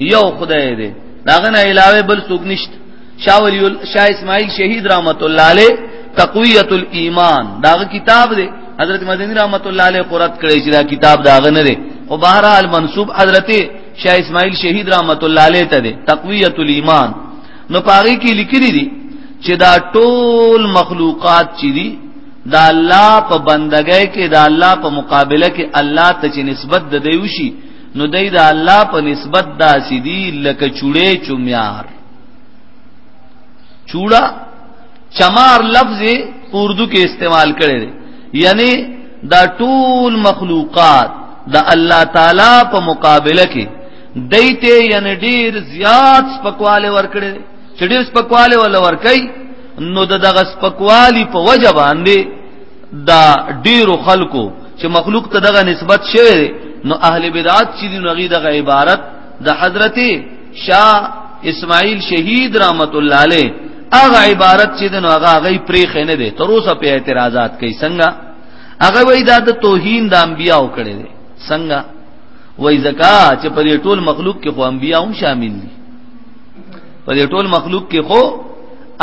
یو خدای دی داغه نه علاوه بل څوک نشته شاه ولی شاه اسماعیل شهید رحمت الله علیه تقویت الايمان داغه کتاب دی حضرت مدنی رحمت الله علیه قرات کړی چې دا کتاب داغه نه دی او بهرحال منسوب حضرت شاه اسماعیل شهید رحمت الله علیه ته دی تقویت الايمان نو پاره کې لیکلي دي چې دا ټول مخلوقات چې دي دا الله په بندګۍ کې دا الله په مقابله کې الله ته چې نسبت د دیوشي نو دای دا الله په نسبت دا سیدی لکه چوړې چومیار چوړا چمار لفظ اردو کې استعمال کړي یعنی دا ټول مخلوقات دا الله تعالی په مقابله کې دایته یعنی ډیر زیات سپکواله ورکړي چې ډیر سپکواله ول ورکړي نو دغه سپکوالی په وجه باندې دا ډیرو خلکو چې مخلوق ته دغه نسبت شوی نو اهل بدعت چې دی نغی دغه عبارت د حضرت شاه اسماعیل شهید رحمت الله علیه هغه عبارت چې دنو هغه غي پریخ نه دی تر اوسه په اعتراضات کوي څنګه هغه وای دا د توهین د انبیاو کړي دي څنګه وای زکا چې په ټول مخلوق کې خو انبیا هم شامل دي په دې ټول مخلوق کې خو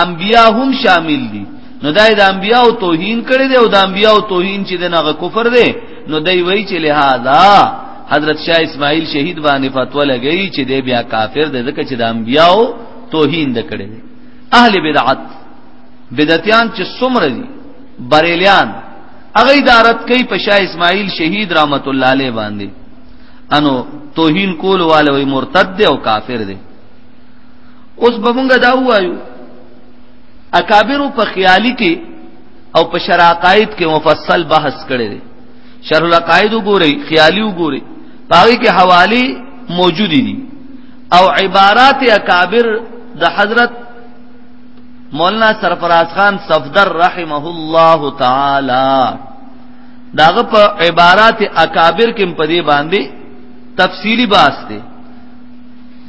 انبیا هم شامل دي نو دای د انبیا او توهین کړي دي او د انبیا او توهین چې دغه کفر دی نو دای وایي چې لہذا حضرت شاه اسماعیل شهید باندې فتوا لګی چې دی بیا کافر دی ځکه چې د انبیا او توهین د کړي دي اهل بدعت بدعتیان چې څومره دي بریلیان هغه ادارت کوي په شاه اسماعیل شهید رحمت الله علیه باندې انو توهین کول والے وي مرتد دی او کافر دی اوس به مونږ دا وایو اکابر په خیالي کې او په شراقایت کې مفصل بحث کړي دي شرح العقائد وګوري خیالي وګوري پاره کې حوالی موجود دي او عبارات اکابر د حضرت مولانا سرفراز خان صفدر رحمه الله تعالی داغه په عبارات اکابر کې په دې باندې تفصیلی باس دی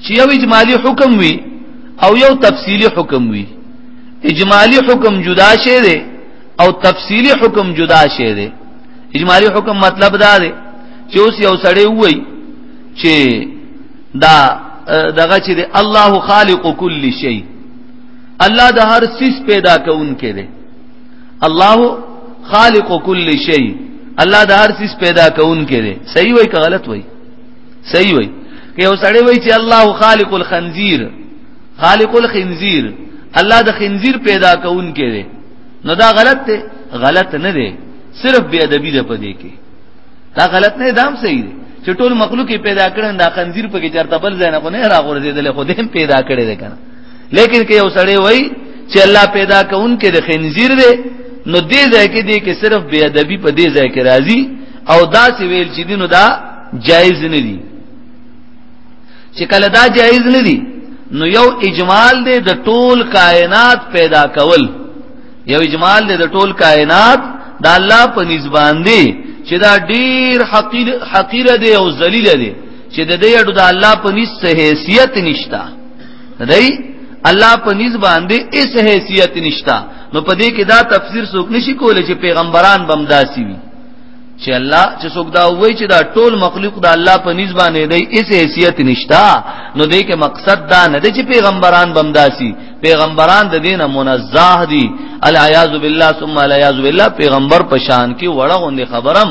چې یو اجمالی حکم وي او یو تفصیلی حکم وي اجمالی حکم جدا شی دی او تفصیلی حکم جدا شی دی اجمالی حکم مطلب دا دی چې اوس یو سړی وای چې دا دغه چې الله خالق کل شی الله د هر سیس پیدا کون کې دی الله خالق كل شيء الله د هر څه پیدا کون کې دی صحیح وای که غلط وای صحیح وای که یو سړی وای چې الله خالق الخنزیر خالق الخنزیر الله د خنزیر پیدا کون کې دی نو دا غلط دی غلط نه دی صرف بی ادبی ده پدې کې دا غلط نه دام صحیح دی چې ټول مخلوق پیدا کړي دا خنزیر په کې چرته بل ځای نه کو نه راغورځیدل خو دې پیدا کړي ده کنه لیکن که یو سړی وای چې الله پیدا کونکي د خنزیر دی نو دې ځای کې دې کې صرف بے ادبی په دې ځای کې راځي او دا سی ویل چې دینو دا جایز نه دی چې کله دا جایز نه دی نو یو اجمال دی د ټول کائنات پیدا کول یو اجمال دی د ټول کائنات د الله په نسبان دی چې دا ډیر حقیر حقیر دی او ذلیل دی چې د دې اډو د الله په نس حیثیت نشتا دی الله په نس باندې اس حیثیت نشتا نو په دې کې دا تفسیر څوک نشي کولای چې پیغمبران بمداسي وي چې الله چې څوک دا وایي چې دا ټول مخلوق د الله په نس باندې دی اس حیثیت نشتا نو دې کې مقصد دا نه دی چې پیغمبران بمداسي پیغمبران د دینه منزه دي العیاذ بالله ثم العیاذ بالله پیغمبر په شان کې وړه غوندي خبرم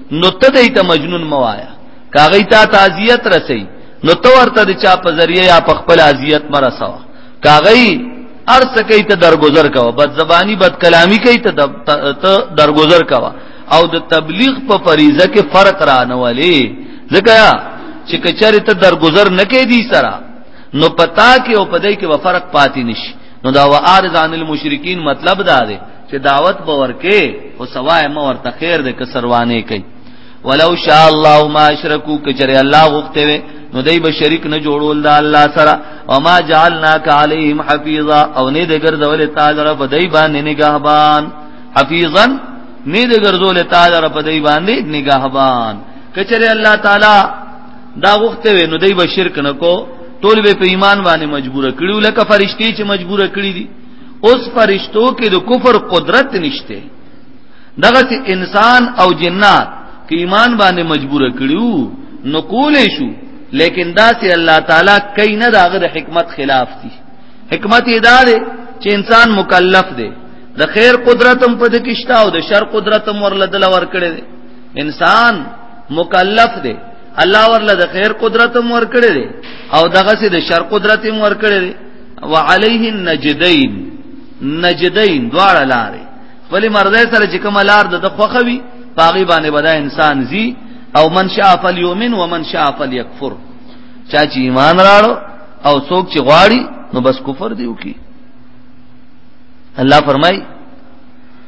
نو ته دې ته مجنون موایا کاغی تا تعزیت رسي نو تو ورته د چا په ذریعہ یا په خپل اذیت مرسوا کاغی ارس کوي ته درگذر کوا بد زبانی بد کلامی کوي ته درگذر کوا او د تبلیغ په فریضه کې فرق رانه ولي ځکه چې کچاره ته درگذر نه کې دي سره نو پتا کې او پدې کې و فرق پاتې نشي نو دا و ارزان المشرکین مطلب دا دی چې دعوت به ورکې او سوای مو ورته خیر دې کسروانه کوي ولو شاء الله ما اشرکو کچره الله غوښته وي نو دای به شریک نه جوړول دا الله سره او ما جعلناک علیهم حفیظا او نه دې ګرځول تعالی رب دای باندې نگهبان حفیظا نه دې ګرځول تعالی رب دای باندې نگهبان کچره الله تعالی دا غوښته وي نو دای به شرک نه کو ټول به په ایمان باندې مجبور کړیو لکه فرشتي چې مجبور کړی دي اوس فرشتو کې د کفر قدرت نشته دغه انسان او جنات کې ایمان باندې مجبور کړیو نو کولې شو لیکن دا سي الله تعالی کین نه داغه د حکمت خلاف دي حکمت ادا ده چې انسان مکلف دی د خیر قدرتم په دې کېشتا او د شر قدرتم ورلدل ور کړی دی انسان مکلف دی الله ورله د خیر قدرتم ور کړی دی او دغه سي د شر قدرتم ور کړی دی وعليه النجدين نجدين دواړه لارې ولی مرده سره چې کوم لار د خوخوي پاغي باندې بدا انسان زی او من شاء فليؤمن ومن شاء فليكفر چا چې ایمان راړو او څوک چې غواړي نو بس کفر دیو کی الله فرمای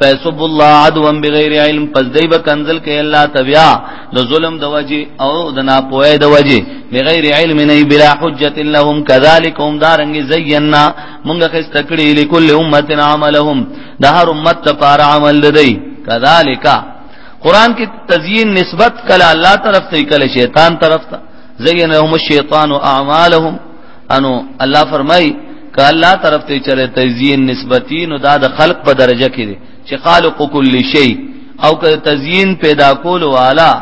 فیسب الله عدوا بغیر علم پس دی به کنزل کې الله تبیا د ظلم د وجه او د ناپوهه د وجه بغیر علم نه بلا حجت لهم كذلك هم دارنګ زینا مونږ خسته کړی لكل امه عملهم د هر امت لپاره عمل دی كذلك قران کې تزیین نسبت کله الله طرف ته کله شیطان طرف ته زینهم الشیطان اعمالهم انو الله فرمای ک الله طرف ته چره تزیین نسبتی نو دا د خلق په درجه کې دی چې خالق کل شی او که تزیین پیدا کول والا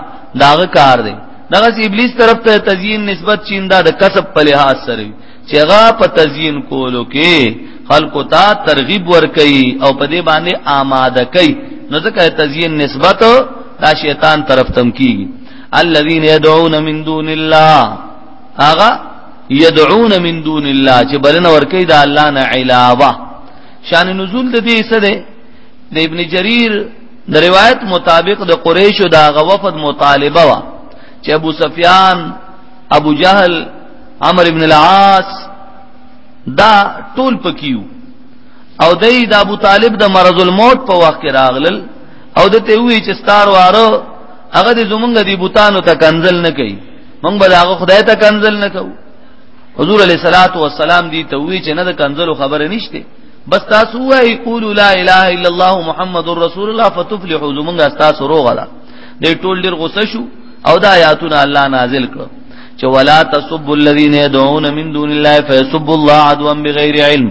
داغه کار دی دغه ابلیس طرف ته تزیین نسبت چیندا د کسب په لحاظ سره چې هغه په تزیین کولو کې خلق ته ترغیب ور کوي او په دې باندې آماده کوي نو ځکه تزیین نسبت دا شیطان طرف تم کیږي الذين يدعون من دون الله هغه يدعون من دون الله چې بلنه ورکي دا الله نه علاوه شان نزول د دې څه ده د ابن جرير د روایت مطابق د قریش او دا غوفد مطالبه وا چې ابو سفیان ابو جهل عمرو ابن العاص دا ټول پکیو او دای د ابو طالب د مرض الموت په وخت کې راغلل او د ته وی چې ستار واره هغه د زمونږ د بوتانو ته کنزل نه کوي موږ به هغه خدای ته کنزل نه کوو حضور علیہ الصلات والسلام دی ته وی چې نه د کنزل خبره نشته بس تاسو وای قول لا اله الا الله محمد رسول الله فتفلحوا زمونږ تاسو روغه ده د ټول ډیر غوسه شو او دا آیاتونه الله نازل کړو چې ولا تسبوا الذين يدعون من دون الله فيسبوا الله عدوا بغير علم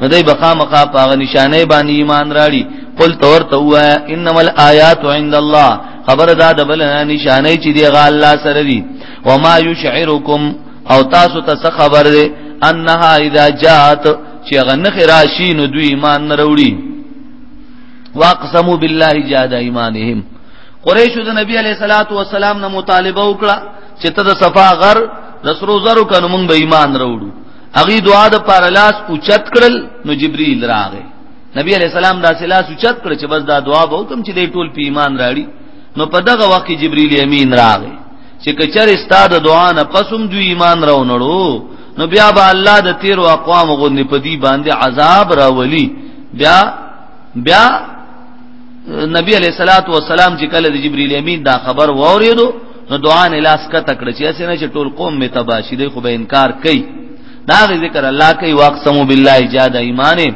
نو دای بقا مقا پاغه نشانه باندې ایمان راړي قل تور ته وایا انما الایات عند الله خبر دا د بل نشانه چې دی غا الله سره دی وما یشعرکم او تاسو ته څه خبر دی انها اذا جاءت چې غنخ راشي نو دوی ایمان نه وروړي واقسموا بالله جاد ایمانهم قریش د نبی علیہ الصلات والسلام نه مطالبه وکړه چې ته د صفا غر د سرو زرو کنه مونږ به ایمان وروړو هغه دعا د پر لاس اوچت کړل نو جبريل راغی نبی علیہ السلام دا سلاس اوچت کړ چې بس دا دعا به وکم چې دې ټول په ایمان راړي نو په دغه وخت کې جبريل امین راغی چې کچر استاد دعا نه پسوم دوی ایمان راونړو نو بیا به الله د تیر او اقوام غوندې په دې باندې عذاب راولي بیا بیا نبی علیہ الصلوۃ والسلام چې کله د جبرئیل امین دا خبر ووریدو نو دعا نه لاس کا تکړ چې اسنه چې ټول قوم می تباشی دی خو به انکار کوي دا ذکر الله کوي واقسم بالله جاد ایمانه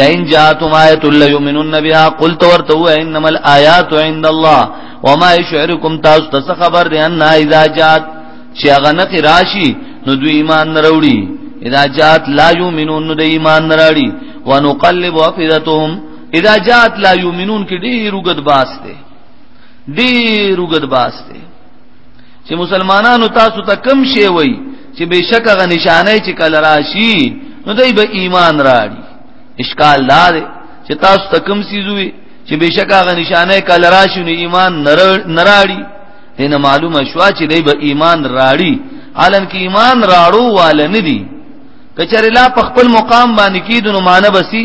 لئن جاءتم آیت لا یؤمنون بها قلت ورتو انما الآیات عند الله وما یشعرکم تاسو ته خبر دی ان اذا جاءت چې هغه نه راشي نو دوی ایمان نه وروړي اذا جاءت لا یؤمنون نو د ایمان نه راړي ونقلب افئدتهم اذا جاءت لا یؤمنون کې ډیر وګد باسته ډیر وګد باس دی چې مسلمانانو تاسو ته کم شی وای چې بشک غ نشانه چې کله راشي نو دوی به ایمان راړي اشکال دا دی چې تاسو ته کم سیزوي چې بشک غ نشانه کله راشي نو ایمان نراړي دینه معلومه شو چې دوی به ایمان راړي حالان کې ایمان راړو وال نه دي کچره لا په خپل مقام باندې کیدونو معنی بسی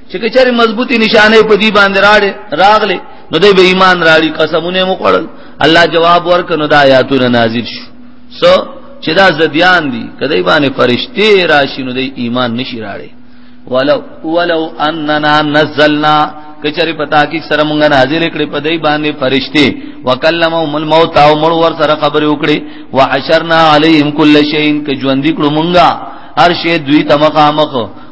چې کچره مضبوطی نشانه په دې باندې راړې راغلې نو دوی به ایمان راړي قسمونه مو کړل الله جواب ورک نو د آیاتونو نازل شو سو چې دا زديان دي کله باندې فرشتي راشي نو د ایمان نشي راړي ولو ولو اننا نزلنا کچری پتا کی سره مونږه نازل کړي په دای باندې فرشتي وکلمهم الموت او مړ ور سره خبرې وکړي وحشرنا عليهم كل شيء ک ژوند کړو مونږه هر شی دوی تمخامخ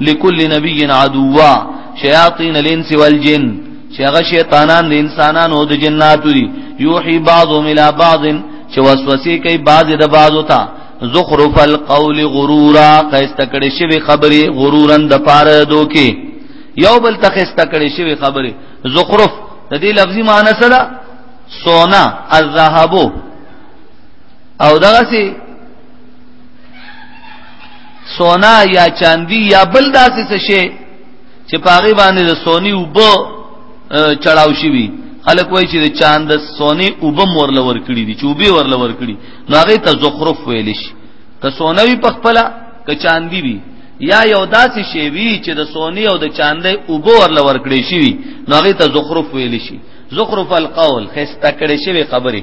لكل نبي عدوا شياطين الانس والجن چې هغه شیطانان د انسانانو او د جناتو دي یوحي بعضهم الى بعض چې وسوسه کوي بعض د بعضو ته زخرف القول غرورا قیسته کړي شوی خبري غرورن د پاره دوکي یو بل تخسته کړي شوی خبري زخرف د دې لفظي معنی سره سونا الذهب او دغه سي سونا یا چاندی یا بل داسې څه شي چې پاغي باندې د سونی وبو چړاو شي وي خلک وایي چې د چاند سونی وبم ورل ور کړی دي چې وبي ورل ور کړی نو هغه ته زخرف ویل شي که سونوي په خپل که چاندی وي یا یو داسې شی وي چې د سونی او د چاندې وبو ورل ور کړی شي نو هغه ته زخرف ویل شي زخرف القول خسته کړی شي خبره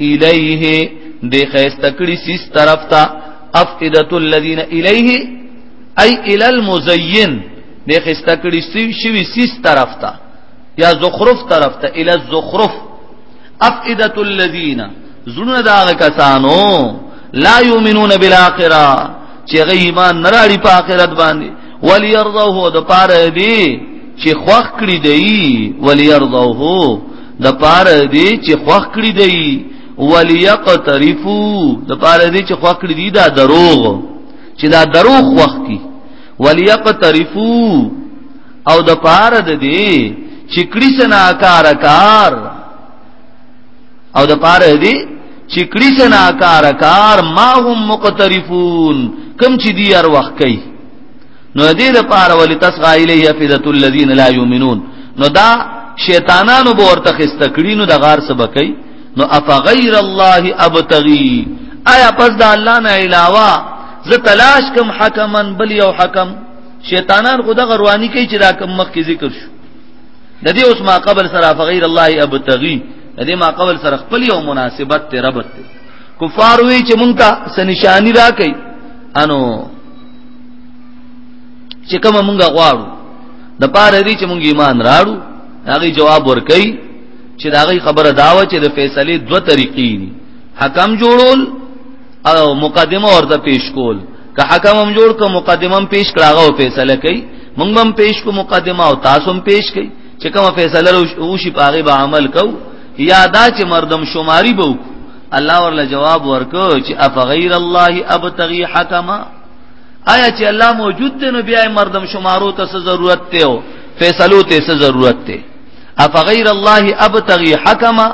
الیه د خیسته کړي سیس طرف ته افئده الذین الیه ای الی المزین د خیسته کړي شوی سیس طرف ته یا زخرف طرف ته الی الزخرف افئده الذین زړه دا کسانو لا یؤمنون بالاخره چې غي ایمان نه راړي په آخرت باندې وليرضوه د پاره دی چې خوخ کړی دی وليرضوه د پاره دی چې خوخ کړی دی وليقترفو د پاره دی چې خوخ کړی دی دا دروغ چې دا دروغ خوخ کی وليقترفو او د پاره دی چې کړی سنا کار کار او د پاره دی چې کړی سنا کار کار ما هم مقترفون کم چې دی ار وخت کوي نو دې لپاره ولې تسغا الیه فدۃ الذین لا یؤمنون نو دا شیطانانو به ورته خسته کړي نو د غار سبقي نو افغیر الله ابتغي آیا پس د الله نه علاوه زه تلاش کوم حکمن بل یو حکم شیطانان خو د غروانی کوي چې دا کوم مخ کې ذکر شو د دې اوس ما قبل سره فغیر الله ابتغي د دې ما قبل سره خپل یو مناسبت ته ربط ته کفار وی چې مونږ ته سنشانی راکې انو چې کوم مونږ غواړو د پاره دې چې مونږ ایمان راړو هغه جواب ورکړي چې دا غي خبره داوه چې د فیصله دوه طریقې دي حکم جوړول او مقدمه ورته پیش کول که حکم هم جوړ کو مقدمه هم پیش کړه او فیصله کوي مونږ هم پیش کو مقدمه او تاسو هم پیش کوي چې کومه فیصله وشي په هغه به عمل کو یا دا چې مردم شماری به وکړو الله ورله جواب ورکو چې اف غیر الله ابتغي حکما آیا چې الله موجود دی نو بیا مردم شمارو ته څه ضرورت دی او فیصلو ته څه ضرورت دی اف غیر الله ابتغي حکما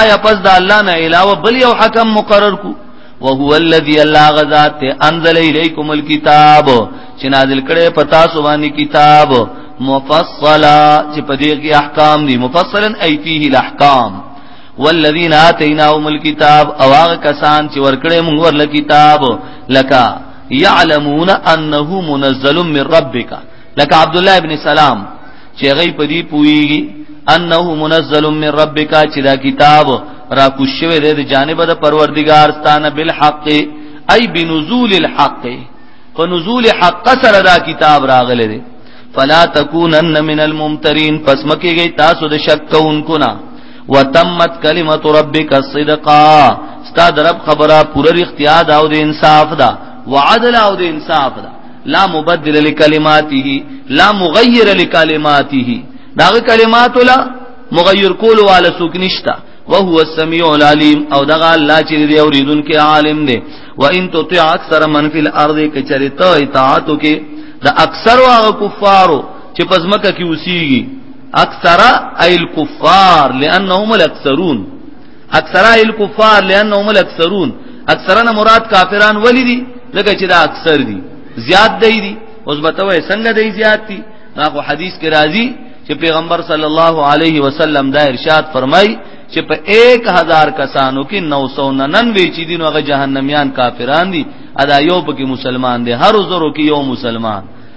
آیا پس د الله نه علاوه بل یو حکم مقرر کو وهو الذي الله غذات انزل اليكم الكتاب چې نازل کړي پتا سو باندې کتاب مفصلا چې په دې کې احکام دي مفصلا اي فيه الاحکام والذین آتیناهم الكتاب او هغه کسان چې ورکړې موږ ورله کتاب لکا یعلمون انه منزل من ربک لکا عبد الله ابن سلام چې هغه په دې پوېږي انه منزل من ربک چې دا کتاب را کوشوي د جانب د پروردگار ستانه بالحق ای بنزول الحق په نزول حق سره دا کتاب راغلی دی فلا تکونن من الممترین پس مکیږي تاسو د شک کوونکو نه وتمت کلمت ربک صدقا ستا درب خبره پوره اختیار دا او د انصاف دا وعدل او د انصاف دا لا مبدل لکلماته لا مغیر لکلماته دا کلمات لا مغیر کول والا سوک نشتا وهو السميع العليم او دغه الله چې دی اوریدونکو عالم دی وان تطع اکثر من فی الارض کچریته اطاعت کې د اکثر واغ کفارو چې پزمکه کې اوسېږي اکثر ای الكفار لانهم الاکثرون اکثر ای الكفار لانهم الاکثرون اکثرنا مراد کافران ولی دي لکه چې دا اکثر دي زیات دی دي اوس به ته څنګه دی زیات دي دا خو حدیث کې راځي چې پیغمبر صلی الله علیه وسلم دا ارشاد فرمای چې په 1000 کسانو کې 999 چې دین هغه جهنميان کافران دي ادا یو پکې مسلمان دي هر زرو کې یو مسلمان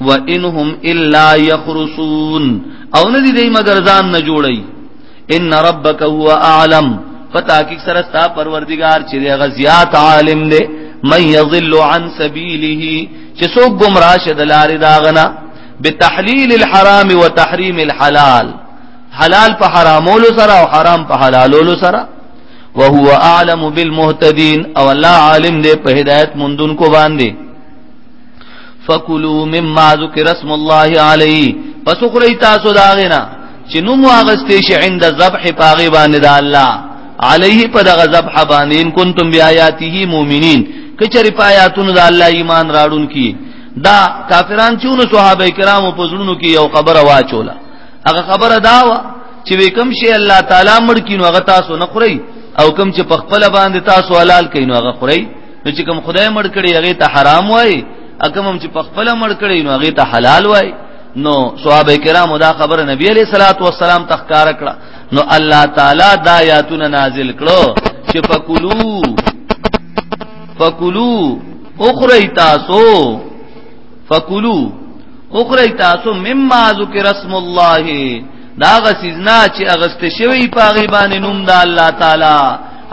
و انهم الا يخرسون او نه دي مگر ځان نه جوړي ان ربک هو اعلم فتاکیک سره ستا پروردگار چې هغه زیات عالم دی من یضل عن سبیله چې څوک گمراه شه د لارې داغنا بتحلیل الحرام وتحریم الحلال حلال په حرامولو سره او حرام په حلالولو سره وهو اعلم بالمهتدين او الله عالم دې په هدایت مندون کو باندې فکلوا مما ذکر اسم الله علی پس خوري تاسو دا غنا چې نو مواغستې شي عند ذبح پاغي باندې دا الله علیه په دغه ذبح باندې ان کنتم بیااته مؤمنین کچری پایاتونو دا الله ایمان راړون کی دا کافران چونو صحابه کرامو په زړونو کې یو خبره واچوله هغه خبره دا و چې وکم شي الله تعالی مړ کینو هغه تاسو نه خوري او کم چې په خپل باندې تاسو حلال کینو هغه خوري نو چې کوم خدای مړ کړي هغه ته حرام وای اکم هم چې په خپل مړ کړي نو هغه ته حلال وای نو صحابه کرام دا خبر نبی علیہ الصلوۃ والسلام تخکار کړه نو الله تعالی دا آیاتونه نازل کړو چې فکلو فکلو اخری تاسو فکلو اخری تاسو مما ذکر اسم الله دا غسیزنا چې اغست شوی پاغي باندې نوم د الله تعالی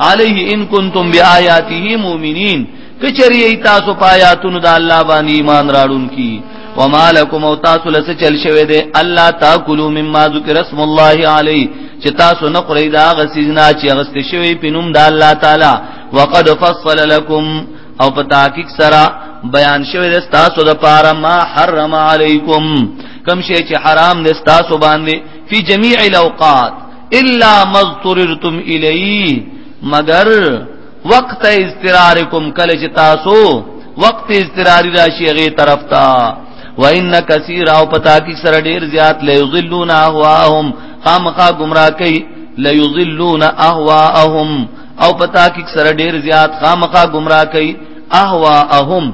علیه ان کنتم بیااته مؤمنین کچری ای تاسو پایاتونو د الله باندې ایمان راړون کی وما لكم او تاسو لسه چل شوی دی الله تاکلوا مما ذکر اسم الله علی چې تاسو نه خورئ دا غسیزنا چې اغست شوی په نوم د الله تعالی وقد فصل لكم او په تحقیق سره بیان شوی د تاسو د پاره ما حرم علیکم کم شي چې حرام دي تاسو باندې فی جميع الاوقات الا مضطررتم الیه مگر وقت استرارکم کله چې تاسو وقت استراری راشي هغه طرف ته وان کثیر او پتا کی سره ډیر زیات لا یضلون اهواهم خامخا گمراه کوي لا یضلون اهواهم او پتا کی سره ډیر زیات خامخا گمراه کوي اهواهم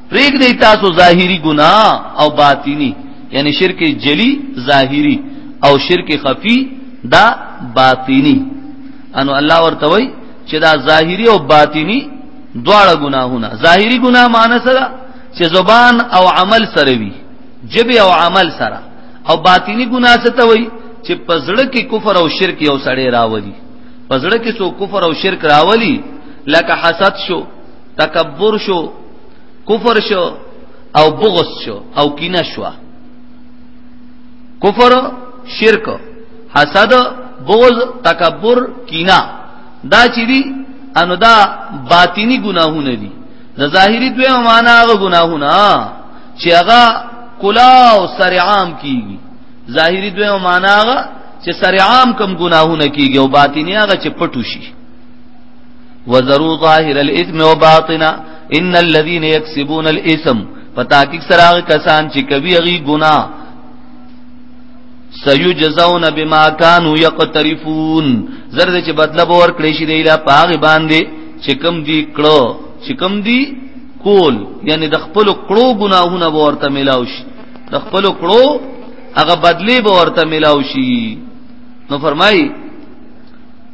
پریګ دی تاسو ظاهری ګناه او باطینی یعنی شرک جلی ظاهری او شرک خفی دا باطینی انو الله ورته وای چې دا ظاهری او باطینی دواړه ګناهونه ظاهری ګناه معنی سره چې زبان او عمل سره وي جب او عمل سره او باطینی ګناه څه ته وای چې پزړه کې کفر او شرک یو سړی راولي پزړه کې سو کفر او شرک راولي لکه حسد شو تکبر شو کفر شو او بغض شو او کینه شو کفر شرک حسد بغض تکبر کینه دا چې دي انو دا باطینی ګناهونه دي د ظاهری دوی معنا هغه ګناهونه چې هغه کلا او سرعام کیږي ظاهری دوی معنا هغه چې سرعام کم ګناهونه کیږي او باطینی هغه چې پټو شي وذروا ظاهر الاثم وباطنا ان الذين يكسبون الاثم فتاکیک سراغ کسان چې کوي غي ګنا سيجزون بما كانوا يقترفون زرد چې بدله باور کړی شي دی لا پاغ باندې چې کم دی کړو چې کم دی کول یعنی د خپل کړو ګناهونه ورته ملاو شي د خپل کړو هغه بدلی به ورته ملاو شي نو فرمایي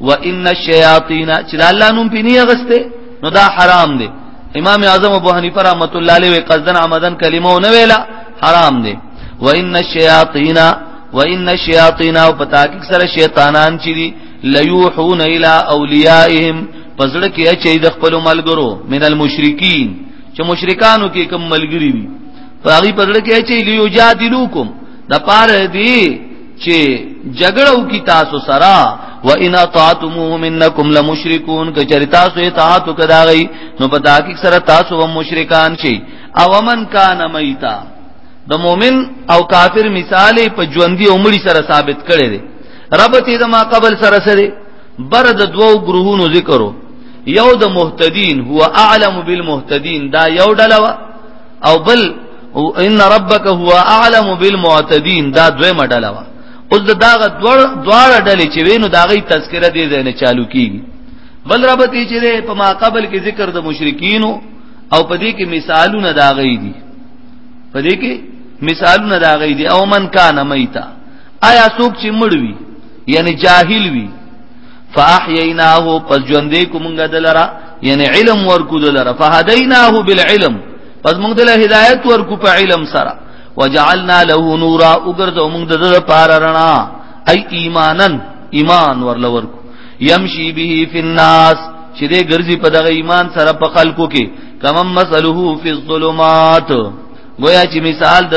وان الشیاطین چې الله نوم پینی غسته نو دا حرام دی امام اعظم ابو حنیفه رحمۃ اللہ علیہ قصدن عمدن کلمه نه ویلا حرام دی وان الشیاطین وان الشیاطین او پتا کې سره شیطانان چي دي ليوحون الى اولیاءهم پزړه کې اچي د خپل ملګرو من المشرکین چې مشرکانو کې کوم ملګری وي پاغي پزړه کې اچي ليجادلوکم د پاره دی چې جګړه وکي تاسو سره و ان اطاعتموهم انکم لمشرکون کچری تاسو اطاعت وکړای نو په تحقیق سره تاسو هم مشرکان شي او من کان میتا د مؤمن او کافر مثال په ژوندۍ عمرې سره ثابت کړي دي رب ته د ما قبل سره سره بر د دوو ګروهونو ذکرو یو د مهتدین هو اعلم بالمهتدین دا یو ډلوا او بل ان ربک هو اعلم بالمعتدين دا دوی مډاله وا اوس داغه دواړه ډلې چې وینو داغه تذکرہ دې ځای نه چالو کیږي بل رب دې چې په ما قبل کې ذکر د مشرکین او په دې کې مثالونه داغه دي په دې کې مثالونه داغه دي او من کان میتا آیا څوک چې مړ وي یعنی جاهل وي فاحییناه پس ژوندې کومګه دلرا یعنی علم ورکو دلرا فهدیناه بالعلم پس موږ دله هدایت ورکو په علم سره وجعلنا له نورا وګرځو موږ د دې پار رڼا ای ایمانن ایمان ورله ورکو یمشي به فی الناس چې دې ګرځي په دغه ایمان سره په خلکو کې کمم مثله فی الظلمات گویا چې مثال د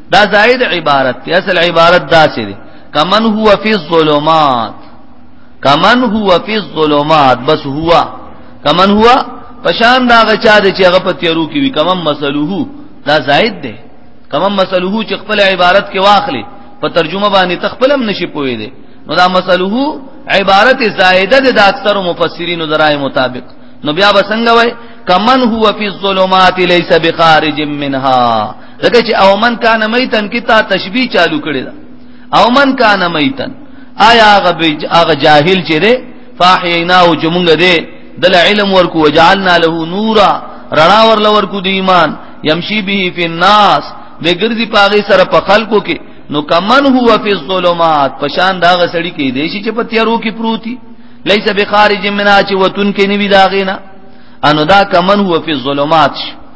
دا زائد عبارت دی اصل عبارت دا څه دی کمن هو فی الظلمات کمن هو فی الظلمات بس هو کمن هو پشان دا غچا دی چې هغه په تیرو کې وی کمن مسلوه دا زائد دی کمن مسلوه چې خپل عبارت کې واخلي په ترجمه باندې تخپلم نشي پوي دی نو دا مسلوه عبارت زائده ده د اکثر مفسرین درای مطابق نو بیا بسنګ وای کمن هو فی الظلمات ليس بخارج منها لکه چې او من کان میتن کی تا تشبیه چالو کړی دا او من کان میتن آیا هغه هغه جاهل چې ده فاحینا او چې مونږ دې دل علم ورکو وجعلنا له نورا رڼا ورل ورکو د ایمان یمشي به فی الناس به ګرځي پاغي سره په خلکو کې نو کمن هو فی الظلمات پشان دا غسړی کې دی چې په تیارو کې پروتي لیس بخارج منها چې وتون کې نیوی داغینا انو دا کمن هو فی الظلمات شو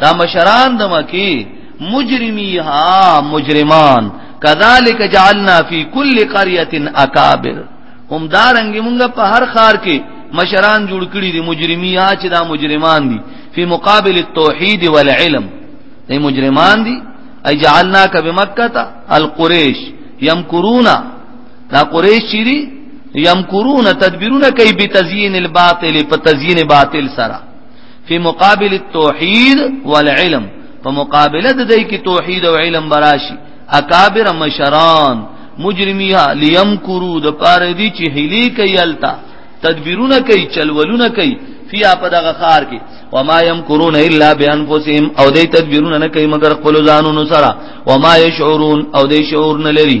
دا مشران د مکی مجرمیها مجرمان کذالک جعلنا فی کل قريه اکابر هم دارنګ مونږ په هر خار کې مشران جوړ کړی دي مجرمیها چې دا مجرمان دي فی مقابل التوحید والعلم دې مجرمان دي ای جعلنا ک بمکه تا القریش یمکرونا دا قریش چیری یمکرونا تدبیرونه کوي بتزیین الباطل په تزیین باطل سره فی مقابل التوحید والعلم په مقابله د دې کې توحید او علم براشي اکابر مشران مجرمیها لیمکرو د پاره دي چې هلی کوي التا تدبیرونه کوي چلولونه کوي فیا په دغه خار کې وما یمکرون الا بانفسهم او دې تدبیرونه نه کوي مگر خپل ځانونو سره وما یشعرون او دې شعور نه لري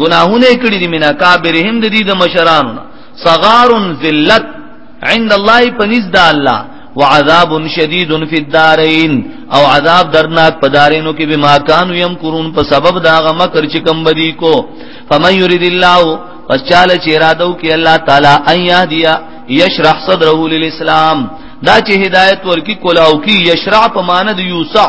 گناهونه کړی دي مینا کابرهم د دې د مشرانو صغار ذلت عند الله پنځ د الله وعذاب شدید فی الدارین او عذاب درناک پدارینو کې به ما کانو یم قرون په سبب دا غ مکر چې کم بدی کو فمن یرید الله پس چاله چې ارادو کې الله تعالی ان یهدیا یشرح صدره للاسلام دا چې هدایت ورکی کولاو کی یشرع په معنی د یوسع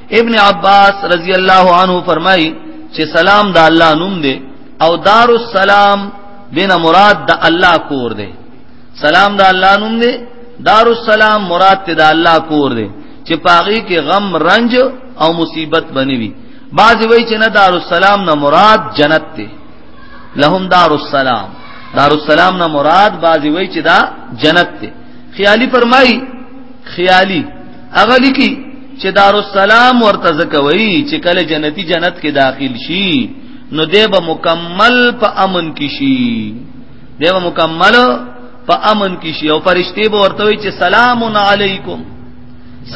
ابن عباس رضی الله عنه فرمای چې سلام د الله نوم دی او دار السلام بنا مراد د الله کور دی سلام د الله نوم دی دار السلام مراد ته د الله کور دی چې پاغي کې غم رنج او مصیبت بنوي بعض وی چې نه دار السلام نه مراد جنت دی لهم دار السلام دار السلام نه مراد بعض وی چې دا جنت دی خیالی فرمای خیالی هغه لیکي چې دارالسلام ورته ځکوي چې کله جنتی جنت کې داخل شي نو دی به مکمل په امن کې شي دی به مکمل په امن کې شي او فرشتي به ورته وي چې سلام علیکم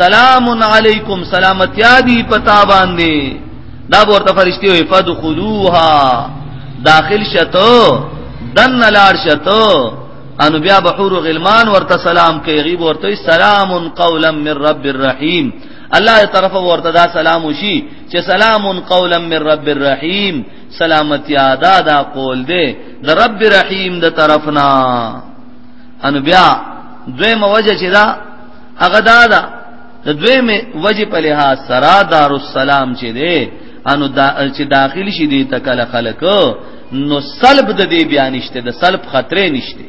سلام علیکم سلامتیا دی پتا باندې دا ورته فرشتي وي فدخلوها داخل شته دن لار شته انو بیا بحور غلمان ورته سلام کوي غیب ورته سلام قولا من رب الرحیم الله طرف ورته دا سلام وشي چې سلام قولا من رب الرحیم سلامتی ادا دا قول دی د رب رحیم د طرفنا ان بیا دویم وجه چې دا هغه دا دا د دویم وجه په لحاظ سرا دار السلام چې دی انو دا چې داخل شي دي تکل خلق نو سلب د دې بیا نشته د سلب خطرې نشته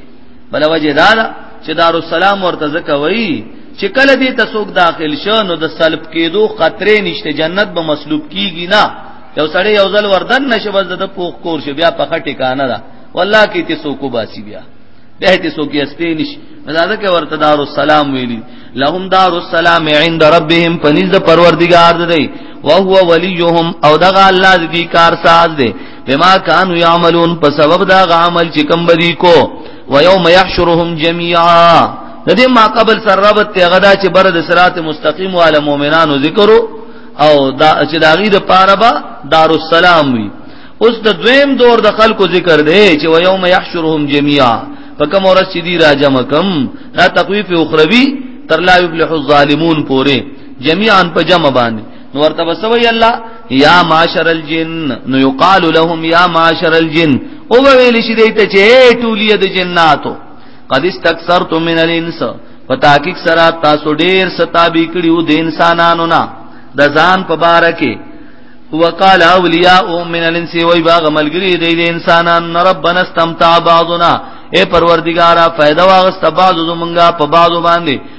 بل وجه دا ده چې دار السلام ورته ځکه وایي چې کله دې تسوک داخل شو نو د سلب کېدو خطرې نشته جنت به مسلوب کیږي نه یو سړی یو ځل وردن نشه بس د پوخ کور شو بیا په خټه کانه ده والله کې ته سوکو باسي بیا به ته سوکې استې نشي مزاده کې ورته دار السلام ویلي لهم دار السلام عند ربهم پنځ پروردگار دی او هو وليهم او دغه الله دې کار ساز دی بما كانوا يعملون په سبب دا عمل چې کوم بدی کو و یوم یحشرهم جميعا د دې ما قبل سره ربط ته غدا چې بر د صراط مستقیم او علی مؤمنانو ذکرو او دا چې دا غي د پاره با دار السلام وی اوس د دویم دور د خلکو ذکر دی چې و یوم یحشرهم جميعا په کوم ورځ چې دی را جمع کم دا تقویف اخروی تر لا یفلح الظالمون پوره جميعا په جمع باندې نو ورته وسوي الله یا معاشر الجن نو یقال لهم یا معاشر الجن او ویل شي دیت چې ټولی د جناتو قد استكثرتم من الانس پتاکیک سرا تاسو ډیر ستابی کړیو د انسانانو نه د ځان په بار کې وقال اولیاء من الانس وای باغ ملګری دی د انسانانو ربنا استمتع بعضنا اے پروردگارا فائدہ واغست بعضو زمونږه په بعضو باندې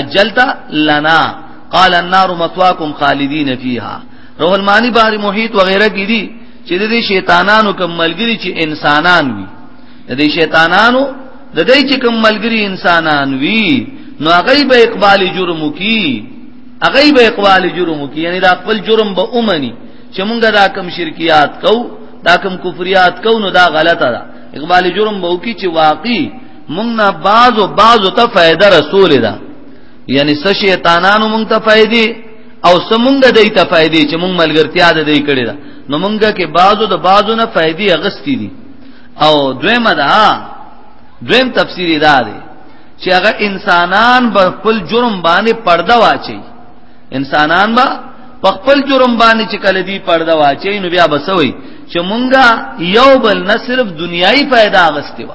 اجلت لنا قال النار متواكم خالدين فيها روح المانی بار محیط وغیرہ کی دی چې د شیطانانو کوم ملګری چې انسانان وي د شیطانانو د دې چې کوم ملګری انسانان وي نو هغه به اقبال جرم کی هغه به اقبال جرم کی یعنی دا خپل جرم به اومني چې مونږ دا کوم شرکیات کو دا کوم کفریات کو نو دا غلطه ده اقبال جرم به وکي چې واقعي مونږ نه بعضو بعضو ته فائدہ رسول ده یعنی س شیطانانو مونږ ته فائدې او سمونږ د دې ته فائدې چې مونږ ملګرتیا ده دې کړې ده نو مونږه کې بعضو د بعضو نه فائدې اغستې دي او دویمه ده دویم تفسیر دا دی چې هغه انسانان په خپل جرم باندې پرده واچي انسانان به په خپل جرم باندې چې کله دی پرده واچي نو بیا بسوي چې مونږه یو بل نه صرف دنیایي फायदा اغستې و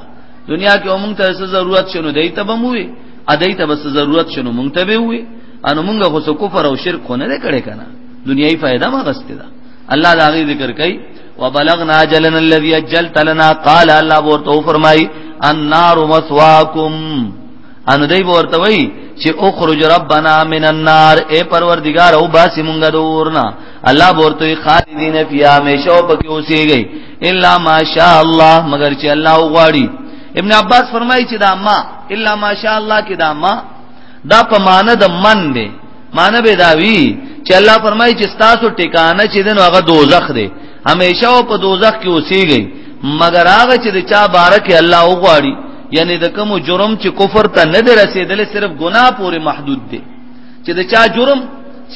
دنیا کې موږ ته څه ضرورت شنو دی ته به موي ادای ته بس ضرورت شنو موږ ته به وي ان موږ خو څه کفر او شرک خو نه کړي کنه دنیوي فائدہ ما غسته ده الله دا غي ذکر کوي وبلغنا اجلنا الذي اجلت لنا قال الله ورته فرمای النار مسواکم ان دای ورته وای چې اخرج ربنا من النار اے پروردگار او باسی مونږه دورنا الله ورته خالدین فی همیشه او پکې اوسېږي الا ماشاء الله مگر چې الله وغواړي ابن عباس فرمایي چې دا ما الا ماشاء الله کې دا ما دا په معنی د من دی معنی به دا وی چې الله فرمایي چې تاسو ټکانه چې دنو هغه دوزخ دی همیشه په دوزخ کې اوسېږئ مگر هغه چې د چا بارکه الله وغواړي یعنی د کوم جرم چې کفر ته نه دی رسیدل صرف ګناه پورې محدود دی چې د چا جرم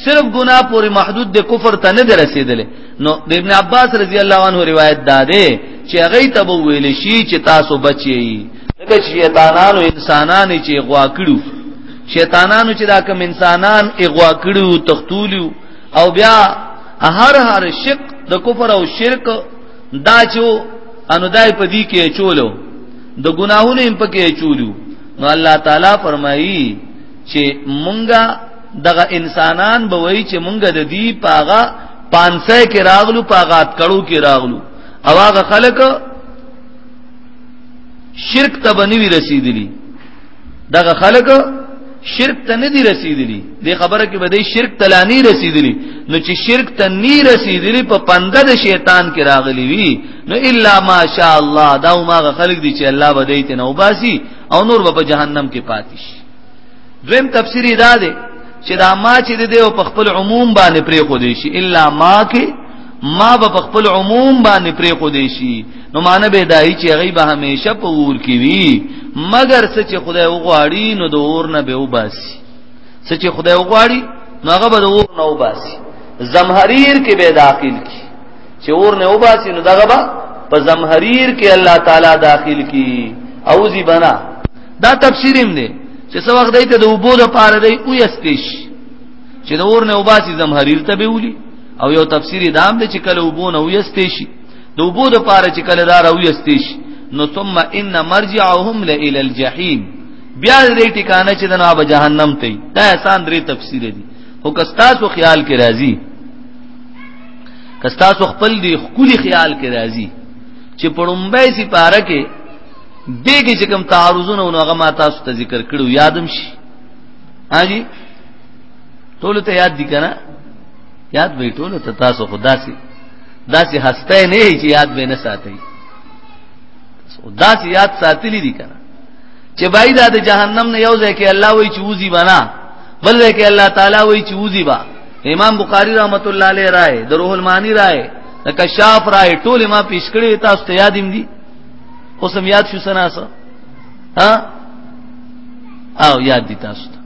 صرف ګناه پورې محدود دی کفر ته نه دی رسیدل نو د ابن عباس رضی الله عنه روایت دا ده چې هغه ته ویل شي چې تاسو بچي دغه شیطانانو انسانانو چې غوا کړو شیطانانو چې دا کوم انسانان اغوا کړو تختولیو او بیا هر هر شق د کفر او شرک دا چې انو دای په دې کې چولو د ګناهونو په کې چولو نو الله تعالی فرمایي چې مونږه دغه انسانان به وای چې مونږ د دې پاغه پانسه کې راغلو پاغات کړو کې راغلو او هغه خلک شرک ته بنوي رسیدلی دغه خلک شرک ته نه دی رسیدلی د خبره کې بده شرک ته لانی رسیدلی نو چې شرک ته نی رسیدلی په پنده د شیطان کې راغلی وی نو الا ماشاء الله دا ما خلق دي چې الله بده ته نو باسي او نور به په جهنم کې پاتې شي دویم تفسیر دا دی چې دا ما چې د دې په خپل عموم باندې پرې خو دی شي الا ما کې ما به په خپل عموم باندې پرې خو دی شي نو معنی به دای چې هغه به همیشه په ور کې وي مګر څه چې خدای وغواړي نو د اور نه به وباسي څه چې خدای وغواړي نو هغه به د اور نه وباسي زمحریر کې به داخل کی چې اور نه وباسي نو دغه به په زمحریر کې الله تعالی داخل کی اوزی بنا دا تفسیریم دی چې څو وخت دی ته د وبو د پاره دی او یستیش چې د اور نه وباسي زمحریر ته به ولي او یو تفسیر دام دی چې کله وبو نه ویستیش د وبو د پاره چې کله دار او یستیش نو ثم ان مرجعهم لئل الجحیم بیا دې ټکانه چې د ناب جهنم ته دا احسان درې تفسیر دي خو کستاسو خیال کې راځي کستاسو خپل دی خولي خیال کې راځي چې پړمبه سي پارکه دیګه چې کوم تعارضونه او هغه ما تاسو ته ذکر کړو یادم شي هاجی ټول ته یاد دي کنه یاد به ټول ته تاسو خدا سي داسې هسته نه چې یاد به نه ساتي داسې یاد ساتلی دي کنه چې بای دا د جهنم نه یو ځای کې الله وایي چې وزي بنا بل ځای کې الله تعالی وایي چې وزي با امام بخاری رحمت الله علیه رائے د روح المانی رائے د کشاف رائے ټول ما پیش کړی تاسو ته یادیم دي اوس هم یاد شو سناسه ها او یاد دي تاسو ته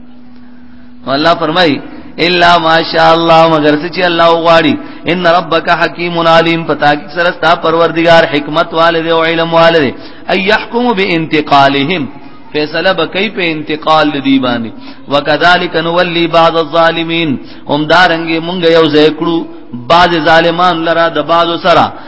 الله فرمای الا ماشاء الله مگر چې الله غواړي ان ربک حکیم علیم پتا کی سره ستا پروردگار حکمت والد او علم والد ای يحكم بانتقالهم فیصله بکئی په انتقال دی باندې وکذالک نولی بعض الظالمین هم دارنګ مونږ یو ځای کړو بعض ظالمان لرا د بعض سره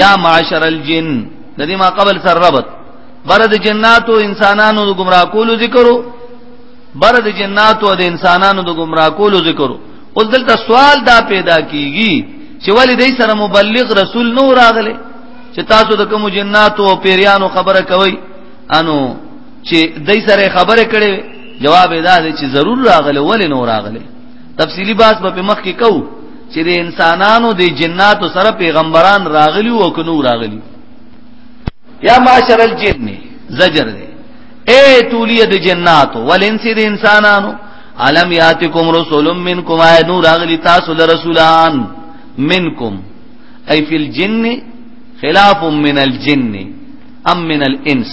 یا معاشر الجن د دې ما قبل سره ربط برد جناتو انسانانو د گمراه کولو ذکرو برد جناتو د انسانانو د گمراه کولو ذکرو اوس دلته سوال دا پیدا کیږي چې ولې دې سره مبلغ رسول نو راغله چې تاسو د کوم جناتو او پیریانو خبره کوي انو چې دې سره خبره کړي جواب دا دی چې ضرور راغله ولې نو راغله تفصیلی باس په مخ کې کو چې د انسانانو د جناتو سره پیغمبران راغلی او کنو راغلی یا معاشر الجن زجر دی اے تولی د جناتو ولنس د انسانانو علم یاتکم رسول منکم ای نور اغلی تاسو له رسولان منکم ای فی الجن خلاف من الجن ام من الانس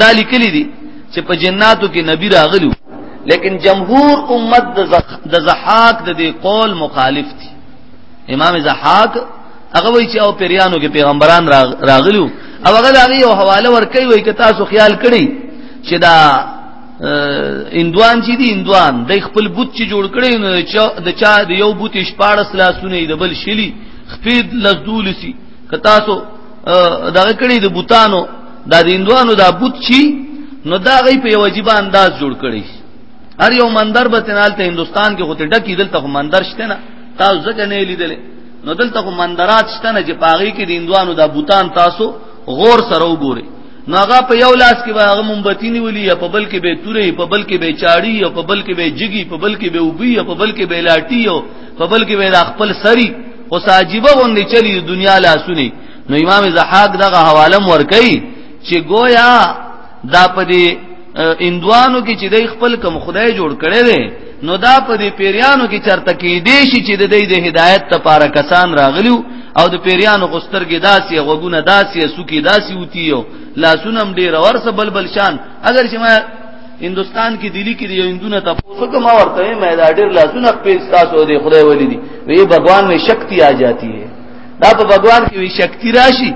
دا لیکلی دي چې په جناتو کې نبی راغلو لیکن جمهور امت د زحاق د دې قول مخالف دي امام زحاق هغه وی چې او پیرانو کې پیغمبران راغلو او هغه هغه یو حواله ورکوي وای که تاسو خیال کړی چې دا اندوان چې دي اندوان د خپل بوت چې جوړ کړي نو د چا د یو بوت شپارس لاسونه د بل شلی خپید لزدولسی که تاسو دغه کړي د بوتانو دا د هندوانو دا بوت چی نو دا غي په واجب انداز جوړ کړي هر یو مندر به تنال ته هندستان کې هوته ډکی دلته خو مندر شته نه تاسو ځکه نه لیدل نو دلته خو مندرات شته نه چې پاغي کې د هندوانو دا بوتان تاسو غور سره وګورئ نو هغه په یو لاس کې هغه مومبتی نیولې یا په بل کې به تورې په بل کې به چاړي یا په بل کې به جګي په بل کې به وبي یا په بل کې به لاټي یا په بل کې به خپل سری او ساجيبه غوندې چلی دنیا لاسونه نو امام زحاق دغه حواله مور کوي چې گویا دا په دې اندوانو کې چې د خپل کم خدای جوړ کړي دي نو دا په دې پیریانو کې چرته کې دي شي چې د دې د هدایت لپاره کسان راغلیو او د پیریانو غسترګې داسې غوګونه داسې سوکي داسې وتیو لاسونم ډیر ورسه بلبل شان اگر چې ما هندستان کې دلی کې یو هندونه تاسو کوم ورته مې دا ډیر لاسونه خپل تاسو دې خدای ولې دي وی بھگوان میں شکتی آ جاتی ہے دا په بدوان کې وی شکتی راشي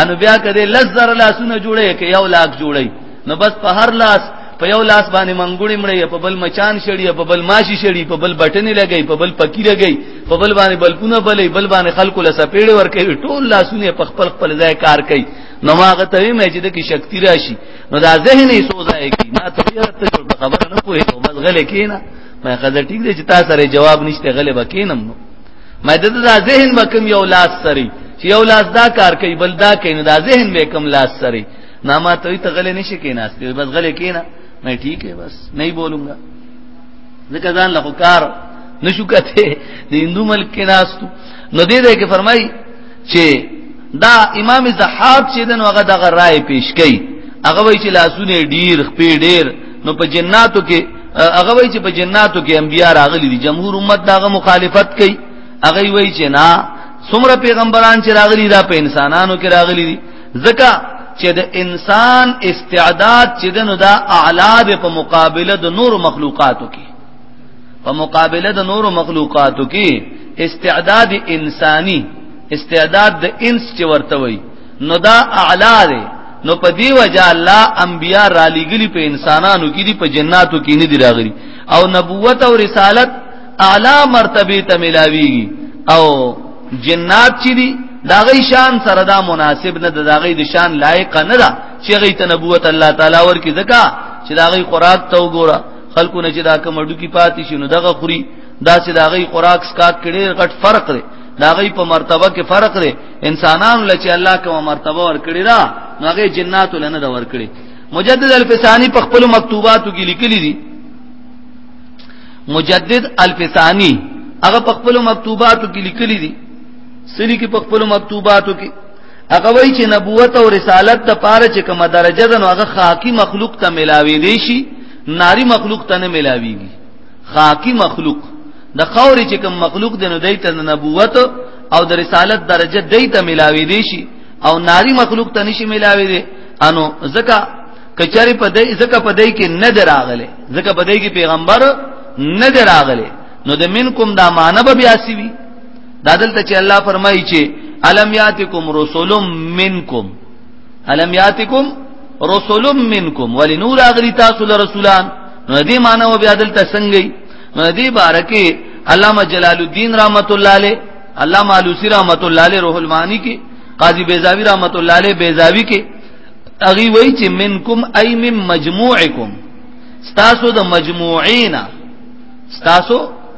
انو بیا کده لزر لاسونه جوړي کې یو لاک جوړي نو بس په هر لاس په یو لاس باندې منګوړي مړې په بل مچان شړي په بل ماشي شړي په بل بټنې لګي په بل پکی لګي په بل باندې بلکونه بلې بل باندې خلکو له سپېړې ور کوي ټول لاسونه په خپل خپل ځای کار کوي نو ماغه ته مې چې د کې شکتی راشي نو دا ذهن یې سوځای کی ما ته یې ته جوړ خبره نه کوی بس غلې کینا ما خزه ټیک دې چې تاسو سره جواب نشته غلې بکینم نو مې د دا ذهن وکم یو لاس سری چې یو لاس دا کار کوي بل دا کوي نو دا ذهن به کم لاس سری نه ما ته ته غلې نشي کیناست بس غلې کینا مې ٹھیک ہے بس نہیں بولوں گا ځکه ځان له کار نشو کته د هندو ملک کې ناستو نو دې دې کې فرمایي چې دا امام زحاب چې دن هغه دغه رائے پیش کړي هغه وی چې لاسونه ډیر خپې ډیر نو په جناتو کې هغه وی چې په جناتو کې انبیا راغلي دي جمهور امت داغه مخالفت کوي هغه وی چې نه څومره پیغمبران چې راغلي دا په انسانانو کې راغلي دي ځکه چې د انسان استعداد چې دنو دا اعلی په مقابله د نور مخلوقاتو کې په مقابله د نورو مخلوقاتو کې استعداد انساني استعداد د انس چې ورته وي نو دا اعلی دی نو په دی وجه الله انبیا را لګلی په انسانانو کې دي په جناتو کې نه دی راغلي او نبوت او رسالت اعلی مرتبه ته ملاویږي او جنات چې دي دا غي شان سره دا مناسب نه دا غي د شان لایق نه ده چې غي ته نبوت الله تعالی ورکی ځکه چې دا غي قرات تو ګوره خلکو نه چې دا کوم ډو کې پاتې شي نو دغه خوري دا چې دا غي خوراک سکات کړي غټ فرق دی دا غي په مرتبه کې فرق دی انسانانو لچې الله کومه مرتبه ور کړی دا نو هغه جناتو لنه دا ور کړی مجدد الفسانی په خپل مکتوباتو کې لیکلي دي مجدد الفسانی هغه په خپل مکتوباتو کې لیکلي دي سری کې په خپل مکتوباتو کې هغه وای چې نبوت او رسالت د پاره چې کومه درجه ده نو هغه خاکی مخلوق ته ملاوي دي شي ناری مخلوق ته نه ملاويږي خاکی مخلوق د خور چې کوم مخلوق دی نو دایته د نبوت او د رسالت درجه دایته ملاوي دي شي او ناری مخلوق ته نشي ملاوي دي انو زکه کچاري په دای زکه په دای کې نه دراغله زکه په دای کې پیغمبر نه دراغله نو د منکم دا معنی به بیا سی وی دا دلته چې الله فرمایي چې الم یاتکم رسول منکم الم یاتکم رسول منکم ولنور اغری تاسو له رسولان نو دې معنی و بیا دلته څنګه نو دې بارکه علامه جلال الدین رحمت الله علیه علامه علوسی رحمت الله علیه روح المانی کې قاضی بیزاوی رحمت الله علیه بیزاوی کې اغي وای چې منکم ای من مجموعکم ستاسو د مجموعینا ستاسو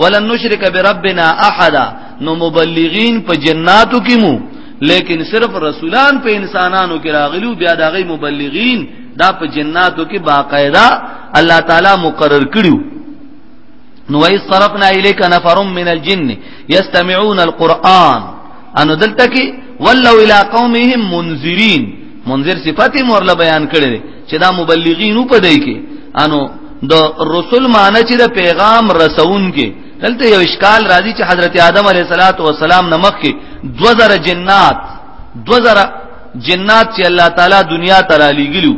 ولن نشرک بربنا احد نو مبلغین په جناتو کې مو لیکن صرف رسولان په انسانانو کې راغلو بیا د غي مبلغین دا په جناتو کې باقاعده الله تعالی مقرر کړیو نو ایس صرفنا الیک نفر من الجن یستمعون القرآن انو دلته کې ولو الى قومهم منذرين منذر صفته مورله بیان کړي چې دا مبلغین په دای کې انو د رسول معنی چې د پیغام رسون کې دلته یو اشکال راځي چې حضرت آدم علیه الصلاۃ والسلام نمخ کې 2000 جنات 2000 جنات چې الله تعالی دنیا ته را لګیلو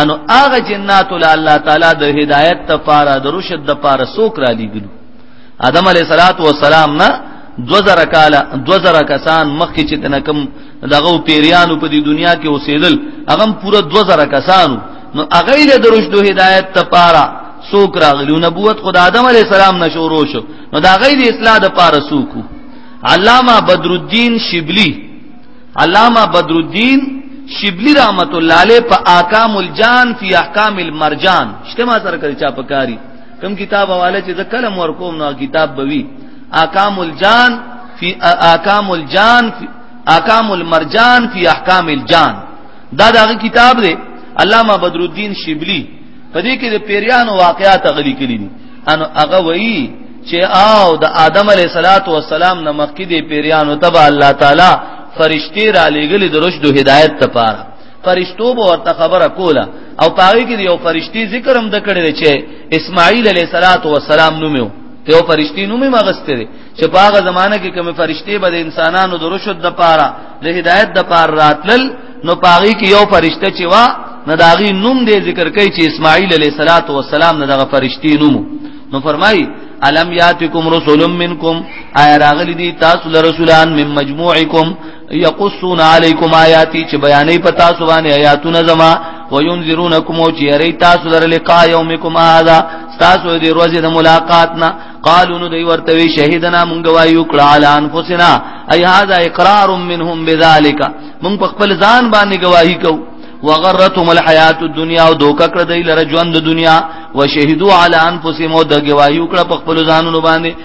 انو هغه جنات ول الله تعالی د هدایت لپاره د رشد لپاره سوک را لګیلو آدم علیه الصلاۃ والسلام نه 2000 کال 2000 کسان مخکې چې تنکم دغه پیریانو په دې دنیا کې اوسېدل هغه پورا 2000 کسانو نو هغه له درشد هدایت ته پاره سوک راغلی نبوت خدای آدم علی السلام نشورو شو نو دا غي د اصلاح د پاره سوکو علامہ بدر الدین شبلی علامہ بدر الدین شبلی رحمت الله علیه په احکام الجان فی احکام المرجان شته ما سره کړی چا پکاري کوم کتاب حواله چې ذکر مور کوم نو کتاب بوي احکام الجان فی احکام الجان فی احکام المرجان فی احکام الجان دا دغه کتاب دی علامہ بدر الدین شبلی په دې کې د پیریانو واقعات غلي کړي دي ان هغه وایي چې آو د آدم علی صلوات و سلام نه مخکې د پیریانو تبع الله تعالی فرشتي را لېګل د رشد او هدایت لپاره فرشتو به ورته خبره کوله او پاره کې یو فرشتي ذکر هم د کړی چې اسماعیل علیه صلوات و سلام نومو ته یو فرشتي نوم یې مغسته دي چې په هغه زمانہ کې کوم فرشتي به د انسانانو د رشد د پاره د هدایت د پاره راتلل نو پاره کې یو فرشته چې وا نه داغي نوم دې ذکر کوي چې اسماعیل علیه صلوات و سلام نه دغه فرشتي نومو نو فرمای الم یاتکم رسول منکم آیا راغلی دی تاسو له رسولان من مجموعکم یقصون علیکم آیاتی چې بیانې پتا سو باندې آیاتونه زما وینذرونکم او چې ری تاسو در لقاء یومکم هذا تاسو دې ورځې د ملاقات نه قالو نو دوی ورته وی شهیدنا مونږ وایو کړه علی انفسنا ای هذا اقرار منهم بذالک مونږ په خپل ځان باندې گواہی کوو وغرتهم الحیات الدنیا او دوک کړه دی لره ژوند د دنیا وشهدوا علی انفسهم او د گواہی کړه په خپل ځانونو باندې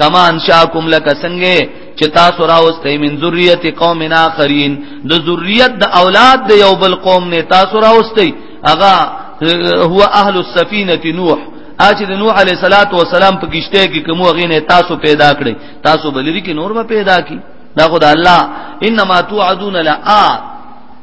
کما انشاکم لک څنګه چې تاسو راوستئ من ذریه قوم اخرین د ذریت د اولاد د یو بل قوم نه تاسو راوستئ اغا هو اهل السفینه نوح اچ د نوح علی صلوات و سلام په کشته کې کوم غینه تاسو پیدا کړی تاسو بلری کې نور به پیدا کی دا خدای الله انما توعدون لا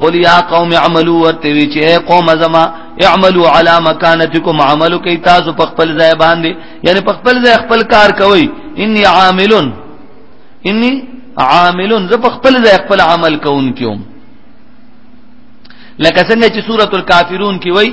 قل یا قوم اعملوا ورتوی چې اے قوم زما اعملوا علی مکانتکم عملو کی تاسو په خپل ځای باندې یعنی په خپل ځای خپل کار کوي انی عاملون انی عاملون زه په خپل ځای خپل عمل کوونکم لکه څنګه چې سورۃ الکافرون کې وایي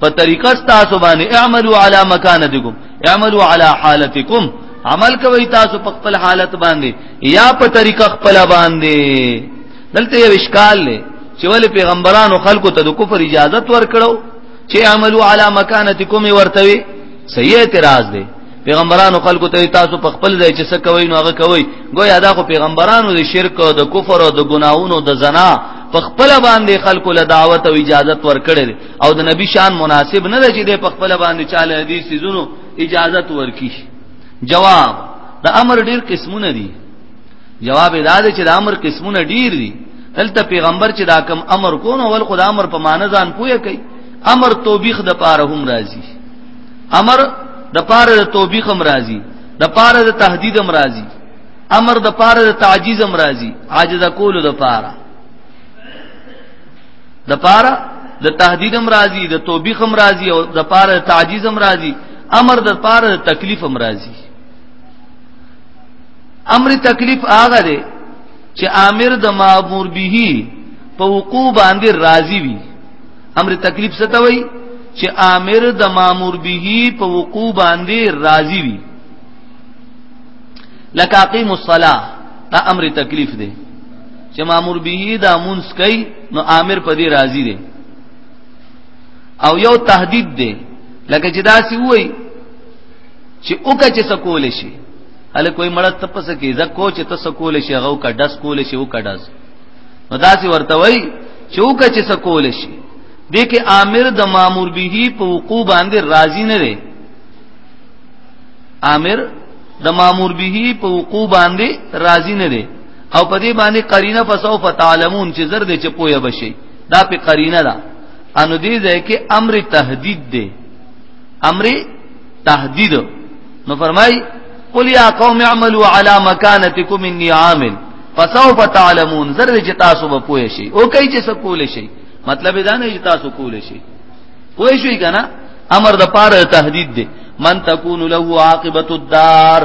په طریقه تاسو باندې اعملوا علی مکانتکم اعملوا علی حالتکم عمل کوي تاسو په خپل حالت باندې یا په طریقه خپل باندې دلته یو اشکال لې چې ول پیغمبرانو خلکو ته د کفر اجازه ورکړو چې اعملوا علی مکانتکم ورتوي صحیح اعتراض دی پیغمبرانو خلکو ته تاسو په خپل ځای چې څه کوي نو هغه کوي ګویا دا خو پیغمبرانو د شرک او د کفر او د ګناونو د زنا په خپل باندې خلکو له دعوت او اجازه ورکړي او د نبی شان مناسب نه دی چې د خپل باندې چاله حدیث زونو اجازه ورکړي جواب د امر ډیر قسمونه دي جواب دا دی چې د امر قسمونه ډیر دي دلته پیغمبر چې دا کم امر کو نو ول خدای امر په معنی ځان پوهه کوي امر توبیخ د پاره هم راځي امر د پاره د توبیخ هم راځي د پاره د تهدید هم راځي امر د پاره د تعجیز هم راځي عاجز کولو د پاره د پاره د تهدید هم راضی د توبیخ هم راضی او د پاره تعجیز هم راضی امر د پاره د تکلیف هم راضی امر تکلیف هغه دی چې امر د مامور به په وقوع باندې راضی وي امر تکلیف څه ته وایي چې امر د مامور به په وقوع باندې راضی وي لکه اقیم الصلاه دا امر تکلیف دی چې مامور به دا مونږ کوي نو امر په دې راضي دی او یو تهدید دی لکه چې دا سی وای چې اوکه چې سکول شي هله کوئی مړه تپس کې زکو چې تاسو کول شي غو کا دس کول شي او کا دس نو دا سی ورته وای چې اوکه چې سکول شي دې کې امر د مامور به په وقوع باندې راضي نه دی امر د مامور به په وقوع باندې راضي نه دی او په دې باندې قرینه فسوف تعلمون چې زر دې چې پوهه بشي دا په قرینه ده ان دې ځکه امر تهدید دی امر تهدید نو فرمای قل یا قوم اعملوا علی مکانتکم انی عامل فسوف تعلمون زر دې چې تاسو به پوهه شي او کوي چې څه کول شي مطلب دا نه چې تاسو کول شي پوهه شي کنه امر د پاره تهدید دی من تکون له عاقبت الدار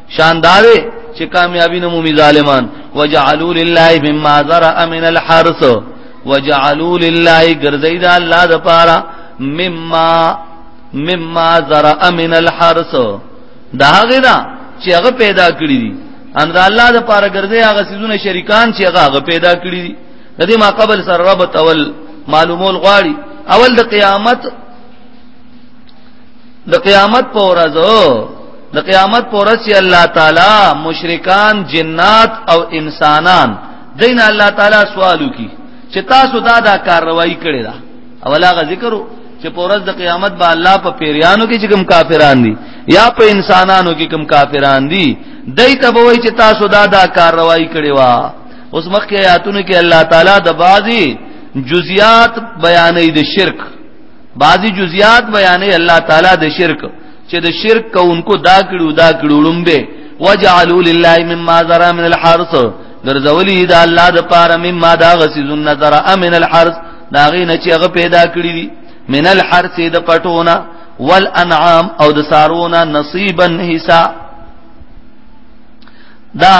شاندار چې کامیابی نه مومي ظالمان وجعلوا لله مما ذرا من الحرث وجعلوا لله غرزي د الله د پاره مما مما ذرا من الحرث دا هغه دا چې هغه پیدا کړی دي ان د الله د پاره غرزي هغه سيزونه شریکان چې هغه هغه پیدا کړی دي د دې ما قبل سره رب تول معلومول غواړي اول د قیامت د قیامت په ورځ د قیامت په ورځ چې الله تعالی مشرکان جنات او انسانان دین الله تعالی سوالو کی چې تاسو دا دا کاروایی کړی دا اولا غ ذکر چې په ورځ د قیامت به الله په پیریانو کې چې کوم کافران دي یا په انسانانو کې کوم کافران دي دای ته به وای چې تاسو دا دا کاروایی کړی وا اوس مخکې آیاتونو کې الله تعالی د بعضی جزئیات بیانې د شرک بعضی جزئیات بیانې الله تعالی د شرک چې د شرک کوونکو دا کړو دا کړو لومبه وجعلوا لله مما ذرا من الحرث ګرځولې دا الله د پاره مما دا غسیزن نظر امن الحرث دا غي نه چې هغه پیدا کړی دي من الحرث د پټونه والانعام او د سارونه نصيبا حصہ دا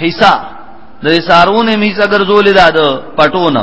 حصہ د سارونه میزه ګرځولې دا د پټونه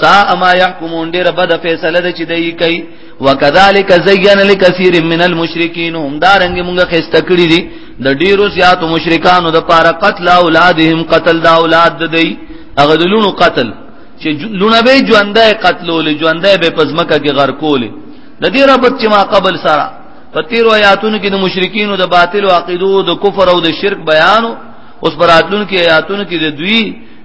سا اما يحكمون ډیر بد فیصله د چي دی کوي وکذالک زین لکثیر من المشرکین هم دارنګ موږ خسته کړی دي د ډیرو زیات مشرکانو د پاره قتل اولادهم قتل د اولاد د دی هغه د لونو قتل چې لونه به ژوندې قتلول ژوندې به پزمکه کې غر کول د دې ربط چې ما قبل سره په تیر آیاتونو کې د مشرکینو د باطل او عقیدو د کفر او د شرک بیانو اوس براتلون کې آیاتونو کې د دوی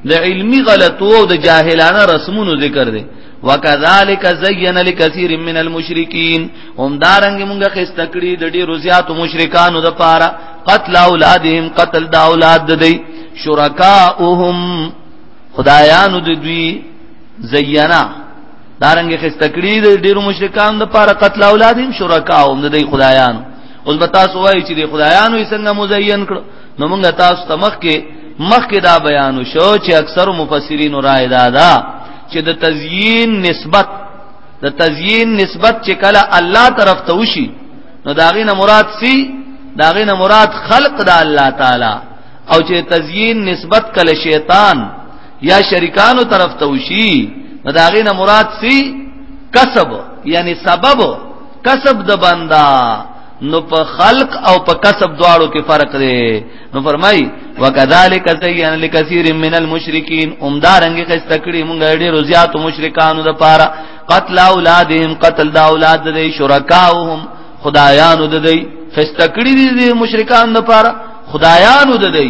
د علمی غلطو او د جاهلانه رسمونو ذکر دی وکذالک زین لکثیر من المشرکین هم دارنګ مونږه خستکړي د ډیرو زیات مشرکانو د پاره قتل اولادهم قتل د اولاد د دی شرکاءهم خدایانو د دوی زینا دارنګ خستکړي د ډیرو مشرکانو د پاره قتل اولادهم شرکاءهم د دی خدایانو اوس به تاسو وایئ چې د خدایانو یې څنګه مزین کړو نو موږ تاسو ته مخکې مخکې دا بیان شو چې اکثر مفسرین رائے دا دا چې د تزیین نسبت د تزیین نسبت چې کله الله طرف ته وشي نو داغه نه مراد سی داغه نه مراد خلق د دا الله تعالی او چې تزیین نسبت کله شیطان یا شریکانو طرف ته وشي نو داغه نه مراد سی کسب یعنی سبب کسب د بندا نو په خلق او په کسب دواړو کې فرق دی نو فرمای وکذالک زین لکثیر من المشرکین اومدارنګ خسته کړي مونږ ډیرو زیاتو مشرکانو د پاره قتل اولادهم قتل د اولاد د شرکاهم خدایانو د دی خسته کړي دي مشرکان د پاره خدایانو د دی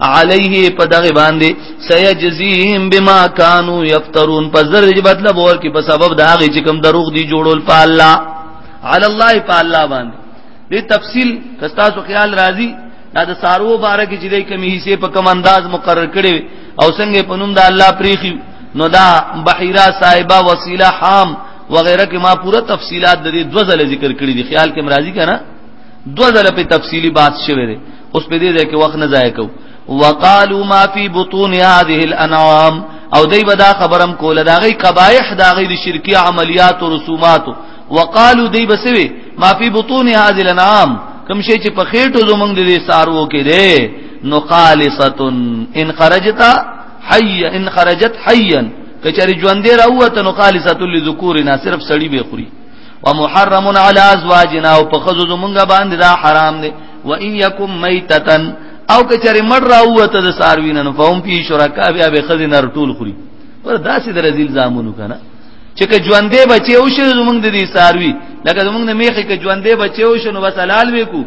علیه په دغه باندې سيجزيهم بما كانوا يفترون په زر دې بدله بور کې په سبب دا غي چې کوم دروغ دي جوړول په الله علی الله په الله باندې دې تفصیل کستاسو خیال راځي دا د سارو باره کې چې دې کمی حصے په کم انداز مقرر کړي او څنګه په نوم د الله پریخي نو دا بحیرا صاحبہ وسیلہ حام وغیرہ کې ما پورا تفصيلات د دې دوزله ذکر کړې دي خیال کې مرাজি کنه دو ځله په تفصيلي بحث شوه دی اوس په دې ځای کې وخت نه ضایع کو وقالو ما فی بطون هذه الانعام او دای بدا خبرم کوله دا غي قبایح دا غي د شرکی عملیات او رسومات وقالو دای بسوي ما فی بطون هذه الانعام کوم شی چې په خېټو زمونږ دې سارو کې دی نو خالصتن ان خرجتا حیا ان خرجت حیا کچری ژوندې راوته نو خالصتن لذکورنا صرف سړی به خوري ومحرم علی ازواجنا او په خزو زمونږه باندې دا حرام دی و ان یکم میتتن او که چېرې مړ راوته د ساروینه نو فهم فی شرکا بیا به خزې نر ټول خوري پر داسې د رزیل زامونو کنه چې که ژوندې بچي او شې زمونږ د دې ساروی لکه زمونږ نه میخه کې ژوندې بچي او شنو بس حلال وکړو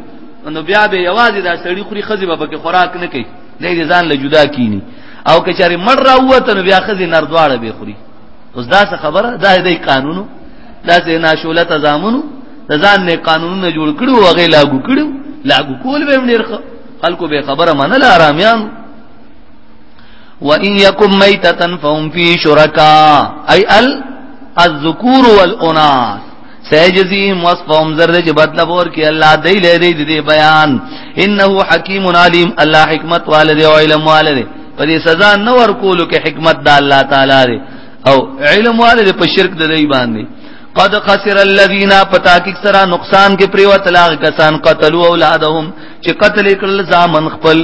نو بیا به یوازې دا سړی خوري خزې به پکې خوراک نه کوي دې ځان له جدا کینی او که چېرې مړ راوته نو بیا خزې نر دواړه به خوري اوس دا څه خبره دا دی قانونو دا څه ناشوله تزامنو د ځان نه قانونونه جوړ کړو او غي لاګو کړو لاګو کول به ډیر خلکو به خبره منله آرامیان وان یکم میتتن فهم فی شرکا ای ال الذکور والاناث سيجزيهم وصفهم ذرج بدل بور کې الله دی لري دې بیان انه حکیم علیم الله حکمت والد او علم والد په دې سزا نه ورکول کې حکمت د الله تعالی دی او علم والد په شرک د دی باندې قد خسر الذين پتاکک سرا نقصان کې پریوت لاغ کسان قتلوا اولادهم چې قتل کړل ځامن خپل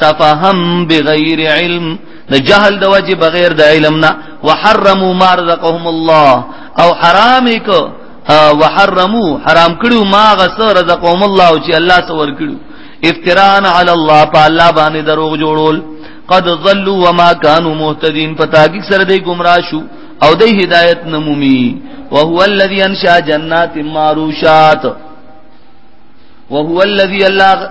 صفهم بغیر علم د جهل د وجه بغیر د علم نه وحرموا ما رزقهم الله او حرام کو وحرموا حرام کړو ما غس رزقهم الله چې الله سور کړو افتران علی الله په الله باندې دروغ جوړول قد ضلوا وما كانوا مهتدين پتاګي سره دې گمراه شو او دې هدایت نمومي وهو الذي انشا جنات معروشات وهو الذي الله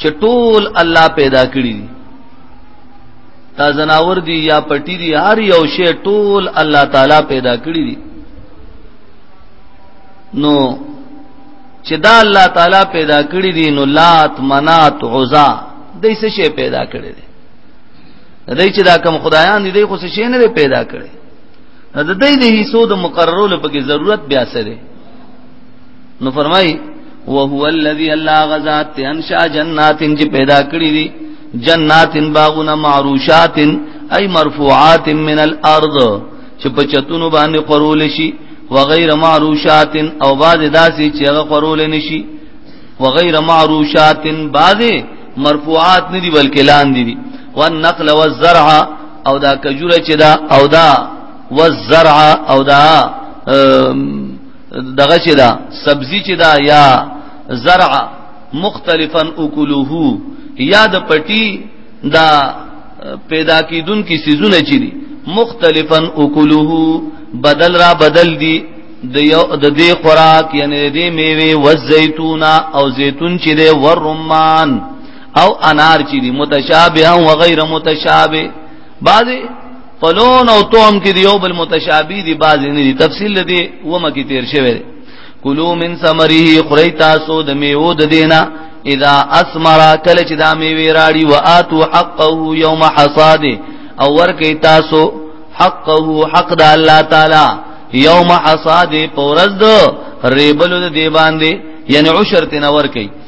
چې ټول الله پیدا کړی دي دا زناور دي یا پټی دي هر یو شی ټول الله تعالی پیدا کړی دي نو چې دا الله تعالی پیدا کړی دي نو لات منات عزا دای څه شی پیدا کړی دي دای چې دا کم خدایان دي دای خو څه شی نه پیدا کړی د دې د هیڅو د مقررولو په کې ضرورت بیا سره نو فرمای وهو الذي الله غزات انشا جنات چې پیدا کړی دي جنات باغونه معروشات اي مرفوعات من الارض چې په چتونو باندې قرول شي وغیر معروشات او بعد داسي چې هغه قرول نشي وغیر معروشات بعد مرفوعات ندي بلکې لاندې دي والنقل والزرع او دا کجوره چې دا او دا والزرع او دا دغه چې دا سبزی چې دا یا زرع مختلفا اکلوه یا د پټی دا پیدا کیدون کی سيزونه چي دي مختلفا اکلوه بدل را بدل دي د یو د دې خوراک یعنی د دې میوه و زیتون او زیتون چې دی ور رمان او انار چې دی متشابه او غیر متشابه بعضی پلون او توم کې دیو بل متشابه دي باز نه دي تفصیل دي ومه کې تیر شوی دی کلو من ثمره خری تاسو د میو د دینا اذا اسمر کله چې دا میوه راړي واتو حقه یوم حصاده او ورکه تاسو حقه حق د الله تعالی یوم حصاده پورز د ریبلو د دی باندې یعنی عشر تنور کوي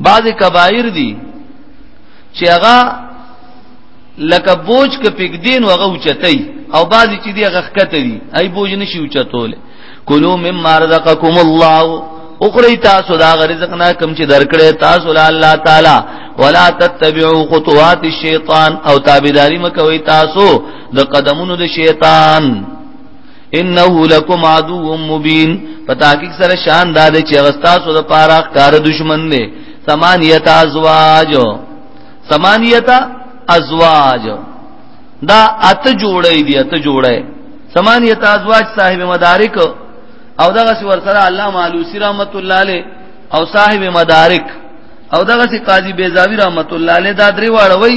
بعض کبایر دي چې هغه لکه بوج ک پګدین وغه اوچتای او بعض چې دی هغه خکته دي ای بوج نشي اوچتول کلو مما رزقکم الله اخری تاسو دا رزق نه کم چې درکړې تاسو له الله تعالی ولا تتبعوا خطوات الشیطان او تابعداري مکوئ تاسو د قدمونو د شیطان انه لکم عدو مبین پتا کی سره شان داد چې غستا سو د پاره کار دشمن دی ثمانیت ازواج ثمانیت ازواج دا ات جوړی دی ات جوړی ثمانیت ازواج صاحب مدارک او دغه ور سره علامه علوسی رحمت الله علیه او صاحب مدارک او دغه قاضی بیزاوی رحمت الله علیه دا درې واړوي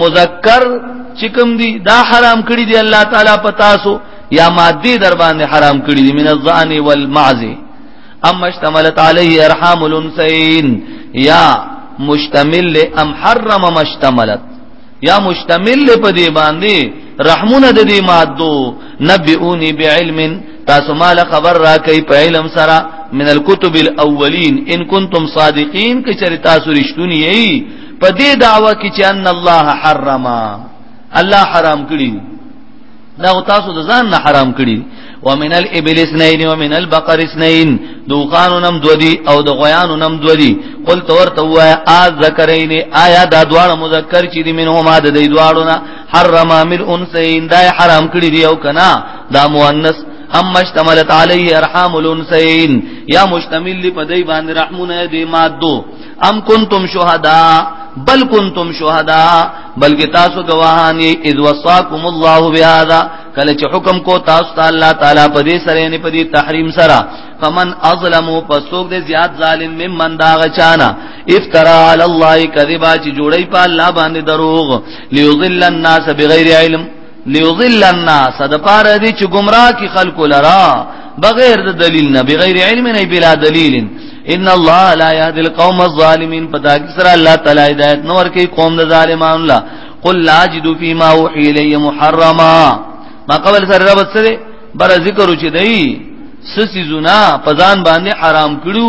مذکر چکم دی دا حرام کړی دی الله تعالی پتاسو یا مادی در باندې حرام کړی دی من الظان والمعز اما اشتملت علیه ارحام الانثیین یا مشتمل ام حرم مشتملت یا مشتمل په دې باندې رحمونه د دې مادو نبئونی بعلم تاسو مال خبر را کوي په علم سره من الكتب الاولین ان کنتم صادقین کچری تاسو رښتونی یی په دې دعوه کې چې ان الله حرما الله حرام کړی دا تاسو د ځان نه حرام کړی ومن الابل اثنين ومن البقر اثنين دوقانو نم دودي او د غيانو نم دودي قل تور توا ذکرين آیا دا دواړه مذکر چې دي منهما د دې دواړو نه حرم من انثيين دا حرام کړی دی او کنا دا مؤنث ام مشتملت علیه ارحام الانثیین یا مشتمل په دای باندې رحمونه دې مادو ام کنتم شهدا بل کنتم شهدا بلکې تاسو گواهان یې اذ وصاکم الله بهذا کله چې حکم کو تاسو ته الله تعالی په دې سره نه په دې تحریم سره فمن اظلم پسوک دې زیات ظالم ممن دا غچانا افترا علی الله کذبا چې جوړی په الله باندې دروغ لیضل الناس بغیر علم ليضل الناس د پاره دي چې گمراه کی خلق لرا بغیر د دلیل نه بغیر علم نه بلا دلیل ان الله لا يهدي القوم الظالمين پتا کی سره الله تعالی ہدایت نور کی قوم د ظالمانو لا قل لا اجد فيما اوحي الي محرما ما قبل سره رب سره بر ذکر چې دی سسی زنا پزان باندې حرام کړو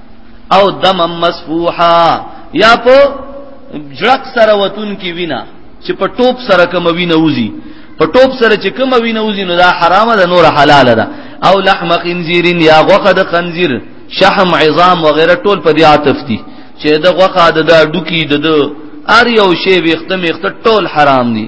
او دم مسفوحا یا په جړق سره وتون کی وینا چې په ټوپ سره کوم وینا وزي په ټوپ سره چې کوم وینا وزي نو دا حرام ده نور حلال ده او لحم خنزیر یا غوخه د خنزیر شحم عظام وغیرہ ټول په دی عاطف دي چې د غوخه د ډوکی د ار یو شی وختم وخت ټول حرام دي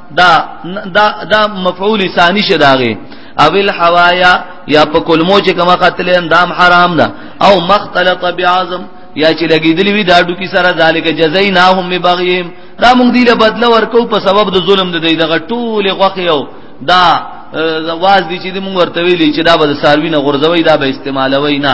دا دا دا مفعول ثانی شداغه او الحوايا یا په کلمو چې کما قتل اندام حرام ده او مختلط بعظم یا چې لګیدلی وی داډو کی سره ذالک جزایناهم ببغیم دا موږ دی له بدله ورکو په سبب د ظلم د دی دغه ټول غوخه یو دا واز دي چې موږ ورته ویلی چې دا به ساروی نه غرزوي دا به استعمالوي نه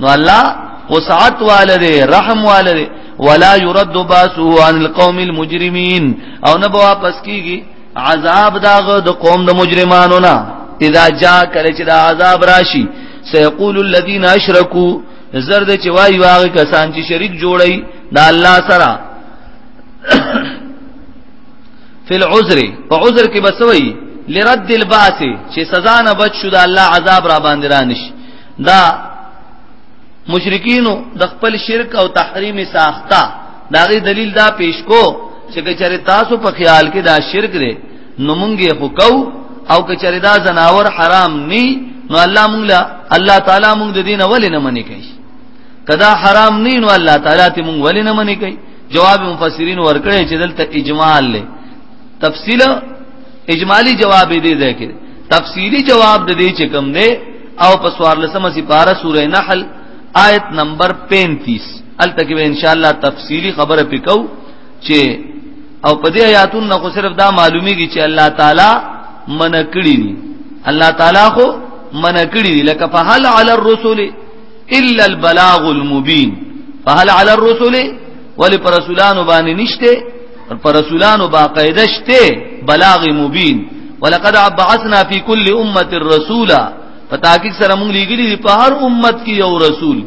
نو الله وسعت والده رحم والده ولا يرد باسه عن القوم المجرمين او نه به واپس کیږي عذاب داغه د قوم د مجرمانو نه اذا جاء کله چې دا عذاب راشي سيقول الذين اشركوا زرد چې وایي واغه کسان چې شریک جوړي دا الله سره فی العذر په عذر کې بسوي لرد الباس چې سزا نه بچ شو دا الله عذاب را باندې رانشي دا مشرکینو د خپل شرک او تحریم ساخته دا غي دلیل دا پیش کو چې کچره تاسو په خیال کې دا شرک دی نو مونږه خو کو او کچره دا زناور حرام ني نو الله مونږ لا الله تعالی مونږ د دین ولې نه منې کوي کدا حرام ني نو الله تعالی ته مونږ ولې نه منې کوي جواب مفسرین ورکړي چې دلته اجمال له تفصیل اجمالی جواب دې ده کې تفصیلی جواب دې چې کوم نه او په سوار لسمه سپاره سوره نحل آیت نمبر 35 الته کې ان شاء الله تفصيلي خبره پکاو چې او په دې آیاتونو خو صرف دا معلومیږي چې الله تعالی منکړي دي الله تعالی خو منکړي دي لکه فهل علی الرسل الا البلاغ المبين فهل علی الرسل ولي پر رسولانو باندې نشته پر رسولانو باقاعده شته بلاغ مبین ولقد بعثنا فی کل امه رسولا فتاکیک سره مونږ لګلی دی په هر امت کې یو رسول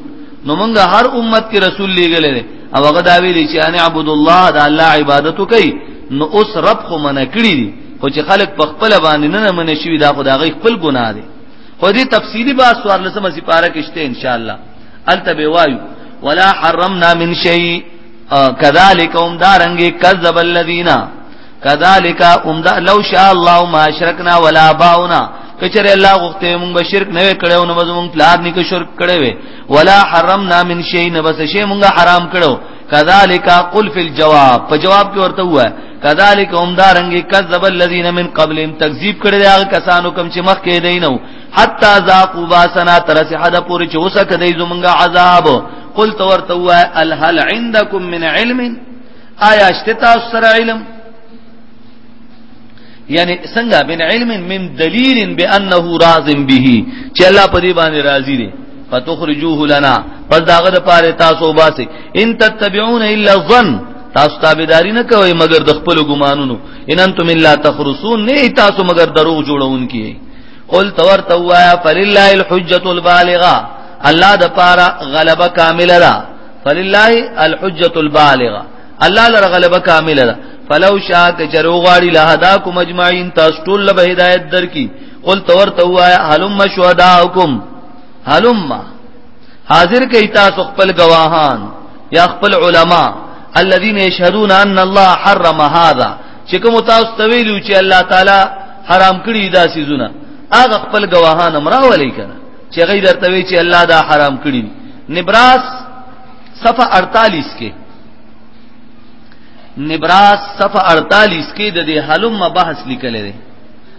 نو مونږ هر امت کې رسول لګلې دی او هغه دا ویلی چې ان عبد الله دا الله عبادت کوي نو اوس رب خو من کړی دی خو چې خلک په خپل باندې نه من شي دا خدای غي خپل ګناه دی خو دې تفصیلی با سوار لسمه سپاره کې شته ان شاء الله التبه وایو ولا حرمنا من شيء کذالک هم دارنګ کذب الذین کذالک هم دا لو شاء الله ما اشرکنا ولا باونا کچره الله غوښته مونږ به شرک نه وکړو نو مونږ پلار نه کې شرک کړو ولا حرمنا من شیء نه بس شی مونږه حرام کړو کذالک قل فی الجواب په جواب کې ورته وای کذالک هم دارنګ کذب الذین من قبلهم تکذیب کړي هغه کسانو کوم چې مخ کې دینو حتا ذاقوا باسنا ترسه حدا پوری چې وسکه دای زمونږه عذاب قل تو ورته وای الهل عندكم من علم آیا شته تاسو سره علم یعنی څنګه بن علم من دلیل بانه راض به چې الله په دې باندې راضی دی فتخرجوه لنا پس داغه د پاره تاسو باسي ان تتبعون الا الظن تاسو تابعداري نه کوي مگر د خپل ګمانونو ان انتم الا تخرسون نه تاسو مگر دروغ جوړون کیږي قل تور توایا فلله الحجه البالغه الله د پاره غلبه کامله ده فلله الحجه البالغه الله لره غلبه کامله ده فلو شاء کجرو غاړي لهداکم اجمعين تاسو ټول به هدایت درکې قل تور توایا هلم شهداکم هلم حاضر کئ تاسو خپل گواهان یا خپل علما الذين يشهدون ان الله حرم هذا چې کوم تاسو ته ویلو چې الله تعالی حرام کړی دا سيزونه هغه خپل گواهان امرا ولي کنه چې غیر درته وی چې الله دا حرام کړی نبراس صفه 48 کې نبراس صفه 48 کې د دې حلم بحث لیکل دی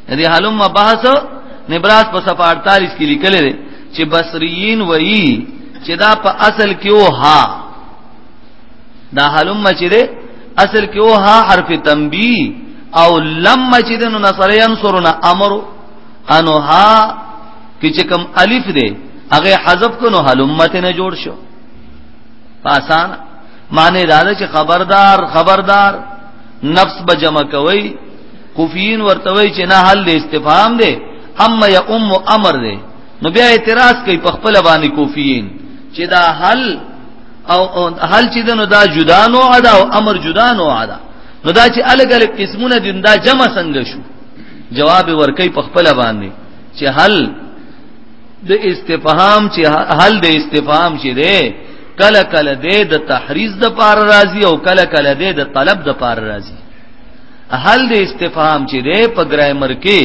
د دې حلم بحث نبراس په صفه 48 کې لیکل دی چې بصریین وایي چې دا په اصل کې او ها دا حلم چې ده اصل کې او ها حرف تنبیه او لم چې ده نو نصر ينصرنا امر انو ها کې چې کوم الف ده هغه حذف کو نو حلمت نه جوړ شو آسان معنی دا ده چې خبردار خبردار نفس به جمع کوي کوفین ورته وی چې نه حل استفهام ده اما یا ام امر ده نو بیا اعتراض کوي په خپل باندې کوفین چې دا حل او حل چې دنو دا جدا نو ادا او امر جدا نو ادا نو دا چې الګ الګ قسمونه دین دا جمع څنګه شو جواب ورکې په خپل باندې چې حل د استفهام چې حل د استفهام چې دی کله کله دی د تحریز د پار راضی او کله کله دی د طلب د پار راضی حل د استفهام چې دی په ګرامر کې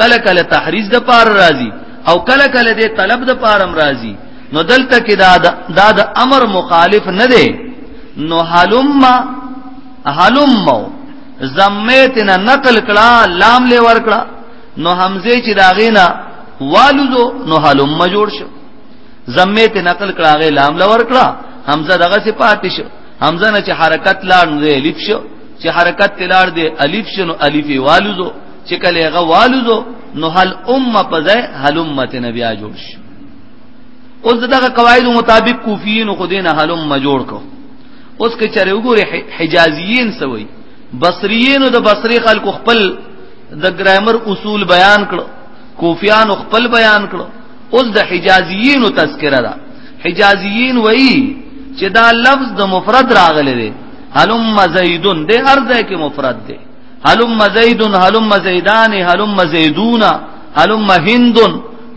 کله کله تحریز د پار راضی او کله کله د طلب د پارم راضی نو دلته کې دا دا د امر مخالف نه دی نو حلم حلم زمیتنا نقل کړه لام له ور کړه نو حمزه چې دا غینا والذو نو حلم جوړ شو زمیت نقل کړه غی لام له ور کړه حمزه دغه صفات شو حمزه نه چې حرکت لاړ نو الف شو چې حرکت تلار دی الف شنو الف والذو چې کله غوالذو نو هل امه پځه هل امه نبي اجوش اوس دغه قواعد مطابق کوفیین خو دینه حلم ما جوړ کو اوس کې چره وګوره حجازیین سوي بصریین او د بصری خلکو خپل د ګرامر اصول بیان کړو کوفیان خپل بیان کړو اوس د حجازیین تذکرہ ده حجازیین وایي چې دا لفظ د مفرد راغلی دی حلم زیدون د ارزه کې مفرد دی هلم زید هلم زیدان هلم زیدون هلم هند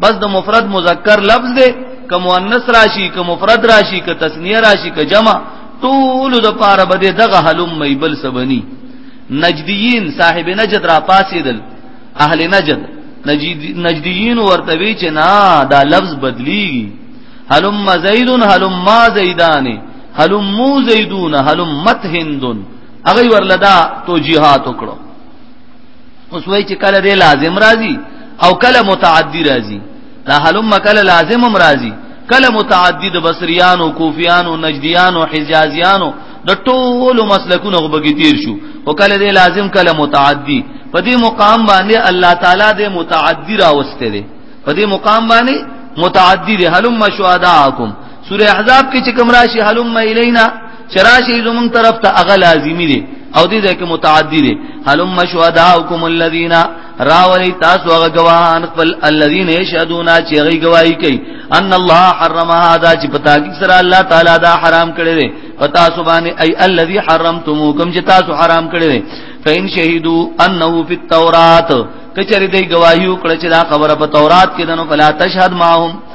بس د مفرد مذکر لفظ دی که مؤنث راشي که مفرد راشي که تسنیه راشي که جمع ټول د پاره بده دغه هلم مې بل سبني نجدیین صاحب نجد را پاسیدل اهل نجد نجدیین ورته وی چې نه دا لفظ بدلیږي هلم زیدون هلم ما زیدان هلم مو زیدون هلم مت هندون هغه ورلدا توجیهات وکړو اوس وای چې کله دې لازم راځي او کله متعدی راځي دا حلم کله لازم هم راځي کله متعدی د بصریانو کوفیانو نجدیانو حجازیانو د ټولو مسلکونو غبګی تیر شو او کله دې لازم کله متعدی په دې مقام باندې الله تعالی دې متعدی راوسته دې په دې مقام باندې متعدی دې حلم شهداءکم سوره احزاب کې چې کوم راشي حلم الینا چراشی زمون طرف ته اغه لازمی دی او دې ځکه متعدی دی حلم شهداءکم الذین راولی تاسو هغه گواهان خپل الذین یشهدون چې هغه گواہی کوي ان الله حرم هذا چې پتا کی سره الله تعالی دا حرام کړی دی پتا سبحان ای الذی حرمتموکم چې تاسو حرام کړی دی فین شهیدو انه فی التورات کچری دی گواہی وکړه چې دا خبره په تورات کې دنو فلا تشهد معهم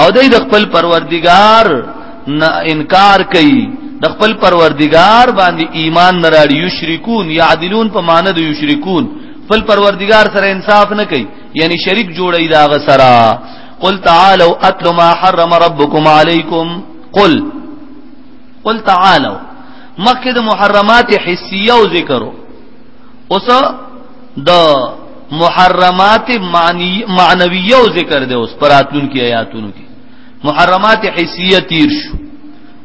او دای د خپل پروردگار نه انکار کوي د خپل پروردگار باندې ایمان نه راړي یشرکون یعدلون په معنی د یشرکون خپل پروردگار سره انصاف نه کوي یعنی شریک جوړي دا غسرا قل تعالوا اتل ما حرم ربكم عليكم قل قل تعالوا مخکې د محرمات حسیه او ذکرو اوس د محرمات معنویه او ذکر دی اوس پراتون کې آیاتونو کې محرمات حسیه تیر شو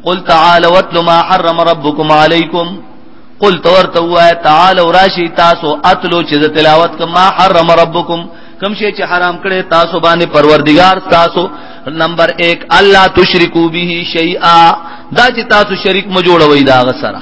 قل تعالى واتل ما حرم ربكم عليكم قل تورته وای تعالى راشي تاسو اتلو چې تلاوت کما حرم ربكم کم شي چې حرام کړي تاسو باندې پروردگار تاسو نمبر 1 الله تشرکو به شیئا دا چې تاسو شریک مو جوړوي دا غسره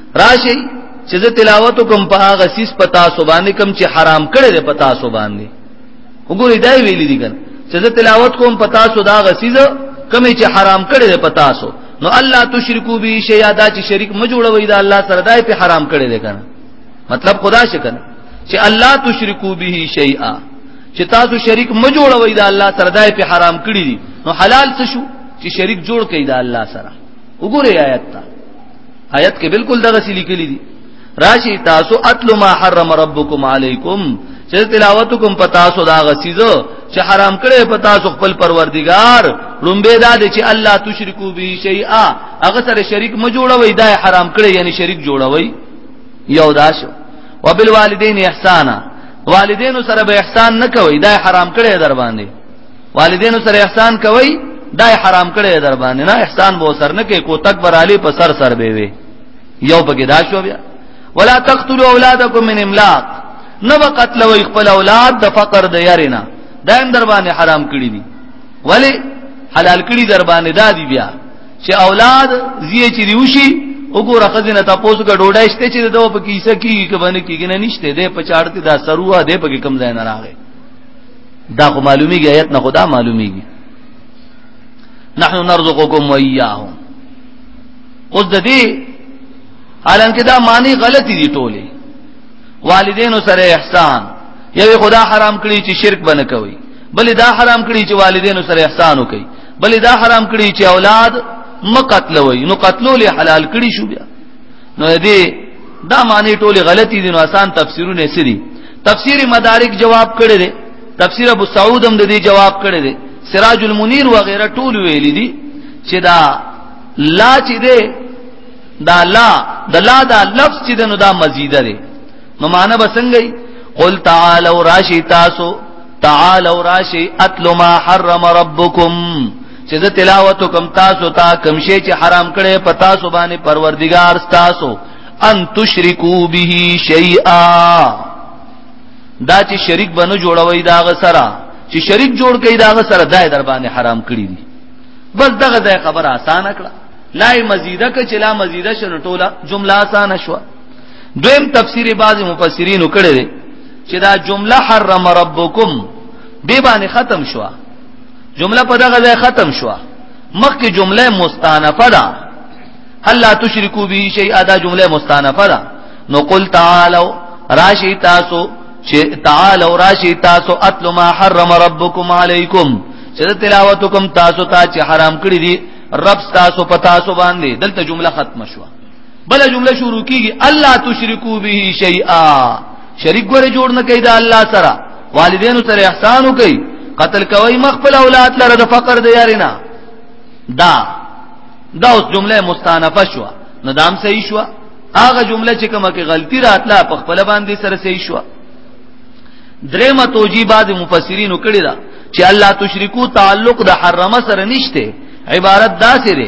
راشي چې زه تلاوت کوم په هغه سیس پتا سو باندې کوم چې حرام کړی دی پتا سو باندې وګورئ دا ویلي دي کنه چې زه تلاوت کوم پتا سو دا غسیز کوم چې حرام کړی دی پتا سو نو الله تشرکو به شی یادا چې شریک م جوړوي دا الله سره دای په حرام کړی دی کنه مطلب خدا شکنه چې الله تشرکو به شیئا چې تاسو شریک م جوړوي دا الله سره دای په حرام کړی دی نو حلال څه شو چې شریک جوړ کړي دا الله سره وګورئ آیت ته آیت کې بالکل دغه څه لیکلي دي راشي تاسو اتلو ما حرم ربکم علیکم چې تلاوت کوم پتا سو دا غسیزو چې حرام کړي پتا سو خپل پروردگار رومبه دا دي چې الله تشرکو به شیئا هغه سره شریک م جوړوي دا حرام کړي یعنی شریک جوړوي یو دا شو وبالوالدین احسانا والدین سره به احسان نه کوي دا حرام کړي در باندې والدینو سره احسان کوي دا حرام کړي در باندې نه احسان به سر نه کوي کو تک برالی په سر سر به وي یو پکې دا شو بیا ولا تقتلوا اولادکم من املاق نو قتلوا خپل اولاد د فقر د یارینا دا در باندې حرام کړی دي ولی حلال کړی در باندې دا دی بیا چې اولاد زیه چې دیوشي وګوره خزینه تاسو کا ډوډۍ شته چې دا په کیسه کې کې باندې کېږي نه نشته دې په چاړته دا سروا دې په کم ځای نه راغی دا خو معلومیږي آیت نه خدا معلومیږي نحنو نرزقکم و ایاهم اوس د دې حالانکه دا معنی غلطی دي ټوله والدین سره احسان یوه خدا حرام کړی چې شرک بنه کوي بلې دا حرام کړی چې والدین سره احسان وکړي بلې دا حرام کړی چې اولاد مقتلوي نو قتلول حلال کړی شو بیا نو دې دا معنی ټوله غلطي دي نو آسان تفسیرونه سری تفسیر مدارک جواب کړی دی تفسیر ابو سعود هم د دې جواب کړی دی سراج المنیر وغیرہ ټول ویل دي چې دا لا چې دی دا لا د لا دا لفظ چې دنو دا مزیده دی نو معنی بسنګي قل تعالوا راشي تاسو تعالوا راشي اتلو ما حرم ربکم چې زه تلاوت کوم تاسو ته تا کوم شی چې حرام کړي په تاسو باندې پروردگار تاسو ان تشرکو به شیئا دا چې شریک بنو جوړوي دا غسرہ چې شریک جوړ کړي دا غسرہ دای در باندې حرام کړی دي بس دغه ځای خبر آسان کړه لا مزیده ک چې لا مزیده شنو ټوله جمله آسان شو دویم تفسیر بعض مفسرین کړي دي چې دا جمله حرم ربکم دی باندې ختم شوه جمله په دغه ځای ختم شو مخکې جمله مستانفه ده الله تشرکو به شی ادا جمله مستانفه ده نو قل تعالو راشی تاسو چې تعالو راشی تاسو اتل ما حرم ربکم علیکم چې تلاوت کوم تاسو ته چې حرام کړی دي رب تاسو پتا سو باندې دلته جمله ختم شوه بل جمله شروع کیږي الله تشرکو به شیئا شریک ګره جوړ نه کید الله سره والدینو سره احسان وکي قتل کوي مخبل اولاد لره د فقر دی یارینا دا دا اوس جمله مستانفه شو نو دام صحیح شو هغه جمله چې کومه کې غلطی راتله په خپل باندې سره صحیح شو درېمه توجیه بعد مفسرین کړي دا چې الله تشرکو تعلق د حرمه سره نشته عبارت دا سره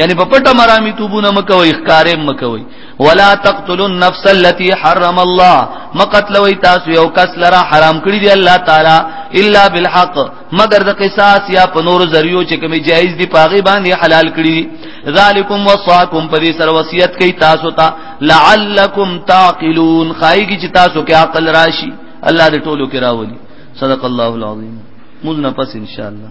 یعنی په پټه مرامی توبونه مکوي ښکارې مکوي ولا تقتلوا النفس التي حرم الله مقتلوي تاسو یو کس لرا حرام کړی دی الله تعالی الا بالحق مگر د قصاص یا په نور ذریعو چې کوم جایز دی پاغي باندې حلال کړی ذالکم وصاکم په دې سره وصیت کوي تاسو ته لعلکم تعقلون خایګی چې تاسو کې عقل راشي الله دې ټولو کې راولي صدق الله العظیم مزنا پس ان شاء الله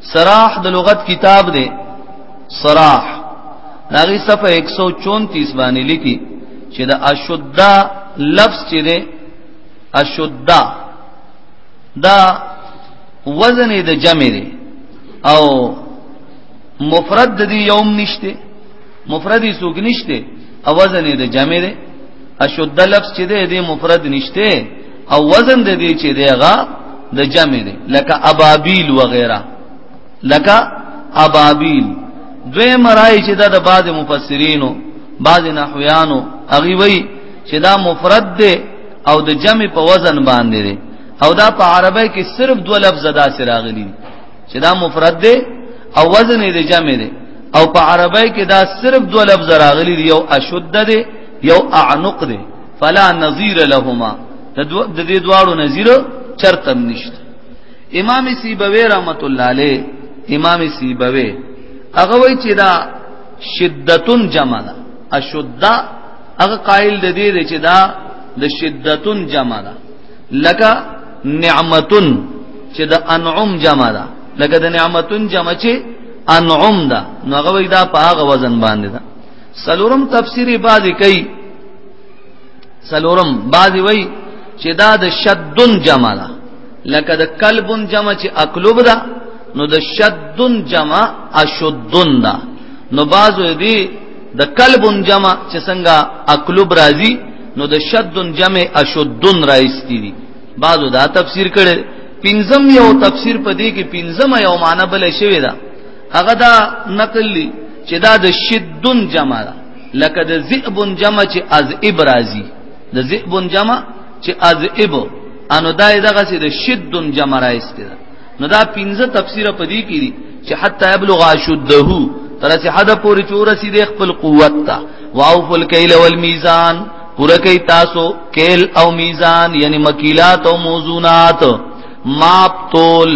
سراح د لغت کتاب دی سراح ناغي صفحه 134 باندې لیکي چې د اشدا لفظ چې دی اشدا دا وزن د جمع دی او مفرد د یوم نشته مفردی سوګ نشته او وزن د جمع دی اشد لفظ چې دې دې مفرد نشته او وزن دې چې دې غا د جمع دې لکه ابابیل وغیرہ لکه ابابیل دوی مرای چې دا د بعض مفسرینو بعض نحویانو هغه وی چې دا مفرد دې او د جمع په وزن باندې دې او دا په عربی کې صرف دو لفظ دا سراغلی چې دا مفرد دې او وزن دې جمع دې او په عربی کې دا صرف دو لفظ راغلي دی یو اشد دې یو اعنق دی فلا نظیر لهما د دې دواړو نظیر چرته نشته امام سیبوی رحمت الله علیه امام سیبوی هغه وای چې دا شدتن جمع ده اشدہ هغه قائل د دې چې دا د شدتن جمع ده لکه نعمتن چې د انعم جمع ده لکه د نعمتن جمع چې انعم ده نو هغه دا په هغه وزن باندې ده سلورم تفسیری بازی کوي سلورم بازی وای چې دا د شدن جمع ده لکه د کلبن جمع چې اقلب ده نو د شدن جمع اشدن ده نو بازو دی د کلبن جمع چې څنګه اقلب راځي نو د شدن جمع اشدن راځي دي بازو دا تفسیر کړي پنځم یو تفسیر پدې کې پنځم یو معنی بل شوی ده هغه دا نقل لی چې دا د شدن جمع ده لکه د ذئبن جمع چې از ابرازي د ذئبن جمع چې از اب انو دا دغه چې د شدن جمع راځي نو دا پنځه تفسیر په دې کې دي چې حتی ابلغ اشده تر چې حد پورې چورسي د خپل قوت ته واوف الکیل والمیزان پوره کوي تاسو کیل او میزان یعنی مکیلات او موزونات ماپ تول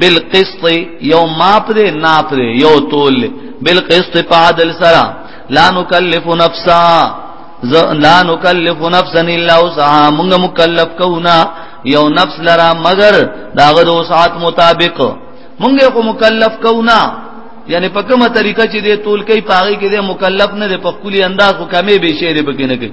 بالقسط یو ماپ دے ناپ دے یو تول دے بالقسط پادل سرا لا نکلف نفسا لا نکلف نفسا الا وسعها موږ مکلف کونا یو نفس لرا مگر داغه د وسعت مطابق موږ خو مکلف کونا یعنی په کومه طریقه چې دې تول کوي پاغي کې دې مکلف نه دې په خولي انداز خو کمې به شي دې پکې نه کوي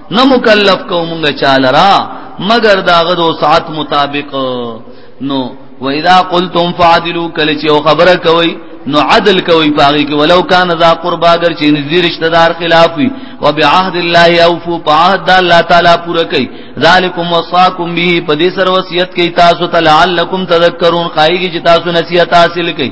نه مکلف کومګه چاله را مگر داغه دو ساعت مطابق نو و اذا قلتم فعدلوا کله چې خبره کوي نو عدل کوي پاږي کې ولو کان ذا قربا اگر چې نږدې رشتہ دار خلاف وي او بعهد الله اوفو بعهد الله تعالی پوره کوي ذالکم وصاکم به په دې سر وصیت کوي تاسو ته لعلکم تذکرون قایږي چې تاسو نصیحت حاصل کوي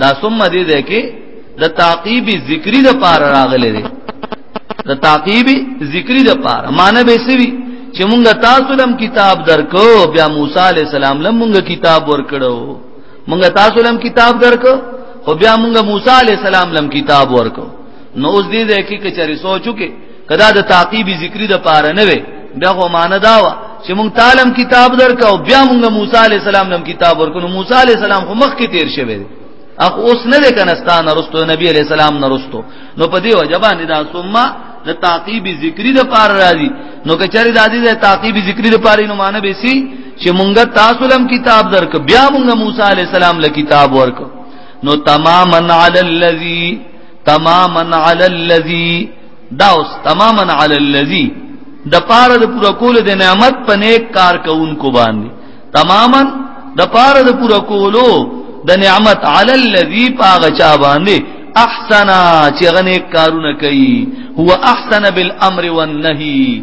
دا ثم دې ده کې د تعقیب ذکری د پار راغلي دي د تعقیب ذکری د پار معنی به سوي چې مونږ تاسو لم کتاب درکو بیا موسی علی السلام لم مونږ کتاب ورکړو مونږ تاسو لم کتاب درکو خو بیا مونږ موسی علی السلام لم کتاب ورکو نو اوس دې ده کې کچري سوچو کې کدا د تعقیب ذکری د پاره نه وي بیا خو مان دا و چې مونږ تعلم کتاب درکاو بیا مونږ موسی علی السلام نم کتاب ورکو موسی علی السلام خو مخ کې تیر شوی دی اخ اوس نه ده کنستان رستو نبی علی السلام نه رستو نو په دې وجه باندې دا ثم د تعقیب ذکری د پار راځي نو کچری د دې تعقیب ذکری د پار نو مان به سي چې مونږ تاسو لم کتاب درک بیا مونږ موسی علی السلام له کتاب ورکو نو تماما علی الذی تماما علی الذی دا اوس تماما علی الذی د پاره د پوره کول د نعمت په نیک کار کوونکو باندې تماما د پاره د پوره کولو د نعمت علی الذی پاغه چا باندې احسنا چې غنیک کارونه کوي هو احسن بالامر والنهی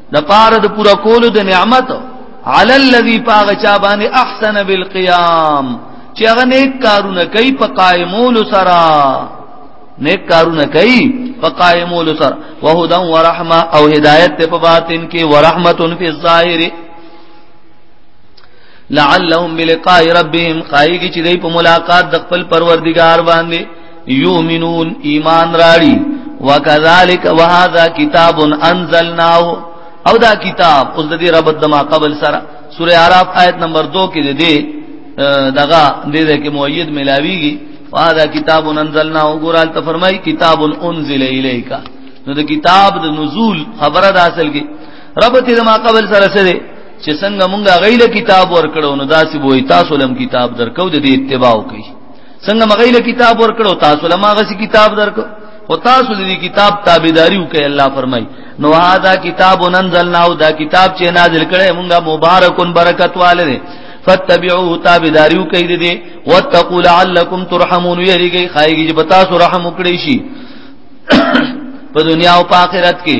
د پاره د پورا کولو د نعمت علی الذی پاغ چا باندې احسن بالقیام چې هغه نیک کارونه کوي په قائمول سره نیک کارونه کوي په قائمول سره وهدا ورحمه او هدایت په باطن کې ورحمتن فی الظاهر لعلهم بلقاء ربهم قایږي چې دوی په ملاقات د خپل پروردگار باندې یومنون ایمان راړي وکذالک وهذا کتاب انزلناه او دا کتاب اوس د دې رب د ما قبل سره سوره اعراف آیت نمبر 2 کې دې دغه دې دې کې مؤید ملاویږي وهذا کتاب انزلناه ګورال ته فرمای کتاب انزل الیک نو د کتاب د نزول خبره د اصل کې رب دې ما قبل سره سره چې څنګه مونږه غیله کتاب ورکړو نو داسې وای تاسو لم کتاب درکو د دې اتباع کوي څنګه مغیله کتاب ورکړو تاسو له ماغه سي کتاب درکو او تاسو دې کتاب تابعداري وکړي الله فرمای نو هاذا کتاب انزلنا او دا کتاب چې نازل کړي مونږه مبارکون برکت والے دي فتبعوه تابعداري وکړي دې واتقوا لعلکم ترحمون یریږي خایږي چې تاسو رحم وکړي شي په دنیا او په آخرت کې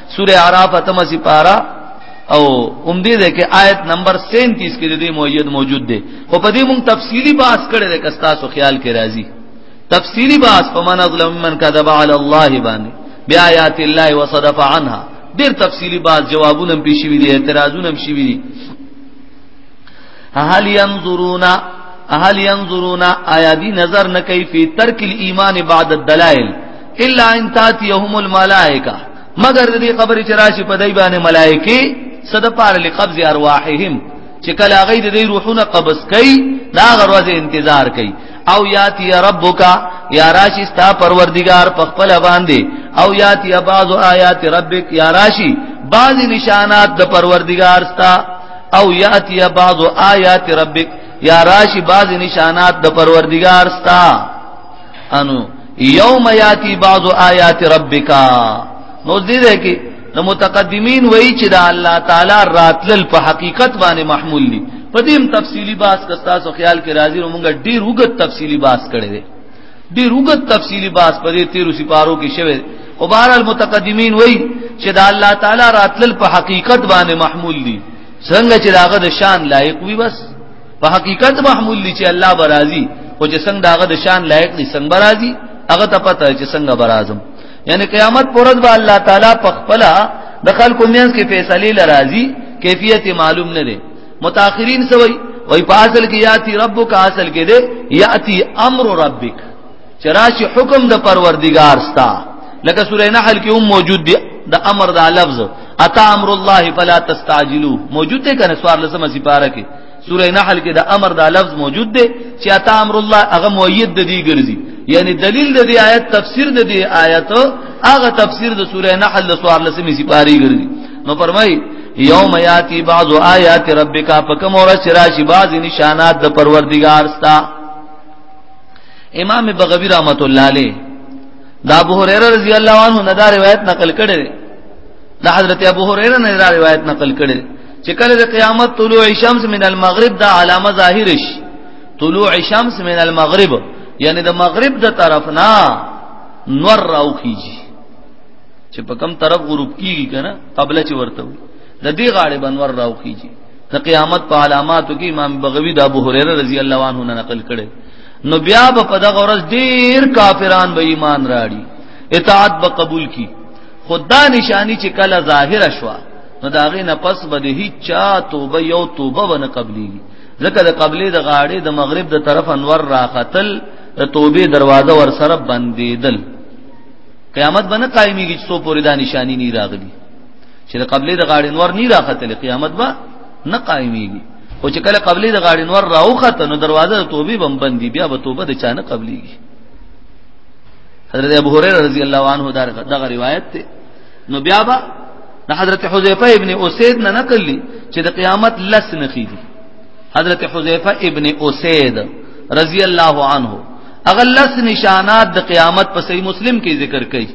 سوره اعراف اتمه سپارا او اومدې ده کې آیت نمبر 37 کې دې موید موجود ده خو په دې مونږ تفصیلی بحث کړی ده کستا سو خیال کې راځي تفصیلی بحث په معنا ظلم من کذب علی الله باندې بیا آیات الله وصدف عنها ډیر تفصیلی بحث جوابونه هم پیښوي دي اعتراضونه هم شوي دي هل ينظرون هل ينظرون آیا دی نظر نه کوي په ترک الايمان بعد الدلائل الا ان تاتيهم الملائکه مگر دې خبرې چې راشي په دای باندې ملائکه صد پار لقبض ارواحهم چې کله هغه دې روحونه قبض کوي دا غروازه انتظار کوي او یاتی ربک یا راشی ستا پروردگار په خپل باندې او یاتی بعض آیات ربک یا راشی بعض نشانات د پروردگار ستا او یاتی بعض آیات ربک یا راشی بعض نشانات د پروردگار ستا انو یوم یاتی بعض آیات ربک نو دې ده کې د متقدمین وایي چې د الله تعالی راتلل په حقیقت باندې محمول دي په دې تفصیلی باس کستا سو خیال کې راځي نو موږ ډیر وګت تفصیلی باس کړی دی ډیر وګت تفصیلی باس په دې تیرو سپارو کې شوه او بهر المتقدمین وای چې دا الله تعالی راتل په حقیقت باندې محمول دي څنګه چې داغه د شان لایق وي بس په حقیقت محمول دي چې الله برازي او چې څنګه داغه د شان لایق دي څنګه برازي هغه ته پته چې څنګه برازم یعنی قیامت پرد به الله تعالی په خپل د خلکو مینس کې فیصله لرازي کیفیت معلوم نه دي متأخرین سوي وای په اصل کې یاتی ربک اصل کې دی یاتی امر ربک چراشی حکم د پروردگار ستا لکه سوره نحل کې هم موجود دی د امر دا لفظ اتا امر الله فلا تستعجلوا موجود دی کنه سوار لسمه سپاره کې سوره نحل کې دا امر دا لفظ موجود دی چې اتا امر الله هغه مؤید دی ګرځي یعنی دلیل د دې آیت تفسیر د دې آیت هغه تفسیر د سوره نحل سوار لسمه سپاره ګرځي نو فرمای یوم یاتی بعض آیات ربک پکم اور سراشی بعض نشانات د پروردگار ستا امام بغوی رحمت الله علیه دا ابو هريره رضی الله عنه نه دا روایت نقل کړي دا حضرت ابو هريره نه دا روایت نقل کړي چې کله د قیامت طلوع شمس من المغرب دا علامه ظاهر شي طلوع شمس من المغرب یعنی د مغرب د طرف نه نور راوخیږي چې په کم طرف غروب کیږي کنه قبل چې ورته وي د دې غاړې بنور راوخیږي د قیامت په علاماتو کې امام بغوی د ابو هريره رضی الله عنه نه نقل کړي نو بیا په دغه ورځ ډیر کافران به ایمان راړي اطاعت به قبول کی خدا نشانی چې کله ظاهر شوا نو داغه نه پس به هیڅ چا توبه یو توبه ونه قبلي ځکه د قبلې د غاړې د مغرب د طرف انور راختل د توبې دروازه ور سره بندیدل قیامت به نه قائميږي چې څو پورې دا نشانی نه راغلي چې قبلې د غاړې نور نه راختل قیامت به نه قائميږي او چې کله قبلې د غاړې نور راوخته نو دروازه توبې بم بندي بیا به توبه د چانه قبليږي حضرت ابو هريره رضی الله عنه دا روایت ته نو بیا به د حضرت حذیفه ابن اسید نه نقل لی چې د قیامت لس نخیدي حضرت حذیفه ابن اسید رضی الله عنه هغه لس نشانات د قیامت په صحیح مسلم کې ذکر کړي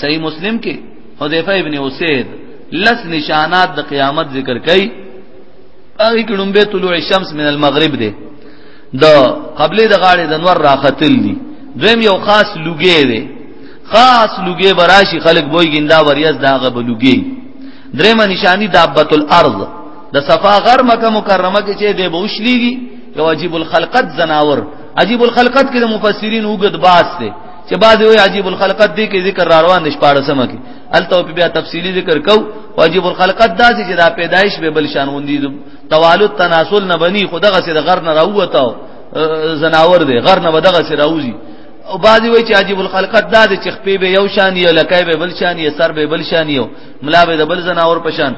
صحیح مسلم کې حذیفه ابن اسید لس نشانات د قیامت ذکر کړي هغه کې لومبه طلوع الشمس من المغرب دی د قبلې د غاړې د نور راختل دي دویم یو خاص لوګي دی خاص لوګي براشي خلک بوې ګندا وریاز داغه بلوګي درېم نشانی دابت الارض د صفا غر مکه مکرمه کې چې د بوشليږي یو عجیب الخلقت زناور عجیب الخلقت کې د مفسرین وګد باس دی چې بعضی وی عجیب الخلقت دی کې ذکر را روان نش پاړه سم کې الته په بیا تفصیلی ذکر کو او عجیب الخلقت دا چې دا پیدایش به بل شان غوندي توالد تناسل نه بني خدغه سره غر نه راوته زناور دی غر نه بدغه سره راوځي او بعضی وی چې عجیب الخلقت دا دی چې خپې به یو شان یو لکای به بل شان یو سر به بل شان یو ملا به د بل زناور پشان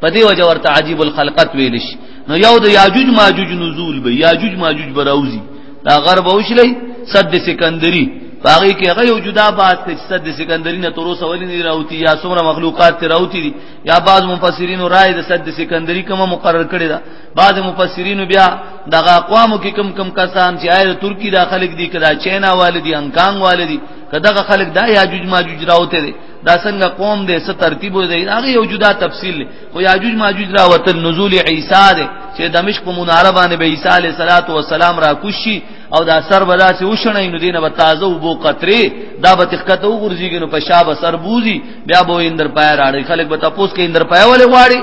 په دې وجه ورته عجیب الخلقت ویل شي نو یو د یاجوج ماجوج نزول به یاجوج ماجوج براوزی دا غرب اوشلی صد سکندری باغی کې هغه یو جدا بات کې صد سکندری نه تر اوسه ولې نه راوتی یا څومره مخلوقات ته راوتی دي یا بعض مفسرین رائے د صد سکندری کومه مقرر کړی دا بعض مفسرین بیا دغه اقوامو کې کم کم کسان چې آیر ترکی داخلك دي کدا چینا والدي انکانګ والدي کدا خلک دا یاجوج ماجوج راوته دي دا څنګه قوم دې ست ترتیب دی هغه یو جدا تفصیل خو یاجوج ماجوج را وتل نزول عیسی دې چې دمشق په مناره باندې به عیسی علیه صلوات و سلام را کوشي او دا سر بلا چې وشنه نو دینه به تازه وبو قطرې دا به تخکته وګرځيږي نو په شابه سر بوزي بیا به اندر پای راړي خلک به تاسو کې اندر پای ولې غواړي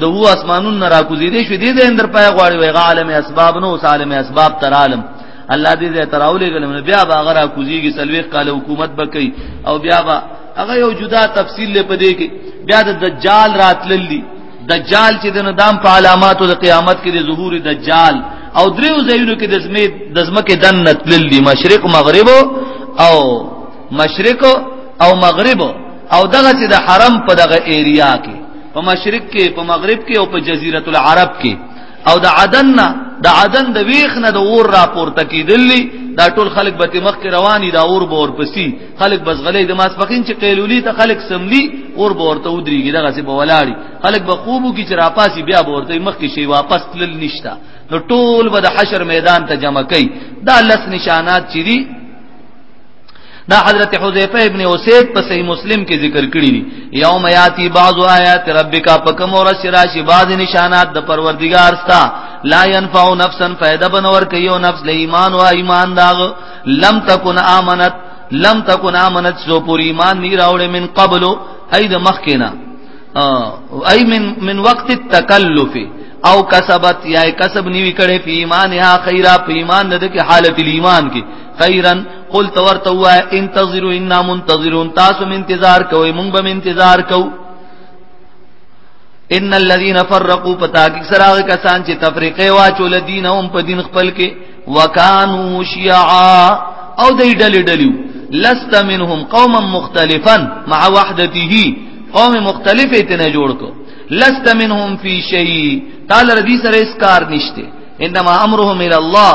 دا هو اسمانون را کوزي دې شو دې اندر پای غواړي وای عالم اسباب نو عالم اسباب تر عالم الله دې زه تراولې غلم بیا به غره کوزيږي سلوي قال حکومت بکې او بیا به هغه یو جدا تفصیل لې پدې کې بیا د دجال راتللی دجال چې د ندام په علاماتو د قیامت کې د ظهور دجال او دریو ځایونو کې د زمې د زمکه دن نتللی مشرق مغرب او مشرق او مغرب او دغه چې د حرم په دغه ایریا کې په مشرق کې په مغرب کې او په جزیره العرب کې او د عدن نه د عدن د ویخ نه د اور را پورته کیدلی دا ټول خلک به مخ کې رواني دا اور به ورپسي خلک بس غلې د ماسپخین چې قیلولی ته خلک سملی اور به ورته ودرېږي دغه څه به ولاړی خلک به خوبو کې چې را پاسي بیا به ورته مخ کې شي واپس تلل نشتا نو ټول به د حشر میدان ته جمع کوي دا لس نشانات چې دي دا حضرت حذیفه ابن اسید په صحیح مسلم کې ذکر کړی دی یوم یاتی بعض آیات ربک پکم اور شراشی بعض نشانات د پروردگار ستا لا ينفع نفسا فائدہ بنور کيو نفس له ایمان او ایمان داغ لم تکن امنت لم تکن امنت سو پور ایمان نی راوړې من قبل اید مخکنا ای من من وقت التکلف او کسبت یا کسب نیوی کړي په ایمان یا خیره په ایمان د کې حالت ایمان کې خیرا قل تورته وا انتظروا انا منتظرون تاسو من انتظار کوئ مونږ به انتظار کوو ان الذين فرقوا فتاك سراغ کسان چې تفریقه واچول دین هم په دین خپل کې وکانو شیعا او دې ډلې ډلې لست منهم قوما مختلفا مع وحدته قوم مختلف اتنه جوړ کو لست منهم فی شیء تعالی ردی سره اس کار نشته انما امرهم الى الله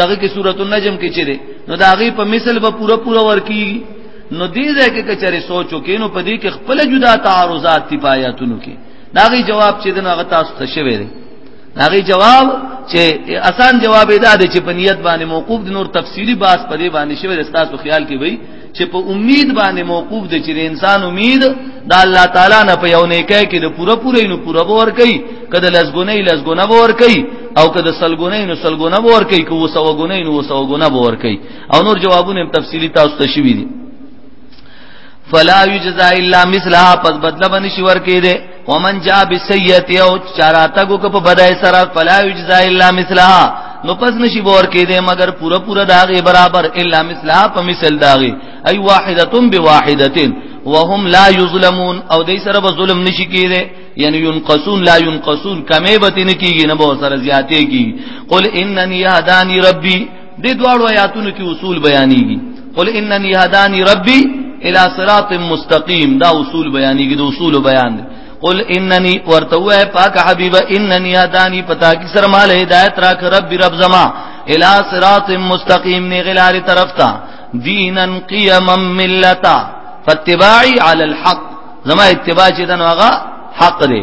دغه کې سورۃ النجم کې چې ده نو دا غي په مثل به پورا پورا ورکی نو دې ځای کې کچره سوچو کې نو پدې کې خپل جدا تعارضات تی پایاتونو کې دا غي جواب چې دغه هغه تاسو ته شوی دی دا غي جواب چې آسان جواب ادا دی چې په نیت باندې موقوف د نور تفصیلی باس پدې باندې شوی د تاسو خیال کې وي چې په امید باندې موقوف دي چې انسان امید د الله تعالی نه په یو نیکه کې د پوره پوره نو پوره باور کوي کله لزګونې لزګونه باور کوي او کله سلګونې نو سلګونه باور کوي کو وسوګونې نو وسوګونه باور کوي او نور جوابونه هم تفصیلی تاسو ته شوي دي فلا یجزا الا مثلها پس بدل بنشي ورکې ده ومن جاء بالسيئه او چاراتګو کو په بدای سره فلا یجزا الا مثلها نو پس نشي بور کې دې مگر پورا پورا داغه برابر الا مثلها په مثل داغه ای واحدتم بواحدتين وهم لا یظلمون او دې سره به ظلم نشي کېده یعنی ينقصون لا ينقصون کمه به تنه کیږي نه به سره زیاتې کیږي قل انني هداني ربي د دواړو آیاتونو کې اصول بیانېږي قل انني هداني ربي الى صراط مستقيم دا اصول بیانېږي د اصول بیان دی قل انني ورته وای پاک حبيب انني هداني پتا کی سر مال هدایت راک رب رب زما الى صراط مستقيم نه غلار طرف تا دينا قيما ملتا فاتباعي على الحق زما اتباع چې دنو هغه حق دی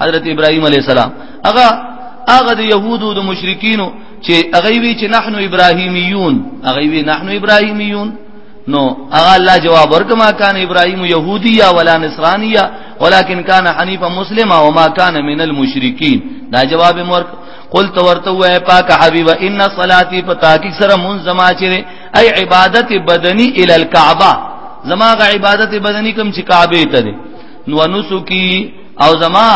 حضرت ابراهيم عليه السلام هغه هغه د يهودو د مشرکینو چې هغه وی چې نحنو ابراهيميون هغه وی نحنو ابراهيميون نو هغه الله جواب ورکما کان ابراهيم يهوديا ولا نصرانيا ولكن كان حنيفا مسلما وما كان من المشركين دا جواب مورک قل تو ورته وای پاک حبیب ان صلاتی پتا کی سره مون زما چره ای عبادت بدنی ال الکعبه زما غ عبادت بدنی کوم چې کعبه ته دي نو نسکی او زما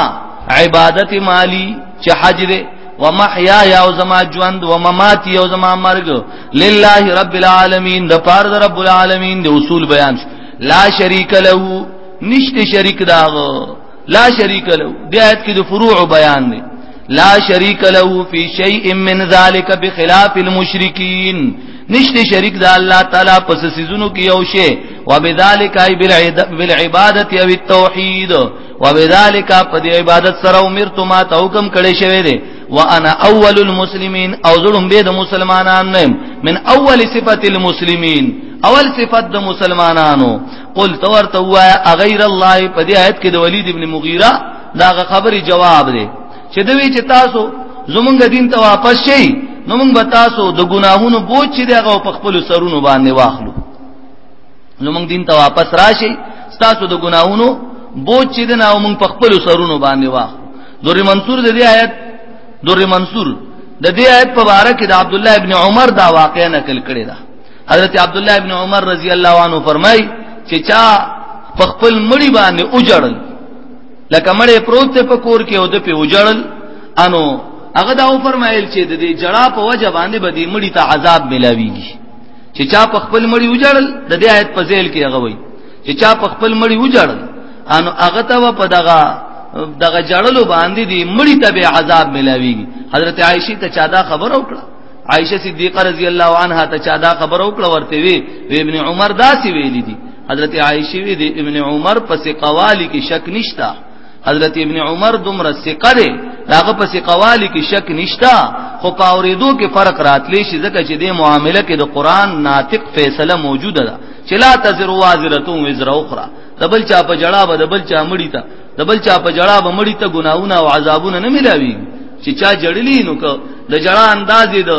عبادت مالی چې حج دې ومحیا یا او زما ژوند وممات یا او زما مرګ لله رب العالمین د پار د رب العالمین د اصول بیان شو لا شریک له نشته شریک داغو لا شریک له د آیت کې د فروع بیان دی لا شریک له فی شیء من ذلک بخلاف المشرکین نشته شریک د الله تعالی پس سيزونو کې یو شی وبذالک ای بالعبادت او التوحید وبذالک په دې عبادت سره عمر ته ما ته حکم کړی شوی دی وانا اول المسلمین او زړم به د مسلمانان نه من اول صفت المسلمین اول صفت د مسلمانانو قل تور تو غیر الله په دې آیت کې د ولید ابن مغیره دا خبري جواب دی چې دوی چې تاسو زمونږ دین ته واپس شئ نو موږ به تاسو د ګناهونو بوج چې دغه په خپل سرونو باندې واخلو نو موږ دین ته واپس راشي تاسو د ګناهونو بوج چې دنا موږ په خپل سرونو باندې واه دور منصور د دې آیت دور منصور د دې آیت په اړه کې د عبد الله ابن عمر دا واقعا نقل کړی دا حضرت عبد الله ابن عمر رضی الله عنه فرمای چې چا په خپل مړی باندې اوجړل لکه مړې پروت ته په کور کې او د په اوجړل انو هغه دا فرمایل چې د دې جړه په وجه باندې به دې مړی ته عذاب ملاويږي چې چا په خپل مړی وجړل د دې آیت په ذیل کې هغه وای چې چا په خپل مړی وجړل انو هغه ته په دغه دغه جړلو باندې دی مړی ته به عذاب ملاويږي حضرت عائشه ته چا دا خبر او کړه عائشه صدیقه رضی الله عنها ته چا دا خبر او کړه ورته وی ابن عمر داسي ویلي دي حضرت عائشه وی دی ابن عمر پس قوالی کې شک نشتا حضرت ابن عمر دومره ثقه دی داغه په ثقوالی کې شک نشتا خو په اوریدو کې فرق راتلی شي ځکه چې د معاملې کې د قران ناطق فیصله موجوده ده چې لا تزر وازرته وزر اخرى دبل چا په جړا به دبل چا مړی ته دبل چا په جړا به مړی ته ګناونه او عذابونه نه ملاوي چې چا جړلی نو که د جړا اندازې د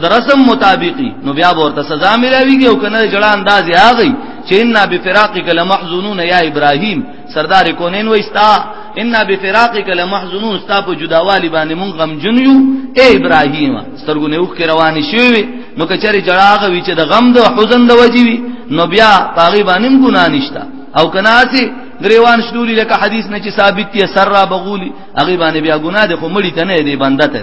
د رسم مطابقي نو بیا ورته سزا ملاويږي او کنه جړه انداز یاغي چې ان بفراقک لمحزنون یا ابراهیم سردار کونین وستا ان بفراقک لمحزنون ستا په جداوالی باندې مونږ غم جن یو اے ابراهیم سترګونه وخ روان شي نو کچره جړاغه وی چې د غم د حزن د وجې وی نو بیا پاغي باندې ګنا نشتا او کناسي گریوان شدولی لکه حدیث نه چې ثابت دی سر را بغولی هغه باندې بیا ګناه ده خو مړی ته نه دی بنده ته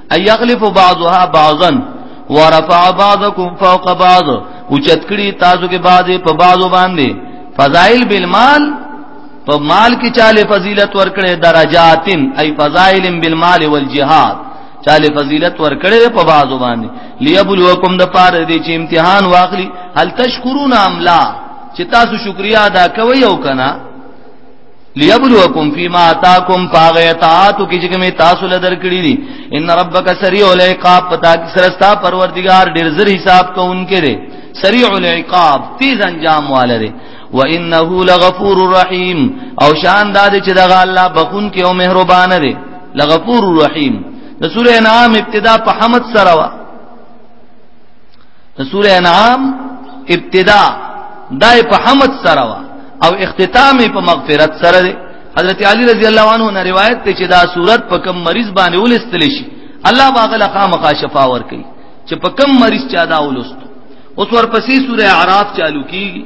اي يغلب بعضها بعضا ورفع بعضكم فوق بعض او چتکړي تاسو کې بعض په بعضو باندې فضائل بالمال په مال کې چاله فضیلت ورکړي درجاتن اي فضائل بالمال والجهاد چاله فضیلت ورکړي په بعضو باندې ليبلوکم د پاره دي چې امتحان واخلي هل تشکرون ام لا چې تاسو شکریا ادا کوئ او کنه ليبلوکم فيما آتاکم فاغیتاتو کی چې کومه تاسو له درکړي دي ان ربک سریع العقاب پتا کی سرستا پروردگار ډیر زر حساب کوونکې دي سریع العقاب تیز انجام واله دي وانه لغفور رحیم او شان داد چې دغه الله بخون کې او مهربان دي لغفور رحیم د سوره انعام ابتدا په حمد سره سوره انعام ابتدا دای په حمد سره وا او اختتام په مغفرت سره دی حضرت علی رضی الله عنه نه روایت ته چې دا صورت په کم مریض باندې ولستل شي الله باغله خامخا شفا ور کوي چې په کم مریض چا دا ولست اوس ورپسې سوره اعراف چالو کیږي